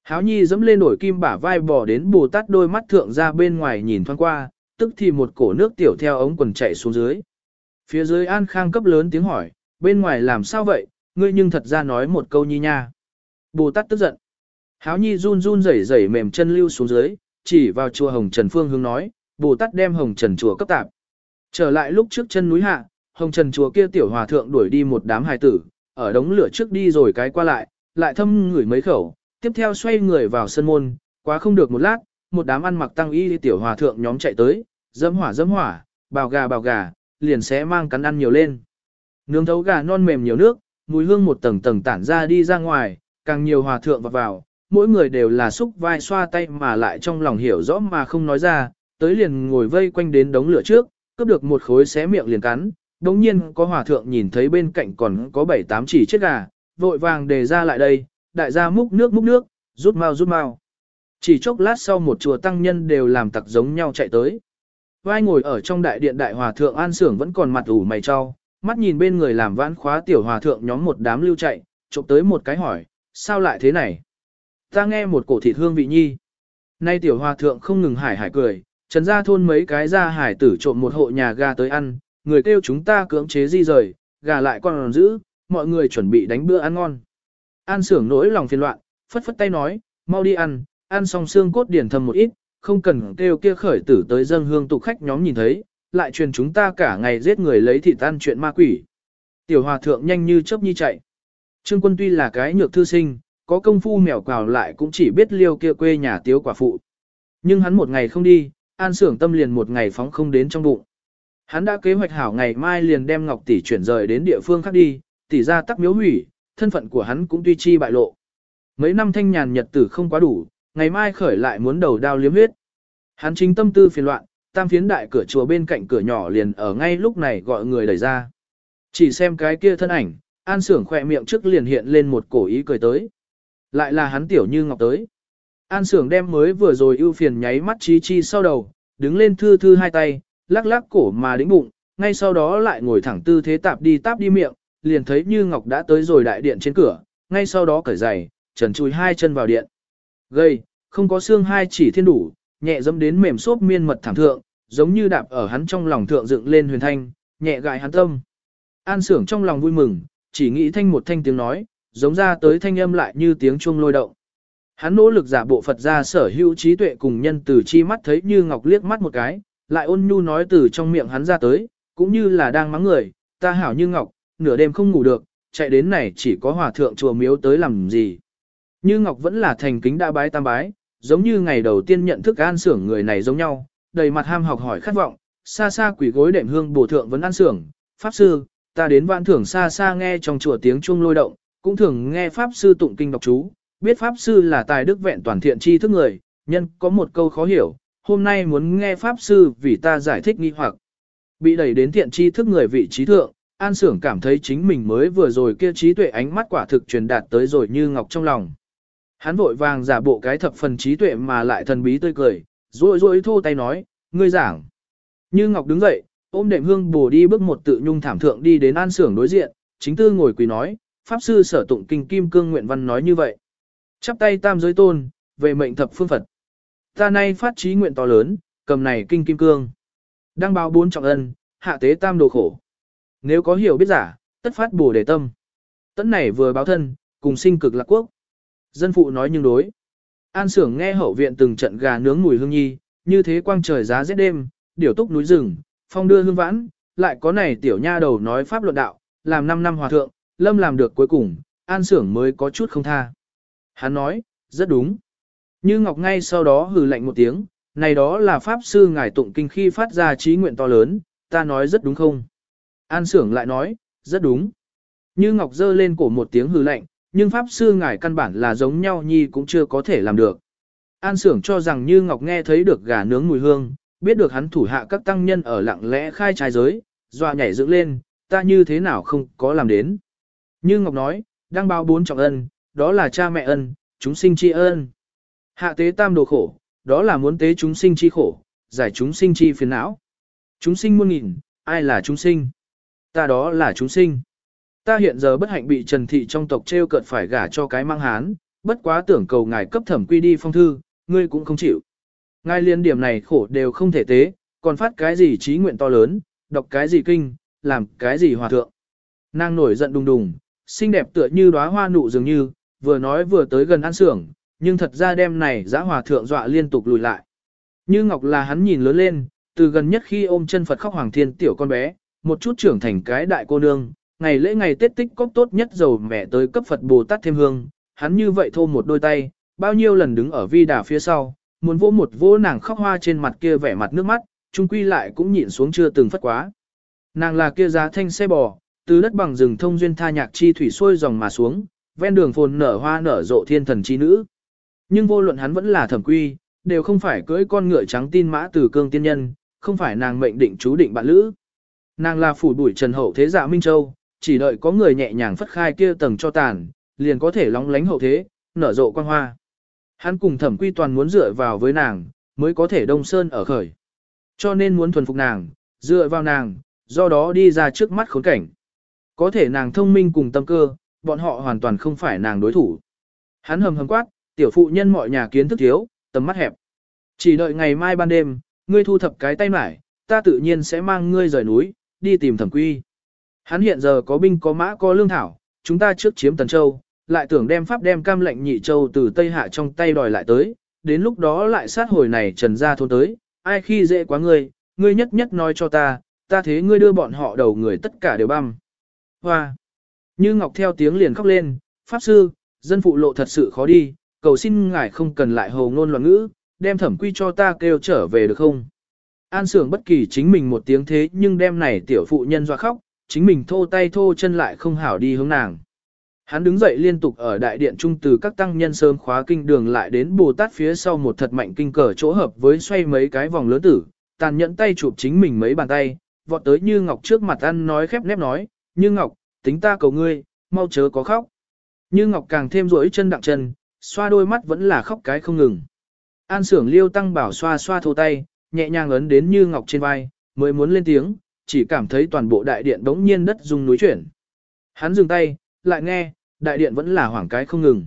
Speaker 1: Háo nhi dẫm lên nổi kim bả vai bỏ đến bù tát đôi mắt thượng ra bên ngoài nhìn thoáng qua, tức thì một cổ nước tiểu theo ống quần chạy xuống dưới. Phía dưới an khang cấp lớn tiếng hỏi, bên ngoài làm sao vậy, ngươi nhưng thật ra nói một câu nhi nha. Bồ Tát tức giận. Háo nhi run run rẩy rẩy mềm chân lưu xuống dưới, chỉ vào chùa Hồng Trần Phương hướng nói, Bồ Tát đem Hồng Trần chùa cấp tạp. Trở lại lúc trước chân núi hạ, Hồng Trần chùa kia tiểu hòa thượng đuổi đi một đám hài tử, ở đống lửa trước đi rồi cái qua lại, lại thâm ngửi mấy khẩu, tiếp theo xoay người vào sân môn, quá không được một lát, một đám ăn mặc tăng y tiểu hòa thượng nhóm chạy tới, dẫm hỏa dẫm hỏa, bào gà bào gà, liền sẽ mang cắn ăn nhiều lên. Nướng thấu gà non mềm nhiều nước, mùi hương một tầng tầng tản ra đi ra ngoài, càng nhiều hòa thượng vào vào, mỗi người đều là xúc vai xoa tay mà lại trong lòng hiểu rõ mà không nói ra, tới liền ngồi vây quanh đến đống lửa trước, cướp được một khối xé miệng liền cắn, Đồng nhiên có hòa thượng nhìn thấy bên cạnh còn có 7-8 chỉ chết gà, vội vàng đề ra lại đây, đại gia múc nước múc nước, rút mau rút mau. Chỉ chốc lát sau một chùa tăng nhân đều làm tặc giống nhau chạy tới. Vai ngồi ở trong đại điện đại hòa thượng an sưởng vẫn còn mặt ủ mày cho, mắt nhìn bên người làm vãn khóa tiểu hòa thượng nhóm một đám lưu chạy, trộm tới một cái hỏi, sao lại thế này? Ta nghe một cổ thịt hương vị nhi. Nay tiểu hòa thượng không ngừng hải hải cười, trần ra thôn mấy cái ra hải tử trộm một hộ nhà gà tới ăn, người kêu chúng ta cưỡng chế di rời, gà lại còn giữ, mọi người chuẩn bị đánh bữa ăn ngon. An sưởng nỗi lòng phiền loạn, phất phất tay nói, mau đi ăn, ăn xong xương cốt điển thầm một ít, không cần kêu kia khởi tử tới dân hương tục khách nhóm nhìn thấy, lại truyền chúng ta cả ngày giết người lấy thịt ăn chuyện ma quỷ. Tiểu hòa thượng nhanh như chớp nhi chạy. Trương quân tuy là cái nhược thư sinh, có công phu mèo quào lại cũng chỉ biết liêu kia quê nhà tiếu quả phụ. Nhưng hắn một ngày không đi, an sưởng tâm liền một ngày phóng không đến trong bụng. Hắn đã kế hoạch hảo ngày mai liền đem Ngọc Tỷ chuyển rời đến địa phương khác đi, tỷ ra tắc miếu hủy, thân phận của hắn cũng tuy chi bại lộ. Mấy năm thanh nhàn nhật tử không quá đủ, ngày mai khởi lại muốn đầu đao liếm huyết. Hắn chính tâm tư phiền loạn, tam phiến đại cửa chùa bên cạnh cửa nhỏ liền ở ngay lúc này gọi người đẩy ra. Chỉ xem cái kia thân ảnh, an sưởng khỏe miệng trước liền hiện lên một cổ ý cười tới. Lại là hắn tiểu như ngọc tới. An sưởng đem mới vừa rồi ưu phiền nháy mắt chi chi sau đầu, đứng lên thư thư hai tay, lắc lắc cổ mà đĩnh bụng, ngay sau đó lại ngồi thẳng tư thế tạp đi táp đi miệng, liền thấy như ngọc đã tới rồi đại điện trên cửa, ngay sau đó cởi giày, trần chui hai chân vào điện. Gây, không có xương hai chỉ thiên đủ, nhẹ dẫm đến mềm xốp miên mật thảm thượng, giống như đạp ở hắn trong lòng thượng dựng lên huyền thanh, nhẹ gại hắn tâm. An sưởng trong lòng vui mừng, chỉ nghĩ thanh một thanh tiếng nói, giống ra tới thanh âm lại như tiếng chuông lôi động. Hắn nỗ lực giả bộ Phật ra sở hữu trí tuệ cùng nhân từ chi mắt thấy như ngọc liếc mắt một cái, lại ôn nhu nói từ trong miệng hắn ra tới, cũng như là đang mắng người, ta hảo như ngọc, nửa đêm không ngủ được, chạy đến này chỉ có hòa thượng chùa miếu tới làm gì. Như ngọc vẫn là thành kính đã bái tam bái, giống như ngày đầu tiên nhận thức an sưởng người này giống nhau, đầy mặt ham học hỏi khát vọng, xa xa quỷ gối đệm hương bổ thượng vẫn an sưởng, pháp sư, ta đến vạn thưởng xa xa nghe trong chùa tiếng chuông lôi động, cũng thường nghe pháp sư tụng kinh đọc chú, biết pháp sư là tài đức vẹn toàn thiện tri thức người, nhân có một câu khó hiểu, hôm nay muốn nghe pháp sư vì ta giải thích nghi hoặc. Bị đẩy đến thiện tri thức người vị trí thượng, An Sưởng cảm thấy chính mình mới vừa rồi kia trí tuệ ánh mắt quả thực truyền đạt tới rồi như ngọc trong lòng. Hắn vội vàng giả bộ cái thập phần trí tuệ mà lại thần bí tươi cười, rối rối thô tay nói, ngươi giảng. Như Ngọc đứng dậy, ôm đệm hương bổ đi bước một tự nhung thảm thượng đi đến an sưởng đối diện, chính tư ngồi quỳ nói, Pháp sư sở tụng kinh kim cương nguyện văn nói như vậy. Chắp tay tam giới tôn, về mệnh thập phương Phật. Ta nay phát trí nguyện to lớn, cầm này kinh kim cương. Đăng báo bốn trọng ân, hạ tế tam đồ khổ. Nếu có hiểu biết giả, tất phát bổ đề tâm. Tấn này vừa báo thân, cùng sinh cực lạc quốc. Dân phụ nói nhưng đối. An sưởng nghe hậu viện từng trận gà nướng mùi hương nhi, như thế quang trời giá rét đêm, điểu túc núi rừng, phong đưa hương vãn, lại có này tiểu nha đầu nói pháp luận đạo, làm 5 năm hòa thượng, lâm làm được cuối cùng, an sưởng mới có chút không tha. Hắn nói, rất đúng. Như Ngọc ngay sau đó hừ lạnh một tiếng, này đó là pháp sư ngài tụng kinh khi phát ra trí nguyện to lớn, ta nói rất đúng không? An sưởng lại nói, rất đúng. Như Ngọc dơ lên cổ một tiếng hừ lạnh, nhưng pháp sư ngài căn bản là giống nhau nhi cũng chưa có thể làm được. An sưởng cho rằng Như Ngọc nghe thấy được gà nướng mùi hương, biết được hắn thủ hạ các tăng nhân ở lặng lẽ khai trái giới, dọa nhảy dựng lên, ta như thế nào không có làm đến. Như Ngọc nói, đang bao bốn trọng ân, đó là cha mẹ ân, chúng sinh chi ân. Hạ tế tam đồ khổ, đó là muốn tế chúng sinh chi khổ, giải chúng sinh chi phiền não. Chúng sinh muôn nghìn, ai là chúng sinh? Ta đó là chúng sinh. Ta hiện giờ bất hạnh bị Trần Thị trong tộc treo cợt phải gả cho cái mang hán, bất quá tưởng cầu ngài cấp thẩm quy đi phong thư, ngươi cũng không chịu. Ngài liên điểm này khổ đều không thể tế, còn phát cái gì trí nguyện to lớn, đọc cái gì kinh, làm cái gì hòa thượng. Nàng nổi giận đùng đùng, xinh đẹp tựa như đóa hoa nụ dường như, vừa nói vừa tới gần ăn sưởng, nhưng thật ra đêm này giã hòa thượng dọa liên tục lùi lại. Như Ngọc là hắn nhìn lớn lên, từ gần nhất khi ôm chân Phật khóc hoàng thiên tiểu con bé, một chút trưởng thành cái đại cô nương, ngày lễ ngày Tết tích cóp tốt nhất dầu mẹ tới cấp Phật Bồ Tát thêm hương, hắn như vậy thô một đôi tay, bao nhiêu lần đứng ở vi đà phía sau, muốn vỗ một vỗ nàng khóc hoa trên mặt kia vẻ mặt nước mắt, chung quy lại cũng nhịn xuống chưa từng phất quá. Nàng là kia giá thanh xe bò, từ đất bằng rừng thông duyên tha nhạc chi thủy xuôi dòng mà xuống, ven đường phồn nở hoa nở rộ thiên thần chi nữ. Nhưng vô luận hắn vẫn là thẩm quy, đều không phải cưỡi con ngựa trắng tin mã từ cương tiên nhân, không phải nàng mệnh định chú định bạn lữ nàng là phủ bụi trần hậu thế dạ Minh Châu, chỉ đợi có người nhẹ nhàng phất khai kia tầng cho tàn, liền có thể lóng lánh hậu thế, nở rộ quang hoa. Hắn cùng thẩm quy toàn muốn dựa vào với nàng, mới có thể đông sơn ở khởi. Cho nên muốn thuần phục nàng, dựa vào nàng, do đó đi ra trước mắt khốn cảnh. Có thể nàng thông minh cùng tâm cơ, bọn họ hoàn toàn không phải nàng đối thủ. Hắn hầm hầm quát, tiểu phụ nhân mọi nhà kiến thức thiếu, tầm mắt hẹp. Chỉ đợi ngày mai ban đêm, ngươi thu thập cái tay mải, ta tự nhiên sẽ mang ngươi rời núi, đi tìm thẩm quy. Hắn hiện giờ có binh có mã có lương thảo, chúng ta trước chiếm Tần Châu, lại tưởng đem pháp đem cam lệnh nhị châu từ Tây Hạ trong tay đòi lại tới, đến lúc đó lại sát hồi này trần ra thôn tới, ai khi dễ quá ngươi, ngươi nhất nhất nói cho ta, ta thế ngươi đưa bọn họ đầu người tất cả đều băm. Hoa! Như Ngọc theo tiếng liền khóc lên, Pháp Sư, dân phụ lộ thật sự khó đi, cầu xin ngài không cần lại hồ ngôn loạn ngữ, đem thẩm quy cho ta kêu trở về được không? An sưởng bất kỳ chính mình một tiếng thế nhưng đêm này tiểu phụ nhân doa khóc, chính mình thô tay thô chân lại không hảo đi hướng nàng. Hắn đứng dậy liên tục ở đại điện trung từ các tăng nhân sớm khóa kinh đường lại đến Bồ Tát phía sau một thật mạnh kinh cờ chỗ hợp với xoay mấy cái vòng lớn tử, tàn nhẫn tay chụp chính mình mấy bàn tay, vọt tới Như Ngọc trước mặt ăn nói khép nép nói, Như Ngọc, tính ta cầu ngươi, mau chớ có khóc. Như Ngọc càng thêm rỗi chân đặng chân, xoa đôi mắt vẫn là khóc cái không ngừng. An sưởng liêu tăng bảo xoa xoa thô tay, nhẹ nhàng ấn đến Như Ngọc trên vai, mới muốn lên tiếng, chỉ cảm thấy toàn bộ đại điện đống nhiên đất rung núi chuyển. Hắn dừng tay, lại nghe, đại điện vẫn là hoảng cái không ngừng.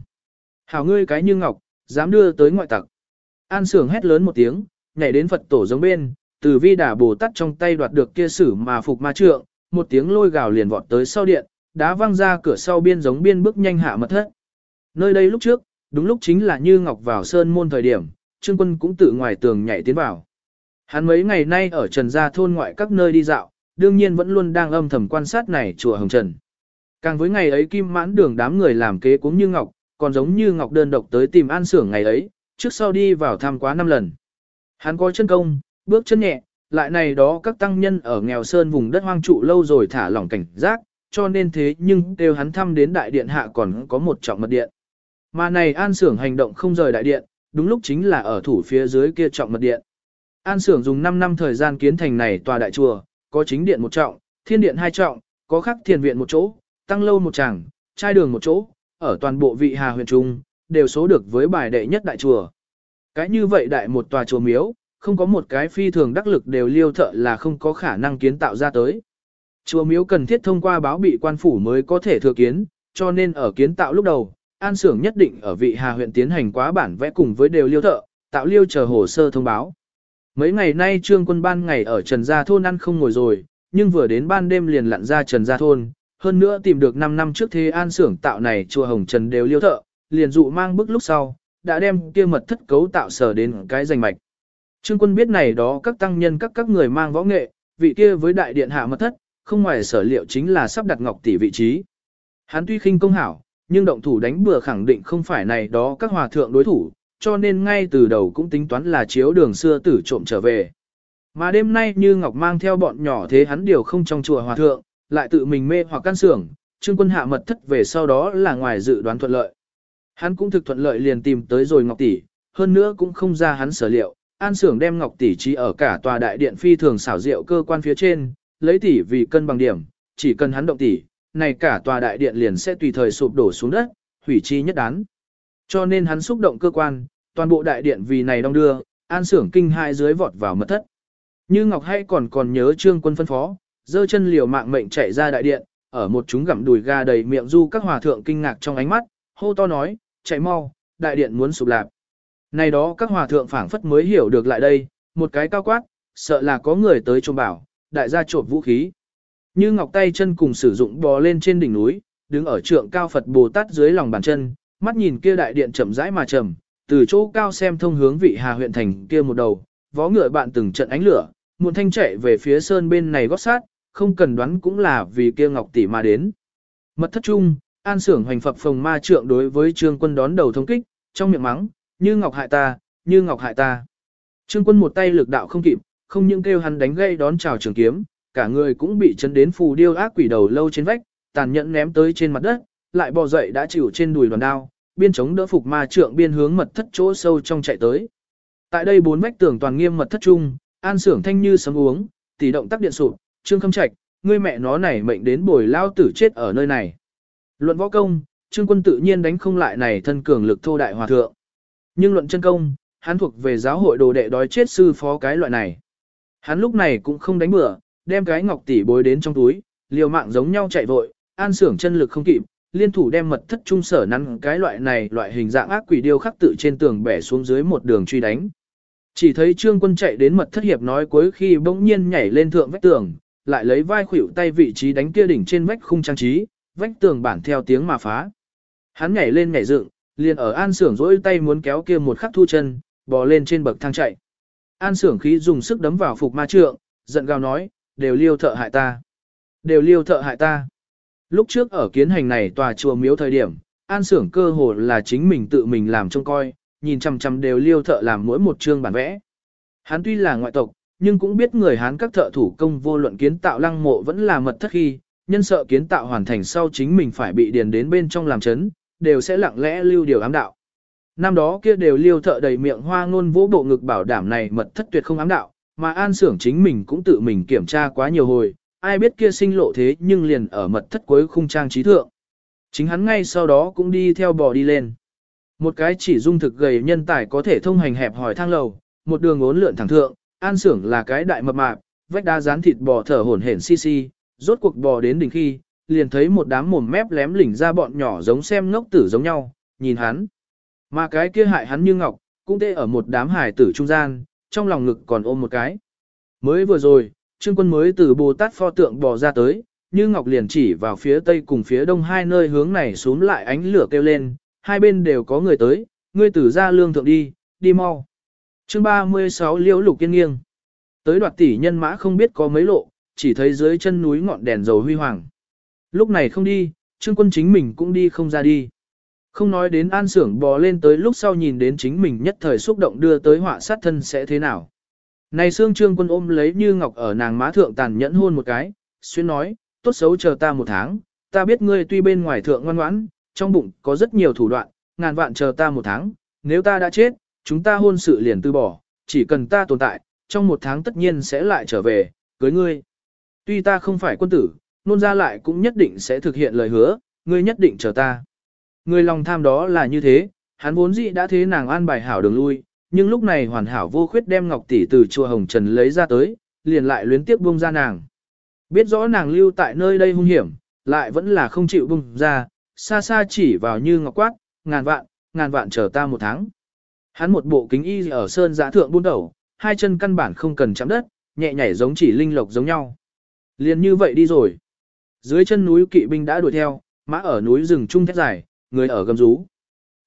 Speaker 1: Hảo ngươi cái Như Ngọc, dám đưa tới ngoại tặc. An sưởng hét lớn một tiếng, nhảy đến Phật tổ giống bên, từ vi đà bồ tát trong tay đoạt được kia sử mà phục ma trượng, một tiếng lôi gào liền vọt tới sau điện, đá văng ra cửa sau biên giống biên bước nhanh hạ mật thất. Nơi đây lúc trước, đúng lúc chính là như ngọc vào sơn môn thời điểm, trương quân cũng tự ngoài tường nhảy tiến vào. Hắn mấy ngày nay ở trần gia thôn ngoại các nơi đi dạo, đương nhiên vẫn luôn đang âm thầm quan sát này chùa Hồng Trần. Càng với ngày ấy kim mãn đường đám người làm kế cũng như ngọc, còn giống như ngọc đơn độc tới tìm an sưởng ngày ấy, trước sau đi vào thăm quá năm lần. Hắn có chân công, bước chân nhẹ, lại này đó các tăng nhân ở nghèo sơn vùng đất hoang trụ lâu rồi thả lỏng cảnh giác, cho nên thế nhưng đều hắn thăm đến đại điện hạ còn có một trọng mật điện. Mà này an sưởng hành động không rời đại điện, đúng lúc chính là ở thủ phía dưới kia trọng mật điện. An sưởng dùng 5 năm thời gian kiến thành này tòa đại chùa, có chính điện một trọng, thiên điện hai trọng, có khắc thiền viện một chỗ, tăng lâu một tràng, trai đường một chỗ, ở toàn bộ vị hà huyện trung, đều số được với bài đệ nhất đại chùa. Cái như vậy đại một tòa chùa miếu, không có một cái phi thường đắc lực đều liêu thợ là không có khả năng kiến tạo ra tới. Chùa miếu cần thiết thông qua báo bị quan phủ mới có thể thừa kiến, cho nên ở kiến tạo lúc đầu, an xưởng nhất định ở vị hà huyện tiến hành quá bản vẽ cùng với đều liêu thợ, tạo liêu chờ hồ sơ thông báo. Mấy ngày nay trương quân ban ngày ở Trần Gia Thôn ăn không ngồi rồi, nhưng vừa đến ban đêm liền lặn ra Trần Gia Thôn, hơn nữa tìm được 5 năm trước thế an xưởng tạo này chùa Hồng Trần đều liêu thợ, liền dụ mang bức lúc sau, đã đem kia mật thất cấu tạo sở đến cái danh mạch. Trương quân biết này đó các tăng nhân các các người mang võ nghệ, vị kia với đại điện hạ mật thất, không ngoài sở liệu chính là sắp đặt ngọc tỷ vị trí. Hắn tuy khinh công hảo, nhưng động thủ đánh bừa khẳng định không phải này đó các hòa thượng đối thủ, cho nên ngay từ đầu cũng tính toán là chiếu đường xưa tử trộm trở về. Mà đêm nay như Ngọc mang theo bọn nhỏ thế hắn điều không trong chùa hòa thượng, lại tự mình mê hoặc can sưởng, trương quân hạ mật thất về sau đó là ngoài dự đoán thuận lợi. Hắn cũng thực thuận lợi liền tìm tới rồi Ngọc tỷ, hơn nữa cũng không ra hắn sở liệu, An Sưởng đem ngọc tỷ trí ở cả tòa đại điện phi thường xảo diệu cơ quan phía trên, lấy tỷ vì cân bằng điểm, chỉ cần hắn động tỷ, này cả tòa đại điện liền sẽ tùy thời sụp đổ xuống đất, hủy chi nhất đán. Cho nên hắn xúc động cơ quan, toàn bộ đại điện vì này đong đưa, An Sưởng kinh hai dưới vọt vào mật thất. Như Ngọc hay còn còn nhớ Trương Quân phân phó, dơ chân liều mạng mệnh chạy ra đại điện, ở một chúng gặm đùi gà đầy miệng du các hòa thượng kinh ngạc trong ánh mắt, hô to nói, chạy mau, đại điện muốn sụp lạp. Này đó các hòa thượng phảng phất mới hiểu được lại đây, một cái cao quát, sợ là có người tới trộm bảo, đại gia trộm vũ khí. Như ngọc tay chân cùng sử dụng bò lên trên đỉnh núi, đứng ở trượng cao Phật Bồ Tát dưới lòng bàn chân, mắt nhìn kia đại điện chậm rãi mà trầm, từ chỗ cao xem thông hướng vị Hà huyện thành kia một đầu, vó ngựa bạn từng trận ánh lửa, muộn thanh chạy về phía sơn bên này gót sát, không cần đoán cũng là vì kia ngọc tỷ mà đến. Mật thất trung, an sưởng hoành phập phòng ma trượng đối với trương quân đón đầu thông kích, trong miệng mắng, như ngọc hại ta, như ngọc hại ta. Trương quân một tay lực đạo không kịp, không những kêu hắn đánh gây đón chào trường kiếm, cả người cũng bị chấn đến phù điêu ác quỷ đầu lâu trên vách, tàn nhẫn ném tới trên mặt đất, lại bò dậy đã chịu trên đùi đoàn đao, biên chống đỡ phục ma trượng biên hướng mật thất chỗ sâu trong chạy tới. Tại đây bốn vách tường toàn nghiêm mật thất trung, an sưởng thanh như sấm uống, tỷ động tác điện sụp, Trương Khâm Trạch, ngươi mẹ nó này mệnh đến bồi lao tử chết ở nơi này. Luận võ công, Trương Quân tự nhiên đánh không lại này thân cường lực thô đại hòa thượng. Nhưng luận chân công, hắn thuộc về giáo hội đồ đệ đói chết sư phó cái loại này. Hắn lúc này cũng không đánh bừa, đem cái ngọc tỷ bối đến trong túi, liều mạng giống nhau chạy vội, an sưởng chân lực không kịp, liên thủ đem mật thất trung sở nắn cái loại này loại hình dạng ác quỷ điêu khắc tự trên tường bẻ xuống dưới một đường truy đánh. Chỉ thấy trương quân chạy đến mật thất hiệp nói cuối khi bỗng nhiên nhảy lên thượng vách tường, lại lấy vai khuỷu tay vị trí đánh kia đỉnh trên vách khung trang trí, vách tường bản theo tiếng mà phá. Hắn nhảy lên nhảy dựng, liền ở an sưởng rỗi tay muốn kéo kia một khắc thu chân, bò lên trên bậc thang chạy. An sưởng khí dùng sức đấm vào phục ma trượng, giận gào nói, đều liêu thợ hại ta. Đều liêu thợ hại ta. Lúc trước ở kiến hành này tòa chùa miếu thời điểm, an sưởng cơ hồ là chính mình tự mình làm trông coi, nhìn chằm chằm đều liêu thợ làm mỗi một chương bản vẽ. Hắn tuy là ngoại tộc, nhưng cũng biết người Hán các thợ thủ công vô luận kiến tạo lăng mộ vẫn là mật thất khi, nhân sợ kiến tạo hoàn thành sau chính mình phải bị điền đến bên trong làm chấn, đều sẽ lặng lẽ lưu điều ám đạo. Năm đó kia đều liêu thợ đầy miệng hoa ngôn vỗ bộ ngực bảo đảm này mật thất tuyệt không ám đạo, mà an sưởng chính mình cũng tự mình kiểm tra quá nhiều hồi, ai biết kia sinh lộ thế nhưng liền ở mật thất cuối khung trang trí thượng. Chính hắn ngay sau đó cũng đi theo bò đi lên. Một cái chỉ dung thực gầy nhân tài có thể thông hành hẹp hỏi thang lầu, một đường ốn lượn thẳng thượng, an sưởng là cái đại mập mạp, vách đá rán thịt bò thở hổn hển xi xi, rốt cuộc bò đến đỉnh khi, liền thấy một đám mồm mép lém lỉnh ra bọn nhỏ giống xem ngốc tử giống nhau, nhìn hắn. Mà cái kia hại hắn như ngọc, cũng tê ở một đám hải tử trung gian, trong lòng ngực còn ôm một cái. Mới vừa rồi, Trương Quân mới từ Bồ Tát pho tượng bò ra tới, như ngọc liền chỉ vào phía tây cùng phía đông hai nơi hướng này xuống lại ánh lửa kêu lên, hai bên đều có người tới, ngươi tử ra lương thượng đi, đi mau. Chương 36 Liễu Lục Kiên nghiêng. Tới đoạt tỷ nhân mã không biết có mấy lộ, chỉ thấy dưới chân núi ngọn đèn dầu huy hoàng. Lúc này không đi, Trương Quân chính mình cũng đi không ra đi. Không nói đến an sưởng bò lên tới lúc sau nhìn đến chính mình nhất thời xúc động đưa tới họa sát thân sẽ thế nào. Này xương trương quân ôm lấy như ngọc ở nàng má thượng tàn nhẫn hôn một cái, xuyên nói, tốt xấu chờ ta một tháng, ta biết ngươi tuy bên ngoài thượng ngoan ngoãn, trong bụng có rất nhiều thủ đoạn, ngàn vạn chờ ta một tháng, nếu ta đã chết, chúng ta hôn sự liền từ bỏ, chỉ cần ta tồn tại, trong một tháng tất nhiên sẽ lại trở về, cưới ngươi. Tuy ta không phải quân tử, nôn ra lại cũng nhất định sẽ thực hiện lời hứa, ngươi nhất định chờ ta. Người lòng tham đó là như thế, hắn vốn dĩ đã thế nàng an bài hảo đường lui, nhưng lúc này hoàn hảo vô khuyết đem ngọc tỷ từ chùa Hồng Trần lấy ra tới, liền lại luyến tiếp buông ra nàng. Biết rõ nàng lưu tại nơi đây hung hiểm, lại vẫn là không chịu buông ra, xa xa chỉ vào như ngọc quát, ngàn vạn, ngàn vạn chờ ta một tháng. Hắn một bộ kính y ở sơn giã thượng buôn đầu, hai chân căn bản không cần chạm đất, nhẹ nhảy giống chỉ linh lộc giống nhau. Liền như vậy đi rồi. Dưới chân núi kỵ binh đã đuổi theo, mã ở núi rừng trung thét dài, người ở gầm rú.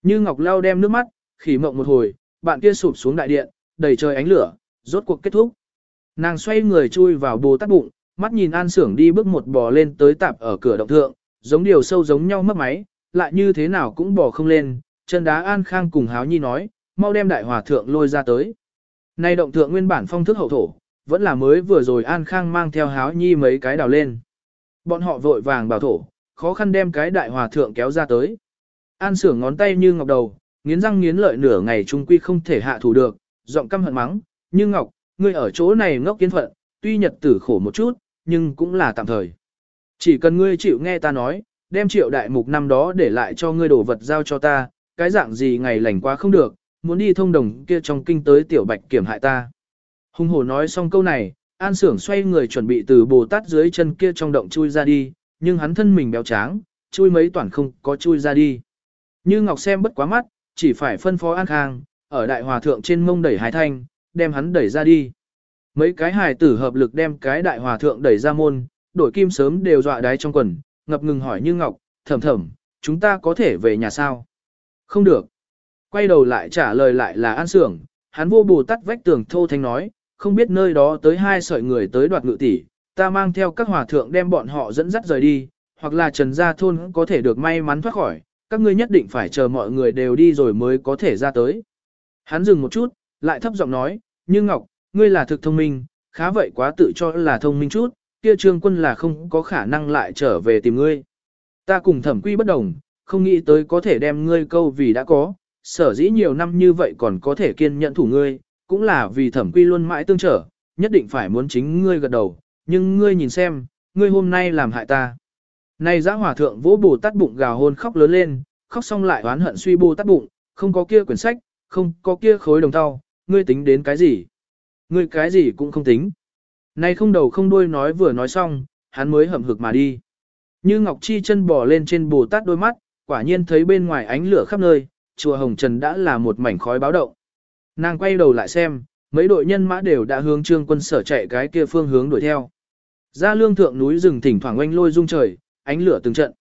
Speaker 1: Như Ngọc Lao đem nước mắt, khỉ mộng một hồi, bạn kia sụp xuống đại điện, đầy trời ánh lửa, rốt cuộc kết thúc. Nàng xoay người chui vào bồ tát bụng, mắt nhìn an sưởng đi bước một bò lên tới tạp ở cửa động thượng, giống điều sâu giống nhau mất máy, lại như thế nào cũng bò không lên, chân đá an khang cùng háo nhi nói, mau đem đại hòa thượng lôi ra tới. Nay động thượng nguyên bản phong thức hậu thổ, vẫn là mới vừa rồi an khang mang theo háo nhi mấy cái đào lên. Bọn họ vội vàng bảo thổ, khó khăn đem cái đại hòa thượng kéo ra tới. An sưởng ngón tay như ngọc đầu, nghiến răng nghiến lợi nửa ngày trung quy không thể hạ thủ được, giọng căm hận mắng, như ngọc, ngươi ở chỗ này ngốc kiến phận, tuy nhật tử khổ một chút, nhưng cũng là tạm thời. Chỉ cần ngươi chịu nghe ta nói, đem triệu đại mục năm đó để lại cho ngươi đổ vật giao cho ta, cái dạng gì ngày lành quá không được, muốn đi thông đồng kia trong kinh tới tiểu bạch kiểm hại ta. Hung hổ nói xong câu này, an sưởng xoay người chuẩn bị từ bồ tát dưới chân kia trong động chui ra đi, nhưng hắn thân mình béo tráng, chui mấy toàn không có chui ra đi. Như Ngọc xem bất quá mắt, chỉ phải phân phó An Khang, ở đại hòa thượng trên mông đẩy hải thanh, đem hắn đẩy ra đi. Mấy cái hài tử hợp lực đem cái đại hòa thượng đẩy ra môn, đổi kim sớm đều dọa đáy trong quần, ngập ngừng hỏi Như Ngọc, thầm thầm, chúng ta có thể về nhà sao? Không được. Quay đầu lại trả lời lại là An Sưởng, hắn vô bù tắt vách tường thô thanh nói, không biết nơi đó tới hai sợi người tới đoạt ngự tỷ, ta mang theo các hòa thượng đem bọn họ dẫn dắt rời đi, hoặc là trần gia thôn có thể được may mắn thoát khỏi, các ngươi nhất định phải chờ mọi người đều đi rồi mới có thể ra tới. Hắn dừng một chút, lại thấp giọng nói, như Ngọc, ngươi là thực thông minh, khá vậy quá tự cho là thông minh chút, kia trương quân là không có khả năng lại trở về tìm ngươi. Ta cùng thẩm quy bất đồng, không nghĩ tới có thể đem ngươi câu vì đã có, sở dĩ nhiều năm như vậy còn có thể kiên nhẫn thủ ngươi, cũng là vì thẩm quy luôn mãi tương trở, nhất định phải muốn chính ngươi gật đầu, nhưng ngươi nhìn xem, ngươi hôm nay làm hại ta. Này giã hòa thượng vỗ bồ tát bụng gào hôn khóc lớn lên, khóc xong lại oán hận suy bồ tát bụng, không có kia quyển sách, không có kia khối đồng tao, ngươi tính đến cái gì? Ngươi cái gì cũng không tính. Này không đầu không đuôi nói vừa nói xong, hắn mới hậm hực mà đi. Như Ngọc Chi chân bò lên trên Bồ Tát đôi mắt, quả nhiên thấy bên ngoài ánh lửa khắp nơi, chùa Hồng Trần đã là một mảnh khói báo động. Nàng quay đầu lại xem, mấy đội nhân mã đều đã hướng trương quân sở chạy cái kia phương hướng đuổi theo. Ra lương thượng núi rừng thỉnh thoảng oanh lôi rung trời, ánh lửa từng trận.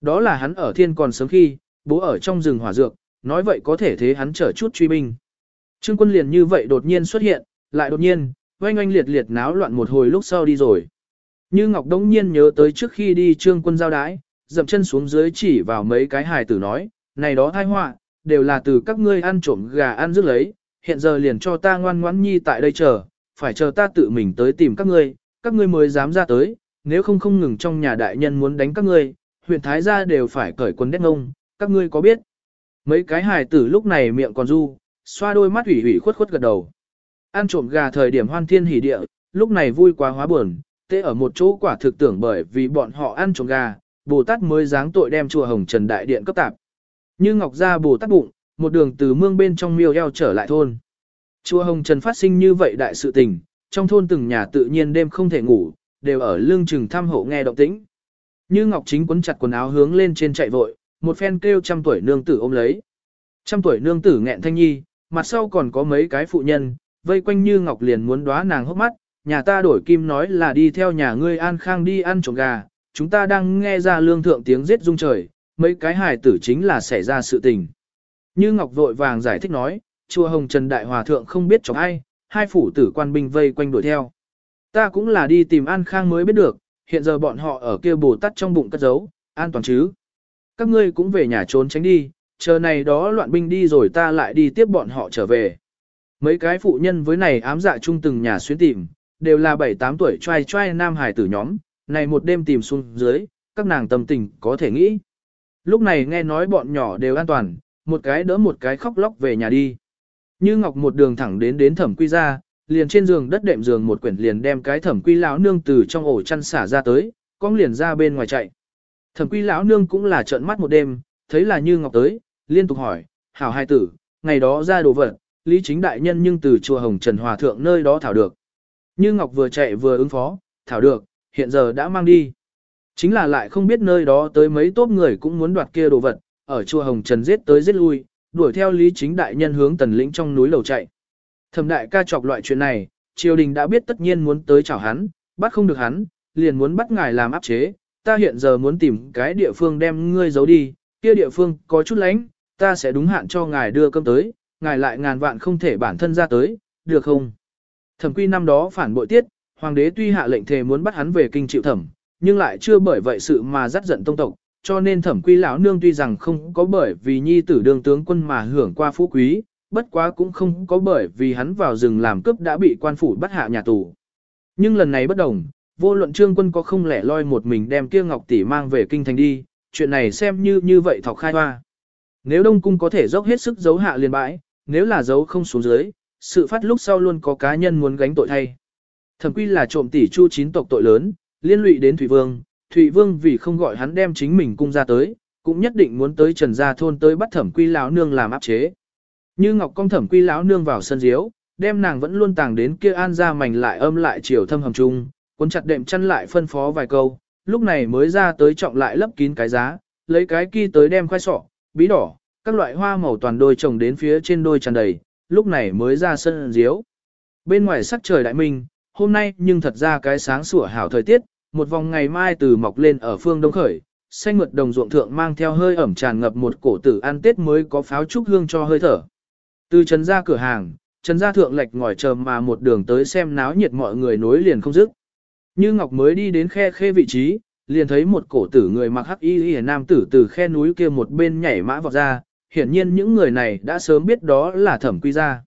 Speaker 1: Đó là hắn ở thiên còn sớm khi, bố ở trong rừng hỏa dược, nói vậy có thể thế hắn trở chút truy binh. Trương quân liền như vậy đột nhiên xuất hiện, lại đột nhiên, oanh oanh liệt liệt náo loạn một hồi lúc sau đi rồi. Như Ngọc Đông nhiên nhớ tới trước khi đi trương quân giao đái, dậm chân xuống dưới chỉ vào mấy cái hài tử nói, này đó thai họa đều là từ các ngươi ăn trộm gà ăn rước lấy, hiện giờ liền cho ta ngoan ngoãn nhi tại đây chờ, phải chờ ta tự mình tới tìm các ngươi, các ngươi mới dám ra tới, nếu không không ngừng trong nhà đại nhân muốn đánh các ngươi, huyện Thái gia đều phải cởi quần đét ngông, các ngươi có biết? Mấy cái hài tử lúc này miệng còn du, xoa đôi mắt ủy ủy khuất khuất gật đầu. Ăn trộm gà thời điểm hoan thiên hỉ địa, lúc này vui quá hóa buồn, tê ở một chỗ quả thực tưởng bởi vì bọn họ ăn trộm gà, Bồ Tát mới dáng tội đem chùa Hồng Trần Đại Điện cấp tạp. Như Ngọc ra Bồ Tát bụng, một đường từ mương bên trong miêu eo trở lại thôn. Chùa Hồng Trần phát sinh như vậy đại sự tình, trong thôn từng nhà tự nhiên đêm không thể ngủ, đều ở lương chừng thăm hộ nghe động tĩnh. Như Ngọc chính quấn chặt quần áo hướng lên trên chạy vội, một phen kêu trăm tuổi nương tử ôm lấy. Trăm tuổi nương tử nghẹn thanh nhi, mặt sau còn có mấy cái phụ nhân, vây quanh Như Ngọc liền muốn đóa nàng hốc mắt, nhà ta đổi kim nói là đi theo nhà ngươi an khang đi ăn trộm gà, chúng ta đang nghe ra lương thượng tiếng giết rung trời, mấy cái hài tử chính là xảy ra sự tình. Như Ngọc vội vàng giải thích nói, chùa Hồng Trần Đại Hòa Thượng không biết chọc ai, hai phủ tử quan binh vây quanh đuổi theo. Ta cũng là đi tìm An Khang mới biết được, hiện giờ bọn họ ở kia bồ tắt trong bụng cất giấu, an toàn chứ. Các ngươi cũng về nhà trốn tránh đi, chờ này đó loạn binh đi rồi ta lại đi tiếp bọn họ trở về. Mấy cái phụ nhân với này ám dạ chung từng nhà xuyến tìm, đều là 7-8 tuổi trai trai nam hải tử nhóm, này một đêm tìm xuống dưới, các nàng tâm tình có thể nghĩ. Lúc này nghe nói bọn nhỏ đều an toàn, một cái đỡ một cái khóc lóc về nhà đi. Như Ngọc một đường thẳng đến đến thẩm quy ra, liền trên giường đất đệm giường một quyển liền đem cái thẩm quy lão nương từ trong ổ chăn xả ra tới, con liền ra bên ngoài chạy. Thẩm quy lão nương cũng là trợn mắt một đêm, thấy là Như Ngọc tới, liên tục hỏi, hảo hai tử, ngày đó ra đồ vật, lý chính đại nhân nhưng từ chùa Hồng Trần Hòa Thượng nơi đó thảo được. Như Ngọc vừa chạy vừa ứng phó, thảo được, hiện giờ đã mang đi. Chính là lại không biết nơi đó tới mấy tốt người cũng muốn đoạt kia đồ vật, ở chùa Hồng Trần giết tới giết lui, đuổi theo Lý Chính đại nhân hướng tần lĩnh trong núi lầu chạy. Thẩm đại ca chọc loại chuyện này, triều đình đã biết tất nhiên muốn tới chào hắn, bắt không được hắn, liền muốn bắt ngài làm áp chế, ta hiện giờ muốn tìm cái địa phương đem ngươi giấu đi, kia địa phương có chút lánh, ta sẽ đúng hạn cho ngài đưa cơm tới, ngài lại ngàn vạn không thể bản thân ra tới, được không? Thẩm quy năm đó phản bội tiết, hoàng đế tuy hạ lệnh thề muốn bắt hắn về kinh chịu thẩm, nhưng lại chưa bởi vậy sự mà dắt giận tông tộc, cho nên thẩm quy lão nương tuy rằng không có bởi vì nhi tử đương tướng quân mà hưởng qua phú quý, bất quá cũng không có bởi vì hắn vào rừng làm cướp đã bị quan phủ bắt hạ nhà tù. Nhưng lần này bất đồng, vô luận trương quân có không lẻ loi một mình đem kia ngọc tỷ mang về kinh thành đi, chuyện này xem như như vậy thọc khai hoa. Nếu đông cung có thể dốc hết sức giấu hạ liền bãi, nếu là giấu không xuống dưới, sự phát lúc sau luôn có cá nhân muốn gánh tội thay. Thẩm quy là trộm tỷ chu chín tộc tội lớn, liên lụy đến Thủy Vương, Thủy Vương vì không gọi hắn đem chính mình cung ra tới, cũng nhất định muốn tới Trần Gia thôn tới bắt Thẩm Quy lão nương làm áp chế. Như Ngọc Công Thẩm Quy lão nương vào sân diếu, đem nàng vẫn luôn tàng đến kia an ra mảnh lại âm lại chiều thâm hầm trung, cuốn chặt đệm chăn lại phân phó vài câu, lúc này mới ra tới trọng lại lấp kín cái giá, lấy cái kia tới đem khoai sọ, bí đỏ, các loại hoa màu toàn đôi trồng đến phía trên đôi tràn đầy, lúc này mới ra sân diếu. Bên ngoài sắc trời đại minh, hôm nay nhưng thật ra cái sáng sủa hảo thời tiết, một vòng ngày mai từ mọc lên ở phương đông khởi, xanh mượt đồng ruộng thượng mang theo hơi ẩm tràn ngập một cổ tử ăn tết mới có pháo trúc hương cho hơi thở. Từ trần ra cửa hàng, trần ra thượng lệch ngồi chờ mà một đường tới xem náo nhiệt mọi người nối liền không dứt. Như Ngọc mới đi đến khe khê vị trí, liền thấy một cổ tử người mặc hắc y y nam tử từ khe núi kia một bên nhảy mã vọt ra, hiển nhiên những người này đã sớm biết đó là thẩm quy gia.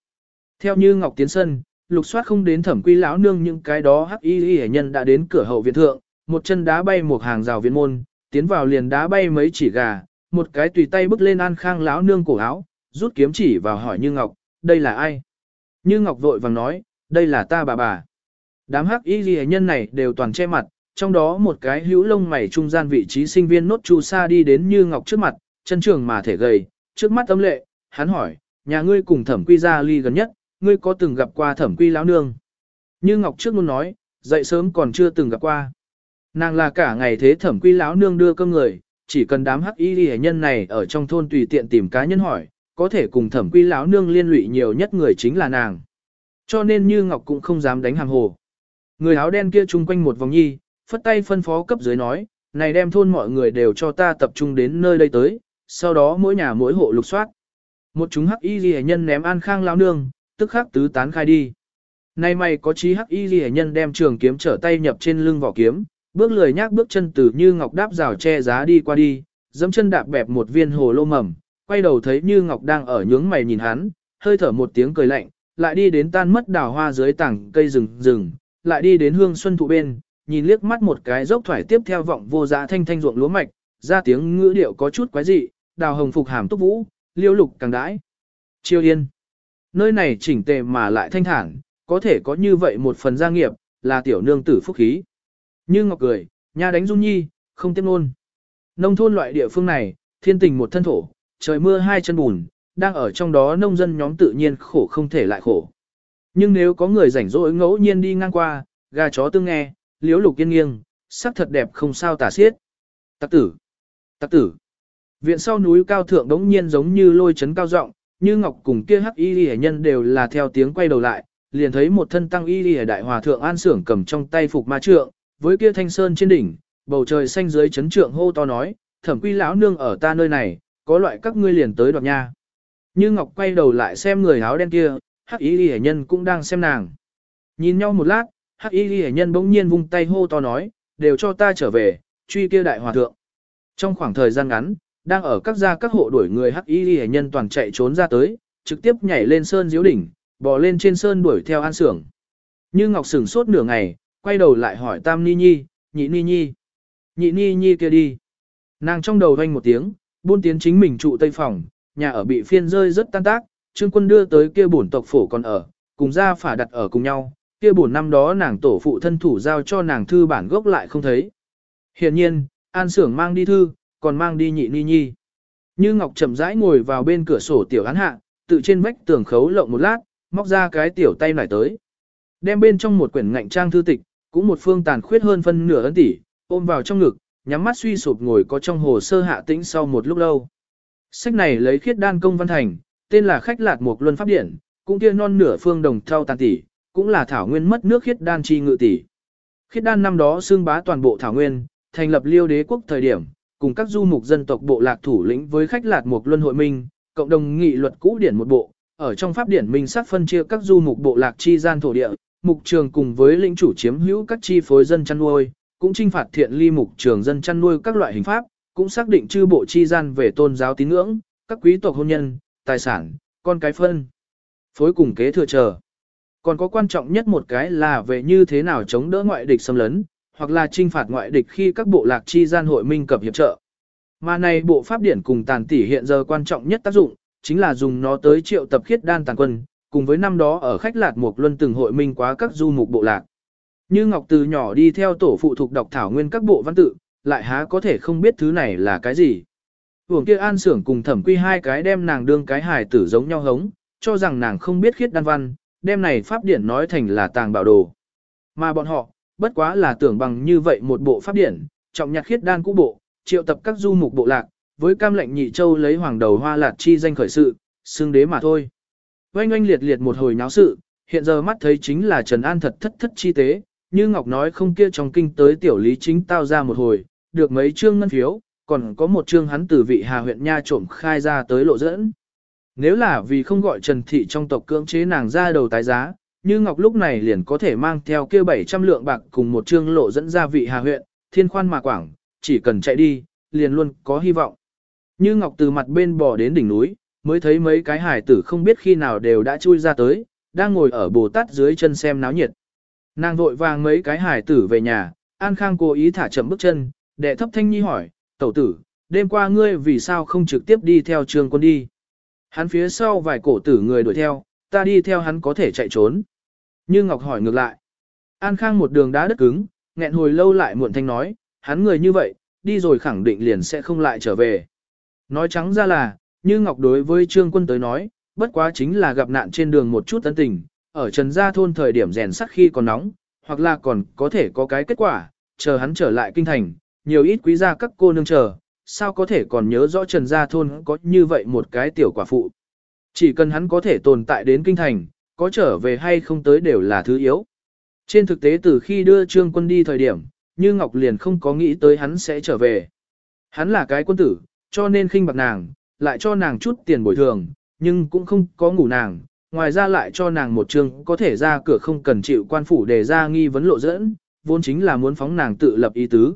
Speaker 1: Theo như Ngọc tiến sân, lục soát không đến thẩm quy lão nương những cái đó hắc y y nhân đã đến cửa hậu viện thượng, một chân đá bay một hàng rào viện môn, tiến vào liền đá bay mấy chỉ gà, một cái tùy tay bước lên an khang lão nương cổ áo, rút kiếm chỉ vào hỏi Như Ngọc, đây là ai? Như Ngọc vội vàng nói, đây là ta bà bà. Đám hắc y ghi nhân này đều toàn che mặt, trong đó một cái hữu lông mày trung gian vị trí sinh viên nốt chu sa đi đến như ngọc trước mặt, chân trường mà thể gầy, trước mắt âm lệ, hắn hỏi, nhà ngươi cùng thẩm quy gia ly gần nhất, ngươi có từng gặp qua thẩm quy lão nương? Như ngọc trước luôn nói, dậy sớm còn chưa từng gặp qua. Nàng là cả ngày thế thẩm quy lão nương đưa cơm người, chỉ cần đám hắc y ghi nhân này ở trong thôn tùy tiện tìm cá nhân hỏi, có thể cùng thẩm quy lão nương liên lụy nhiều nhất người chính là nàng. Cho nên như ngọc cũng không dám đánh hàng hồ. Người áo đen kia chung quanh một vòng nhi, phất tay phân phó cấp dưới nói, này đem thôn mọi người đều cho ta tập trung đến nơi đây tới, sau đó mỗi nhà mỗi hộ lục soát. Một chúng hắc y ghi nhân ném an khang lão nương, tức khắc tứ tán khai đi. Nay mày có chí hắc y ghi nhân đem trường kiếm trở tay nhập trên lưng vỏ kiếm, bước lười nhác bước chân từ như ngọc đáp rào che giá đi qua đi, dẫm chân đạp bẹp một viên hồ lô mầm, quay đầu thấy như ngọc đang ở nhướng mày nhìn hắn, hơi thở một tiếng cười lạnh, lại đi đến tan mất đào hoa dưới tảng cây rừng rừng, lại đi đến hương xuân thụ bên, nhìn liếc mắt một cái dốc thoải tiếp theo vọng vô giá thanh thanh ruộng lúa mạch, ra tiếng ngữ điệu có chút quái dị, đào hồng phục hàm túc vũ, liêu lục càng đãi. Chiêu yên. Nơi này chỉnh tề mà lại thanh thản, có thể có như vậy một phần gia nghiệp, là tiểu nương tử phúc khí. Như ngọc cười, nhà đánh dung nhi, không tiếp luôn. Nông thôn loại địa phương này, thiên tình một thân thổ, trời mưa hai chân bùn, đang ở trong đó nông dân nhóm tự nhiên khổ không thể lại khổ. Nhưng nếu có người rảnh rỗi ngẫu nhiên đi ngang qua, gà chó tương nghe, liếu lục yên nghiêng, sắc thật đẹp không sao tả xiết. Tắc tử, tắc tử. Viện sau núi cao thượng đống nhiên giống như lôi chấn cao rộng, như ngọc cùng kia hắc y lìa nhân đều là theo tiếng quay đầu lại, liền thấy một thân tăng y lìa đại hòa thượng an sưởng cầm trong tay phục ma trượng, với kia thanh sơn trên đỉnh, bầu trời xanh dưới chấn trượng hô to nói, thẩm quy lão nương ở ta nơi này, có loại các ngươi liền tới đoạt nha. Như ngọc quay đầu lại xem người áo đen kia, hắc y Lệ nhân cũng đang xem nàng. Nhìn nhau một lát, hắc y Lệ nhân bỗng nhiên vung tay hô to nói, đều cho ta trở về, truy kia đại hòa thượng. Trong khoảng thời gian ngắn, đang ở các gia các hộ đuổi người hắc y Lệ nhân toàn chạy trốn ra tới, trực tiếp nhảy lên sơn diếu đỉnh, bò lên trên sơn đuổi theo an sưởng. Như Ngọc sửng sốt nửa ngày, quay đầu lại hỏi Tam Ni Nhi, Nhị Ni Nhi. Nhị Ni Nhi kia đi. Nàng trong đầu vang một tiếng, buôn tiến chính mình trụ tây phòng, nhà ở bị phiên rơi rất tan tác, trương quân đưa tới kia bổn tộc phổ còn ở, cùng ra phả đặt ở cùng nhau, kia bổn năm đó nàng tổ phụ thân thủ giao cho nàng thư bản gốc lại không thấy. Hiện nhiên, an sưởng mang đi thư, còn mang đi nhị ni nhi. Như Ngọc chậm rãi ngồi vào bên cửa sổ tiểu án hạ, tự trên vách tường khấu lộng một lát, móc ra cái tiểu tay lại tới. Đem bên trong một quyển ngạnh trang thư tịch, cũng một phương tàn khuyết hơn phân nửa ấn tỷ, ôm vào trong ngực, nhắm mắt suy sụp ngồi có trong hồ sơ hạ tĩnh sau một lúc lâu. Sách này lấy khiết đan công văn thành, tên là khách lạt một luân pháp điển, cũng kia non nửa phương đồng thao tàn tỷ, cũng là thảo nguyên mất nước khiết đan chi ngự tỷ. Khiết đan năm đó xương bá toàn bộ thảo nguyên, thành lập liêu đế quốc thời điểm, cùng các du mục dân tộc bộ lạc thủ lĩnh với khách lạt một luân hội minh, cộng đồng nghị luật cũ điển một bộ, ở trong pháp điển minh sắc phân chia các du mục bộ lạc chi gian thổ địa, mục trường cùng với lĩnh chủ chiếm hữu các chi phối dân chăn nuôi, cũng trinh phạt thiện ly mục trường dân chăn nuôi các loại hình pháp, cũng xác định chư bộ chi gian về tôn giáo tín ngưỡng, các quý tộc hôn nhân, tài sản, con cái phân, phối cùng kế thừa chờ. Còn có quan trọng nhất một cái là về như thế nào chống đỡ ngoại địch xâm lấn, hoặc là trinh phạt ngoại địch khi các bộ lạc chi gian hội minh cập hiệp trợ. Mà này bộ pháp điển cùng tàn tỷ hiện giờ quan trọng nhất tác dụng, chính là dùng nó tới triệu tập khiết đan tàn quân, cùng với năm đó ở khách lạc một luân từng hội minh quá các du mục bộ lạc. Như Ngọc từ nhỏ đi theo tổ phụ thuộc đọc thảo nguyên các bộ văn tự, lại há có thể không biết thứ này là cái gì. Hưởng kia an sưởng cùng thẩm quy hai cái đem nàng đương cái hài tử giống nhau hống, cho rằng nàng không biết khiết đan văn, đem này pháp điển nói thành là tàng bảo đồ. Mà bọn họ, bất quá là tưởng bằng như vậy một bộ pháp điển, trọng nhạc khiết đan cũ bộ, triệu tập các du mục bộ lạc, với cam lệnh nhị châu lấy hoàng đầu hoa lạt chi danh khởi sự, xương đế mà thôi. Oanh oanh liệt liệt một hồi náo sự, hiện giờ mắt thấy chính là Trần An thật thất thất chi tế, như Ngọc nói không kia trong kinh tới tiểu lý chính tao ra một hồi, được mấy chương ngân phiếu, còn có một chương hắn từ vị Hà huyện Nha trộm khai ra tới lộ dẫn. Nếu là vì không gọi Trần Thị trong tộc cưỡng chế nàng ra đầu tái giá, như Ngọc lúc này liền có thể mang theo kia 700 lượng bạc cùng một chương lộ dẫn ra vị Hà huyện, thiên khoan mà quảng, chỉ cần chạy đi, liền luôn có hy vọng. Như Ngọc từ mặt bên bò đến đỉnh núi, mới thấy mấy cái hải tử không biết khi nào đều đã chui ra tới, đang ngồi ở bồ tát dưới chân xem náo nhiệt. Nàng vội vàng mấy cái hải tử về nhà, An Khang cố ý thả chậm bước chân, đệ thấp thanh nhi hỏi, tẩu tử, đêm qua ngươi vì sao không trực tiếp đi theo trường quân đi. Hắn phía sau vài cổ tử người đuổi theo, ta đi theo hắn có thể chạy trốn. Như Ngọc hỏi ngược lại. An Khang một đường đá đất cứng, nghẹn hồi lâu lại muộn thanh nói, hắn người như vậy, đi rồi khẳng định liền sẽ không lại trở về. Nói trắng ra là, như Ngọc đối với Trương Quân tới nói, bất quá chính là gặp nạn trên đường một chút tấn tình, ở Trần Gia Thôn thời điểm rèn sắt khi còn nóng, hoặc là còn có thể có cái kết quả, chờ hắn trở lại kinh thành, nhiều ít quý gia các cô nương chờ, sao có thể còn nhớ rõ Trần Gia Thôn có như vậy một cái tiểu quả phụ. Chỉ cần hắn có thể tồn tại đến kinh thành, có trở về hay không tới đều là thứ yếu. Trên thực tế từ khi đưa Trương Quân đi thời điểm, Như Ngọc liền không có nghĩ tới hắn sẽ trở về. Hắn là cái quân tử, cho nên khinh bạc nàng, lại cho nàng chút tiền bồi thường, nhưng cũng không có ngủ nàng, ngoài ra lại cho nàng một trường có thể ra cửa không cần chịu quan phủ để ra nghi vấn lộ dẫn, vốn chính là muốn phóng nàng tự lập ý tứ.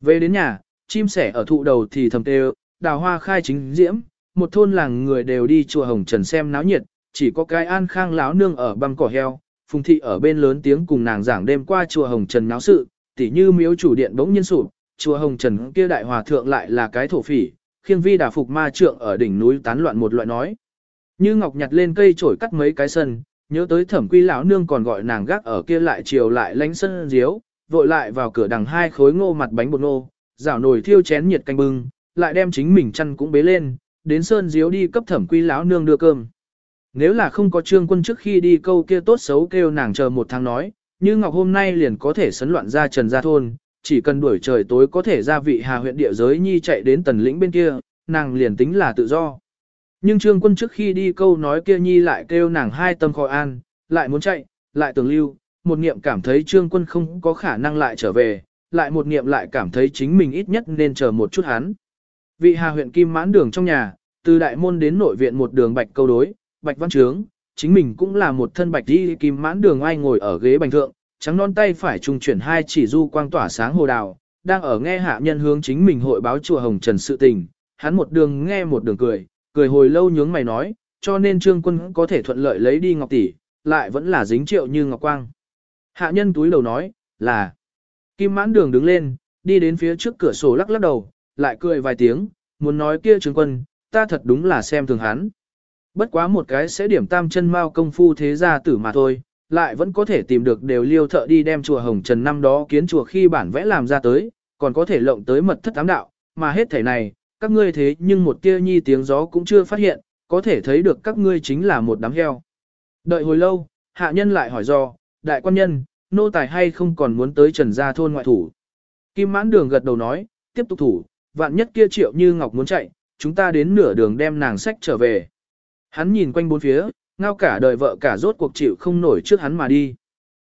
Speaker 1: Về đến nhà, chim sẻ ở thụ đầu thì thầm tê đào hoa khai chính diễm, một thôn làng người đều đi chùa Hồng Trần xem náo nhiệt, chỉ có cái an khang láo nương ở băng cỏ heo, phùng thị ở bên lớn tiếng cùng nàng giảng đêm qua chùa Hồng Trần náo sự, tỉ như miếu chủ điện bỗng nhiên sụp, chùa Hồng Trần kia đại hòa thượng lại là cái thổ phỉ, khiêng vi đà phục ma trượng ở đỉnh núi tán loạn một loại nói. Như Ngọc nhặt lên cây chổi cắt mấy cái sân, nhớ tới thẩm quy lão nương còn gọi nàng gác ở kia lại chiều lại lánh sân diếu, vội lại vào cửa đằng hai khối ngô mặt bánh bột ngô, rảo nồi thiêu chén nhiệt canh bưng, lại đem chính mình chăn cũng bế lên, đến sơn diếu đi cấp thẩm quy lão nương đưa cơm. Nếu là không có trương quân trước khi đi câu kia tốt xấu kêu nàng chờ một tháng nói, như Ngọc hôm nay liền có thể sấn loạn ra trần gia thôn, chỉ cần đuổi trời tối có thể ra vị hà huyện địa giới nhi chạy đến tần lĩnh bên kia, nàng liền tính là tự do. Nhưng trương quân trước khi đi câu nói kia nhi lại kêu nàng hai tâm khỏi an, lại muốn chạy, lại tưởng lưu, một niệm cảm thấy trương quân không có khả năng lại trở về, lại một niệm lại cảm thấy chính mình ít nhất nên chờ một chút hắn. Vị hà huyện kim mãn đường trong nhà, từ đại môn đến nội viện một đường bạch câu đối, bạch văn trướng, chính mình cũng là một thân bạch đi kim mãn đường ai ngồi ở ghế bành thượng, trắng non tay phải trung chuyển hai chỉ du quang tỏa sáng hồ đào, đang ở nghe hạ nhân hướng chính mình hội báo chùa Hồng Trần sự tình, hắn một đường nghe một đường cười, cười hồi lâu nhướng mày nói, cho nên trương quân có thể thuận lợi lấy đi ngọc tỷ, lại vẫn là dính triệu như ngọc quang. Hạ nhân túi đầu nói, là, kim mãn đường đứng lên, đi đến phía trước cửa sổ lắc lắc đầu, lại cười vài tiếng, muốn nói kia trương quân, ta thật đúng là xem thường hắn. Bất quá một cái sẽ điểm tam chân mao công phu thế gia tử mà thôi, lại vẫn có thể tìm được đều liêu thợ đi đem chùa Hồng Trần năm đó kiến chùa khi bản vẽ làm ra tới, còn có thể lộng tới mật thất ám đạo, mà hết thể này, các ngươi thế nhưng một tia nhi tiếng gió cũng chưa phát hiện, có thể thấy được các ngươi chính là một đám heo. Đợi hồi lâu, hạ nhân lại hỏi do, đại quan nhân, nô tài hay không còn muốn tới trần gia thôn ngoại thủ. Kim mãn đường gật đầu nói, tiếp tục thủ, vạn nhất kia triệu như ngọc muốn chạy, chúng ta đến nửa đường đem nàng sách trở về. Hắn nhìn quanh bốn phía, ngao cả đời vợ cả rốt cuộc chịu không nổi trước hắn mà đi.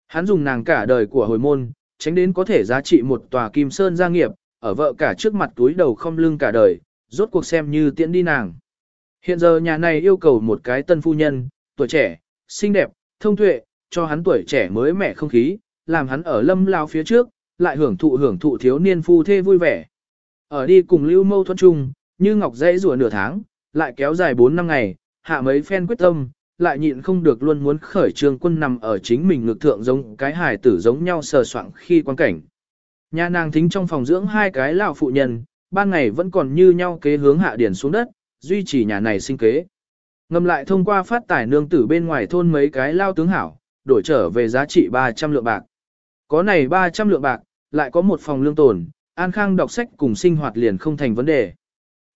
Speaker 1: Hắn dùng nàng cả đời của hồi môn, tránh đến có thể giá trị một tòa kim sơn gia nghiệp, ở vợ cả trước mặt túi đầu không lưng cả đời, rốt cuộc xem như tiện đi nàng. Hiện giờ nhà này yêu cầu một cái tân phu nhân, tuổi trẻ, xinh đẹp, thông tuệ, cho hắn tuổi trẻ mới mẻ không khí, làm hắn ở lâm lao phía trước, lại hưởng thụ hưởng thụ thiếu niên phu thê vui vẻ. Ở đi cùng lưu mâu thuẫn chung, như ngọc dãy rùa nửa tháng, lại kéo dài 4 năm ngày, hạ mấy phen quyết tâm, lại nhịn không được luôn muốn khởi trường quân nằm ở chính mình ngực thượng giống cái hài tử giống nhau sờ soạng khi quan cảnh. Nhà nàng thính trong phòng dưỡng hai cái lão phụ nhân, ban ngày vẫn còn như nhau kế hướng hạ điển xuống đất, duy trì nhà này sinh kế. Ngầm lại thông qua phát tài nương tử bên ngoài thôn mấy cái lao tướng hảo, đổi trở về giá trị 300 lượng bạc. Có này 300 lượng bạc, lại có một phòng lương tồn, an khang đọc sách cùng sinh hoạt liền không thành vấn đề.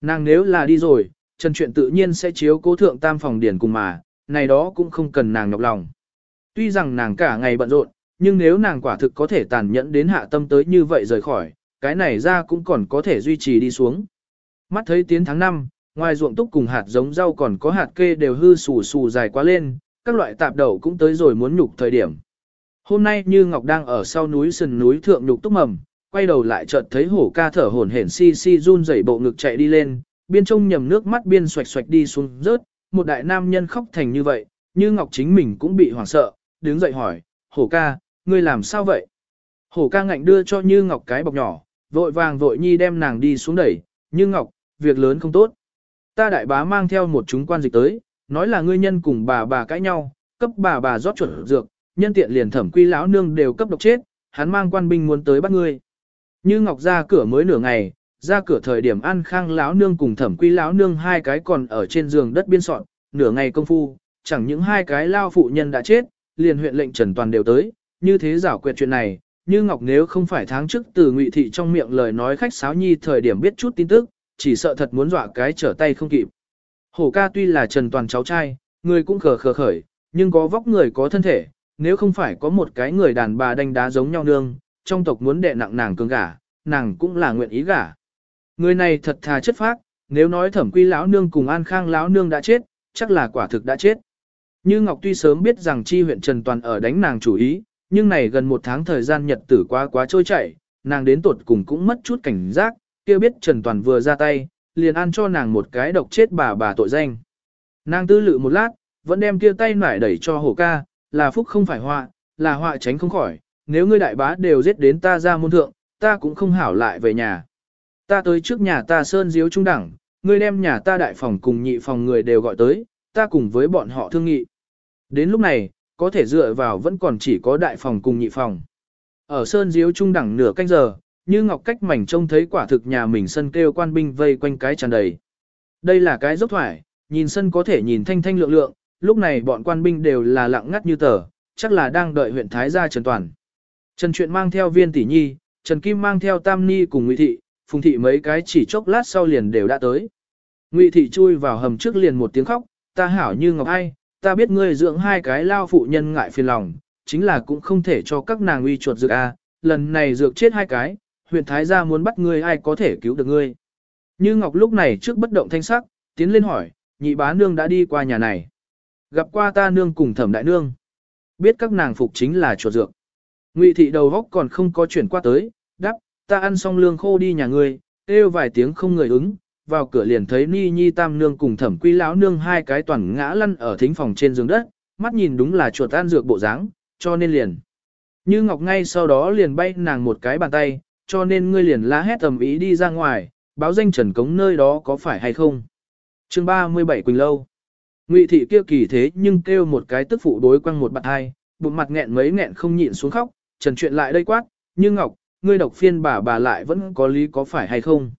Speaker 1: Nàng nếu là đi rồi, Trần chuyện tự nhiên sẽ chiếu cố thượng tam phòng điển cùng mà, này đó cũng không cần nàng nhọc lòng. Tuy rằng nàng cả ngày bận rộn, nhưng nếu nàng quả thực có thể tàn nhẫn đến hạ tâm tới như vậy rời khỏi, cái này ra cũng còn có thể duy trì đi xuống. Mắt thấy tiến tháng 5, ngoài ruộng túc cùng hạt giống rau còn có hạt kê đều hư sù sù dài quá lên, các loại tạp đậu cũng tới rồi muốn nhục thời điểm. Hôm nay như Ngọc đang ở sau núi sườn núi thượng nhục túc mầm, quay đầu lại chợt thấy hổ ca thở hổn hển si si run rẩy bộ ngực chạy đi lên, biên trông nhầm nước mắt biên xoạch xoạch đi xuống rớt, một đại nam nhân khóc thành như vậy, như Ngọc chính mình cũng bị hoảng sợ, đứng dậy hỏi, hổ ca, ngươi làm sao vậy? Hổ ca ngạnh đưa cho Như Ngọc cái bọc nhỏ, vội vàng vội nhi đem nàng đi xuống đẩy, Như Ngọc, việc lớn không tốt. Ta đại bá mang theo một chúng quan dịch tới, nói là ngươi nhân cùng bà bà cãi nhau, cấp bà bà rót chuẩn dược, nhân tiện liền thẩm quy lão nương đều cấp độc chết, hắn mang quan binh muốn tới bắt ngươi. Như Ngọc ra cửa mới nửa ngày, ra cửa thời điểm ăn khang lão nương cùng thẩm quy lão nương hai cái còn ở trên giường đất biên soạn, nửa ngày công phu, chẳng những hai cái lao phụ nhân đã chết, liền huyện lệnh trần toàn đều tới, như thế giảo quyệt chuyện này, như Ngọc nếu không phải tháng trước từ Ngụy thị trong miệng lời nói khách sáo nhi thời điểm biết chút tin tức, chỉ sợ thật muốn dọa cái trở tay không kịp. Hổ ca tuy là Trần Toàn cháu trai, người cũng khờ khờ khởi, nhưng có vóc người có thân thể, nếu không phải có một cái người đàn bà đánh đá giống nhau nương, trong tộc muốn đệ nặng nàng cường gả, nàng cũng là nguyện ý gả. Người này thật thà chất phác, nếu nói thẩm quy lão nương cùng an khang lão nương đã chết, chắc là quả thực đã chết. Như Ngọc tuy sớm biết rằng chi huyện Trần Toàn ở đánh nàng chủ ý, nhưng này gần một tháng thời gian nhật tử quá quá trôi chảy, nàng đến tột cùng cũng mất chút cảnh giác, kia biết Trần Toàn vừa ra tay, liền ăn cho nàng một cái độc chết bà bà tội danh. Nàng tư lự một lát, vẫn đem kia tay nải đẩy cho hổ ca, là phúc không phải họa, là họa tránh không khỏi, nếu ngươi đại bá đều giết đến ta ra môn thượng, ta cũng không hảo lại về nhà. Ta tới trước nhà ta sơn diếu trung đẳng, ngươi đem nhà ta đại phòng cùng nhị phòng người đều gọi tới, ta cùng với bọn họ thương nghị. Đến lúc này, có thể dựa vào vẫn còn chỉ có đại phòng cùng nhị phòng. Ở sơn diếu trung đẳng nửa canh giờ, như ngọc cách mảnh trông thấy quả thực nhà mình sân kêu quan binh vây quanh cái tràn đầy. Đây là cái dốc thoải, nhìn sân có thể nhìn thanh thanh lượng lượng, lúc này bọn quan binh đều là lặng ngắt như tờ, chắc là đang đợi huyện Thái gia Trần Toàn. Trần Chuyện mang theo viên tỷ nhi, Trần Kim mang theo Tam Ni cùng Ngụy Thị, Phùng Thị mấy cái chỉ chốc lát sau liền đều đã tới. Ngụy Thị chui vào hầm trước liền một tiếng khóc, ta hảo như ngọc ai, ta biết ngươi dưỡng hai cái lao phụ nhân ngại phiền lòng, chính là cũng không thể cho các nàng uy chuột dược a. lần này dược chết hai cái, huyện Thái gia muốn bắt ngươi ai có thể cứu được ngươi. Như Ngọc lúc này trước bất động thanh sắc, tiến lên hỏi, nhị bá nương đã đi qua nhà này. Gặp qua ta nương cùng thẩm đại nương. Biết các nàng phục chính là chuột dược. Ngụy thị đầu góc còn không có chuyển qua tới, đáp, ta ăn xong lương khô đi nhà ngươi, kêu vài tiếng không người ứng, vào cửa liền thấy Ni Nhi Tam nương cùng Thẩm Quy lão nương hai cái toàn ngã lăn ở thính phòng trên giường đất, mắt nhìn đúng là chuột ăn dược bộ dáng, cho nên liền. Như Ngọc ngay sau đó liền bay nàng một cái bàn tay, cho nên ngươi liền la hét tầm ý đi ra ngoài, báo danh Trần Cống nơi đó có phải hay không. Chương 37 Quỳnh Lâu Ngụy thị kia kỳ thế nhưng kêu một cái tức phụ đối quăng một bạn hai, bụng mặt nghẹn mấy nghẹn không nhịn xuống khóc, Trần chuyện lại đây quát, như Ngọc, ngươi độc phiên bà bà lại vẫn có lý có phải hay không.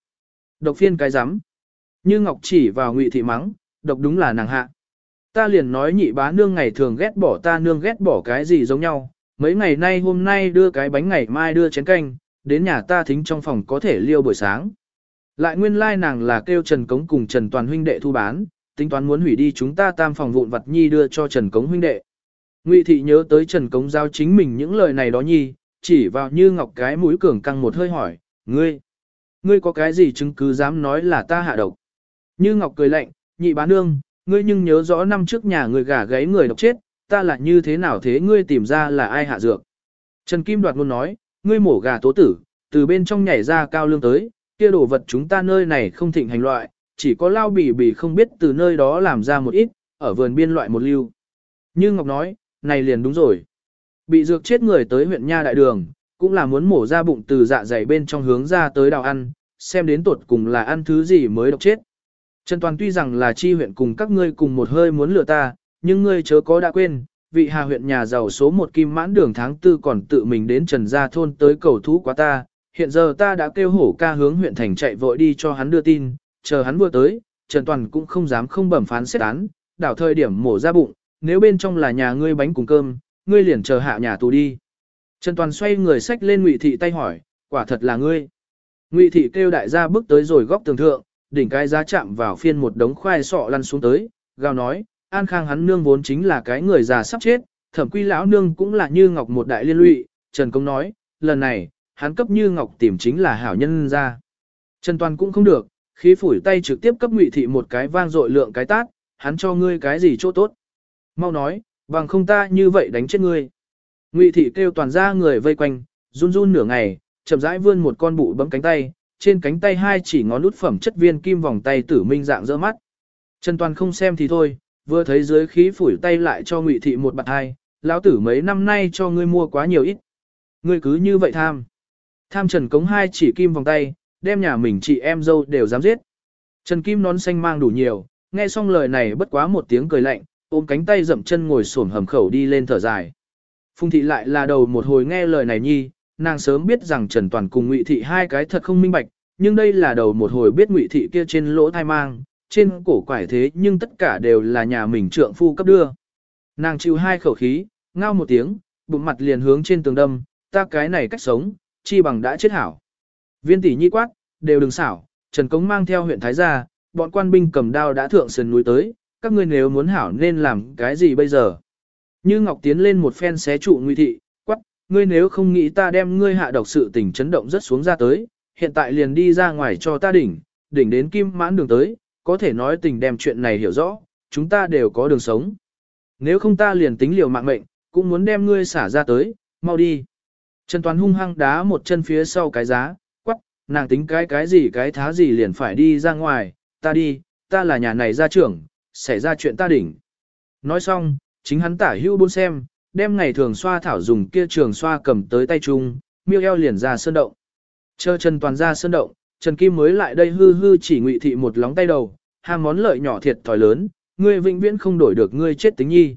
Speaker 1: Độc phiên cái rắm Như Ngọc chỉ vào ngụy thị mắng, độc đúng là nàng hạ. Ta liền nói nhị bá nương ngày thường ghét bỏ ta nương ghét bỏ cái gì giống nhau, mấy ngày nay hôm nay đưa cái bánh ngày mai đưa chén canh, đến nhà ta thính trong phòng có thể liêu buổi sáng. Lại nguyên lai like nàng là kêu Trần Cống cùng Trần Toàn huynh đệ thu bán, tính toán muốn hủy đi chúng ta tam phòng vụn vặt nhi đưa cho Trần Cống huynh đệ. Ngụy thị nhớ tới Trần Cống giao chính mình những lời này đó nhi, chỉ vào như ngọc cái mũi cường căng một hơi hỏi, ngươi, ngươi có cái gì chứng cứ dám nói là ta hạ độc? Như ngọc cười lạnh, nhị bá nương, ngươi nhưng nhớ rõ năm trước nhà người gả gáy người độc chết, ta là như thế nào thế ngươi tìm ra là ai hạ dược? Trần Kim đoạt luôn nói, ngươi mổ gà tố tử, từ bên trong nhảy ra cao lương tới, kia đồ vật chúng ta nơi này không thịnh hành loại, chỉ có lao bỉ bỉ không biết từ nơi đó làm ra một ít, ở vườn biên loại một lưu. Như Ngọc nói, này liền đúng rồi. Bị dược chết người tới huyện Nha Đại Đường, cũng là muốn mổ ra bụng từ dạ dày bên trong hướng ra tới đào ăn, xem đến tuột cùng là ăn thứ gì mới độc chết. Trần Toàn tuy rằng là chi huyện cùng các ngươi cùng một hơi muốn lừa ta, nhưng ngươi chớ có đã quên, vị hà huyện nhà giàu số một kim mãn đường tháng tư còn tự mình đến Trần Gia Thôn tới cầu thú quá ta, hiện giờ ta đã kêu hổ ca hướng huyện thành chạy vội đi cho hắn đưa tin, chờ hắn vừa tới, Trần Toàn cũng không dám không bẩm phán xét án, đảo thời điểm mổ ra bụng, nếu bên trong là nhà ngươi bánh cùng cơm, ngươi liền chờ hạ nhà tù đi. Trần Toàn xoay người sách lên Ngụy Thị tay hỏi, quả thật là ngươi. Ngụy Thị kêu đại gia bước tới rồi góc tường thượng, đỉnh cái giá chạm vào phiên một đống khoai sọ lăn xuống tới, gào nói, An Khang hắn nương vốn chính là cái người già sắp chết, thẩm quy lão nương cũng là như ngọc một đại liên lụy, Trần Công nói, lần này, hắn cấp như ngọc tìm chính là hảo nhân ra. Trần Toàn cũng không được, khí phủi tay trực tiếp cấp Ngụy Thị một cái vang dội lượng cái tát, hắn cho ngươi cái gì chỗ tốt. Mau nói, bằng không ta như vậy đánh chết ngươi. Ngụy thị kêu toàn ra người vây quanh, run run nửa ngày, chậm rãi vươn một con bụ bấm cánh tay, trên cánh tay hai chỉ ngón nút phẩm chất viên kim vòng tay tử minh dạng rỡ mắt. Trần Toàn không xem thì thôi, vừa thấy dưới khí phủi tay lại cho Ngụy thị một bạt hai, lão tử mấy năm nay cho ngươi mua quá nhiều ít. Ngươi cứ như vậy tham. Tham Trần Cống hai chỉ kim vòng tay, đem nhà mình chị em dâu đều dám giết. Trần Kim nón xanh mang đủ nhiều, nghe xong lời này bất quá một tiếng cười lạnh, ôm cánh tay dậm chân ngồi xổm hầm khẩu đi lên thở dài. Phùng thị lại là đầu một hồi nghe lời này nhi, nàng sớm biết rằng Trần Toàn cùng Ngụy thị hai cái thật không minh bạch, nhưng đây là đầu một hồi biết Ngụy thị kia trên lỗ thai mang, trên cổ quải thế nhưng tất cả đều là nhà mình trượng phu cấp đưa. Nàng chịu hai khẩu khí, ngao một tiếng, bụng mặt liền hướng trên tường đâm, ta cái này cách sống, chi bằng đã chết hảo. Viên tỷ nhi quát, đều đừng xảo, Trần Cống mang theo huyện Thái gia, bọn quan binh cầm đao đã thượng sườn núi tới, các ngươi nếu muốn hảo nên làm cái gì bây giờ? Như Ngọc tiến lên một phen xé trụ nguy thị, quắc, ngươi nếu không nghĩ ta đem ngươi hạ độc sự tình chấn động rất xuống ra tới, hiện tại liền đi ra ngoài cho ta đỉnh, đỉnh đến kim mãn đường tới, có thể nói tình đem chuyện này hiểu rõ, chúng ta đều có đường sống. Nếu không ta liền tính liều mạng mệnh, cũng muốn đem ngươi xả ra tới, mau đi. Trần Toàn hung hăng đá một chân phía sau cái giá, quắc, nàng tính cái cái gì cái thá gì liền phải đi ra ngoài, ta đi, ta là nhà này gia trưởng, xảy ra chuyện ta đỉnh. Nói xong, chính hắn tả hưu buôn xem, đem ngày thường xoa thảo dùng kia trường xoa cầm tới tay chung, miêu eo liền ra sơn động. Chờ Trần Toàn ra sơn động, Trần Kim mới lại đây hư hư chỉ ngụy thị một lóng tay đầu, ham món lợi nhỏ thiệt thòi lớn, ngươi vĩnh viễn không đổi được ngươi chết tính nhi.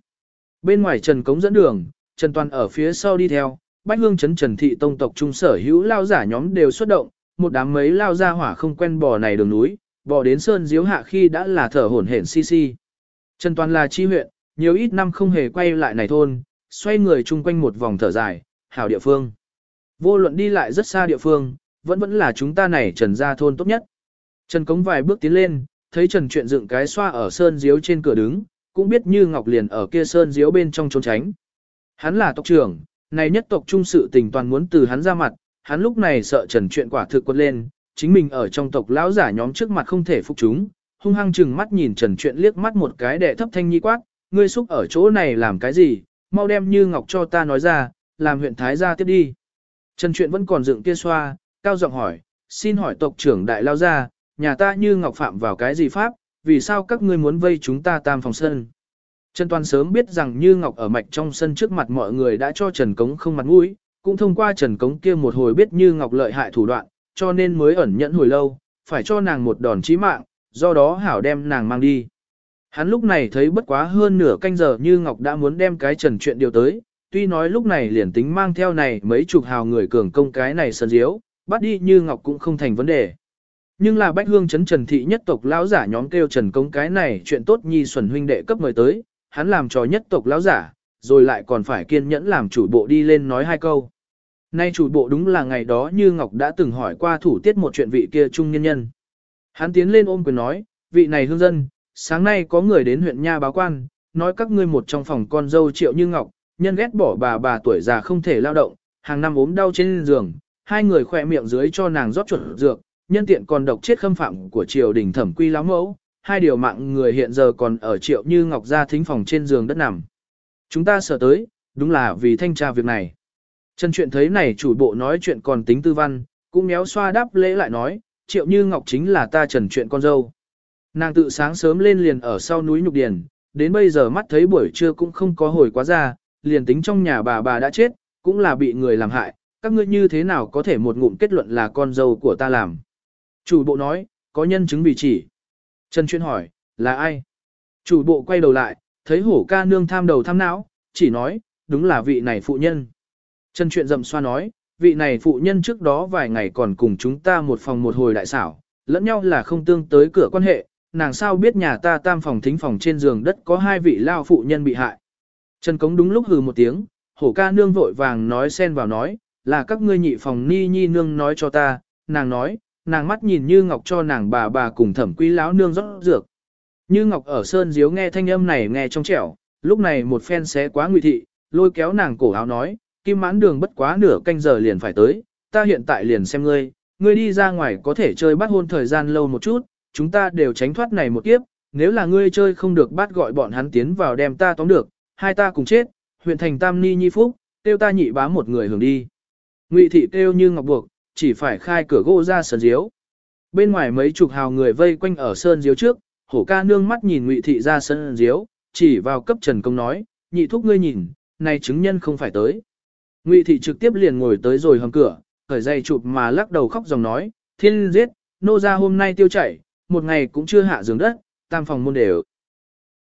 Speaker 1: Bên ngoài Trần Cống dẫn đường, Trần Toàn ở phía sau đi theo, Bách Hương Trấn Trần Thị Tông tộc trung sở hữu lao giả nhóm đều xuất động, một đám mấy lao ra hỏa không quen bò này đường núi, bò đến sơn diếu hạ khi đã là thở hổn hển si si. Trần Toàn là chi huyện, nhiều ít năm không hề quay lại này thôn, xoay người chung quanh một vòng thở dài, hảo địa phương. Vô luận đi lại rất xa địa phương, vẫn vẫn là chúng ta này Trần gia thôn tốt nhất. Trần Cống vài bước tiến lên, thấy Trần chuyện dựng cái xoa ở sơn diếu trên cửa đứng, cũng biết như Ngọc liền ở kia sơn diếu bên trong trốn tránh. Hắn là tộc trưởng, này nhất tộc trung sự tình toàn muốn từ hắn ra mặt, hắn lúc này sợ Trần chuyện quả thực quật lên, chính mình ở trong tộc lão giả nhóm trước mặt không thể phục chúng, hung hăng chừng mắt nhìn Trần chuyện liếc mắt một cái đệ thấp thanh nhi quát, ngươi xúc ở chỗ này làm cái gì, mau đem như Ngọc cho ta nói ra, làm huyện Thái gia tiếp đi. Trần chuyện vẫn còn dựng kia xoa, cao giọng hỏi, xin hỏi tộc trưởng đại lao gia, nhà ta như Ngọc phạm vào cái gì pháp, vì sao các ngươi muốn vây chúng ta tam phòng sân. Trần Toàn sớm biết rằng Như Ngọc ở mạch trong sân trước mặt mọi người đã cho Trần Cống không mặt mũi, cũng thông qua Trần Cống kia một hồi biết Như Ngọc lợi hại thủ đoạn, cho nên mới ẩn nhẫn hồi lâu, phải cho nàng một đòn chí mạng, do đó hảo đem nàng mang đi. Hắn lúc này thấy bất quá hơn nửa canh giờ Như Ngọc đã muốn đem cái Trần chuyện điều tới, tuy nói lúc này liền tính mang theo này mấy chục hào người cường công cái này sân diếu, bắt đi Như Ngọc cũng không thành vấn đề. Nhưng là bách hương chấn trần thị nhất tộc lão giả nhóm kêu trần công cái này chuyện tốt nhi xuẩn huynh đệ cấp mời tới, hắn làm trò nhất tộc lão giả, rồi lại còn phải kiên nhẫn làm chủ bộ đi lên nói hai câu. Nay chủ bộ đúng là ngày đó như Ngọc đã từng hỏi qua thủ tiết một chuyện vị kia trung nhân nhân. Hắn tiến lên ôm quyền nói, vị này hương dân, sáng nay có người đến huyện Nha báo quan, nói các ngươi một trong phòng con dâu triệu như Ngọc, nhân ghét bỏ bà bà tuổi già không thể lao động, hàng năm ốm đau trên giường, hai người khỏe miệng dưới cho nàng rót chuẩn dược, nhân tiện còn độc chết khâm phạm của triều đình thẩm quy láo mẫu, hai điều mạng người hiện giờ còn ở triệu như ngọc ra thính phòng trên giường đất nằm. Chúng ta sợ tới, đúng là vì thanh tra việc này. Trần chuyện thấy này chủ bộ nói chuyện còn tính tư văn, cũng méo xoa đáp lễ lại nói, triệu như ngọc chính là ta trần chuyện con dâu. Nàng tự sáng sớm lên liền ở sau núi nhục điền, đến bây giờ mắt thấy buổi trưa cũng không có hồi quá ra, liền tính trong nhà bà bà đã chết, cũng là bị người làm hại, các ngươi như thế nào có thể một ngụm kết luận là con dâu của ta làm. Chủ bộ nói, có nhân chứng vì chỉ. Trần Chuyên hỏi, là ai? Chủ bộ quay đầu lại, thấy hổ ca nương tham đầu tham não, chỉ nói, đúng là vị này phụ nhân. Trần Chuyện dậm xoa nói, vị này phụ nhân trước đó vài ngày còn cùng chúng ta một phòng một hồi đại xảo, lẫn nhau là không tương tới cửa quan hệ, nàng sao biết nhà ta tam phòng thính phòng trên giường đất có hai vị lao phụ nhân bị hại. Trần Cống đúng lúc hừ một tiếng, hổ ca nương vội vàng nói xen vào nói, là các ngươi nhị phòng ni nhi nương nói cho ta, nàng nói, nàng mắt nhìn như ngọc cho nàng bà bà cùng thẩm quý lão nương rót dược. Như ngọc ở sơn diếu nghe thanh âm này nghe trong trẻo, lúc này một phen xé quá nguy thị, lôi kéo nàng cổ áo nói, kim mãn đường bất quá nửa canh giờ liền phải tới, ta hiện tại liền xem ngươi, ngươi đi ra ngoài có thể chơi bắt hôn thời gian lâu một chút, chúng ta đều tránh thoát này một kiếp, nếu là ngươi chơi không được bắt gọi bọn hắn tiến vào đem ta tóm được, hai ta cùng chết, huyện thành tam ni nhi phúc, tiêu ta nhị bá một người hưởng đi. Ngụy thị kêu như ngọc buộc, chỉ phải khai cửa gỗ ra sơn diếu. Bên ngoài mấy chục hào người vây quanh ở sơn diếu trước, hổ ca nương mắt nhìn ngụy thị ra sơn diếu, chỉ vào cấp trần công nói, nhị thúc ngươi nhìn, này chứng nhân không phải tới. Ngụy thị trực tiếp liền ngồi tới rồi hầm cửa, khởi dây chụp mà lắc đầu khóc dòng nói, thiên giết, nô ra hôm nay tiêu chảy, một ngày cũng chưa hạ giường đất, tam phòng môn đều.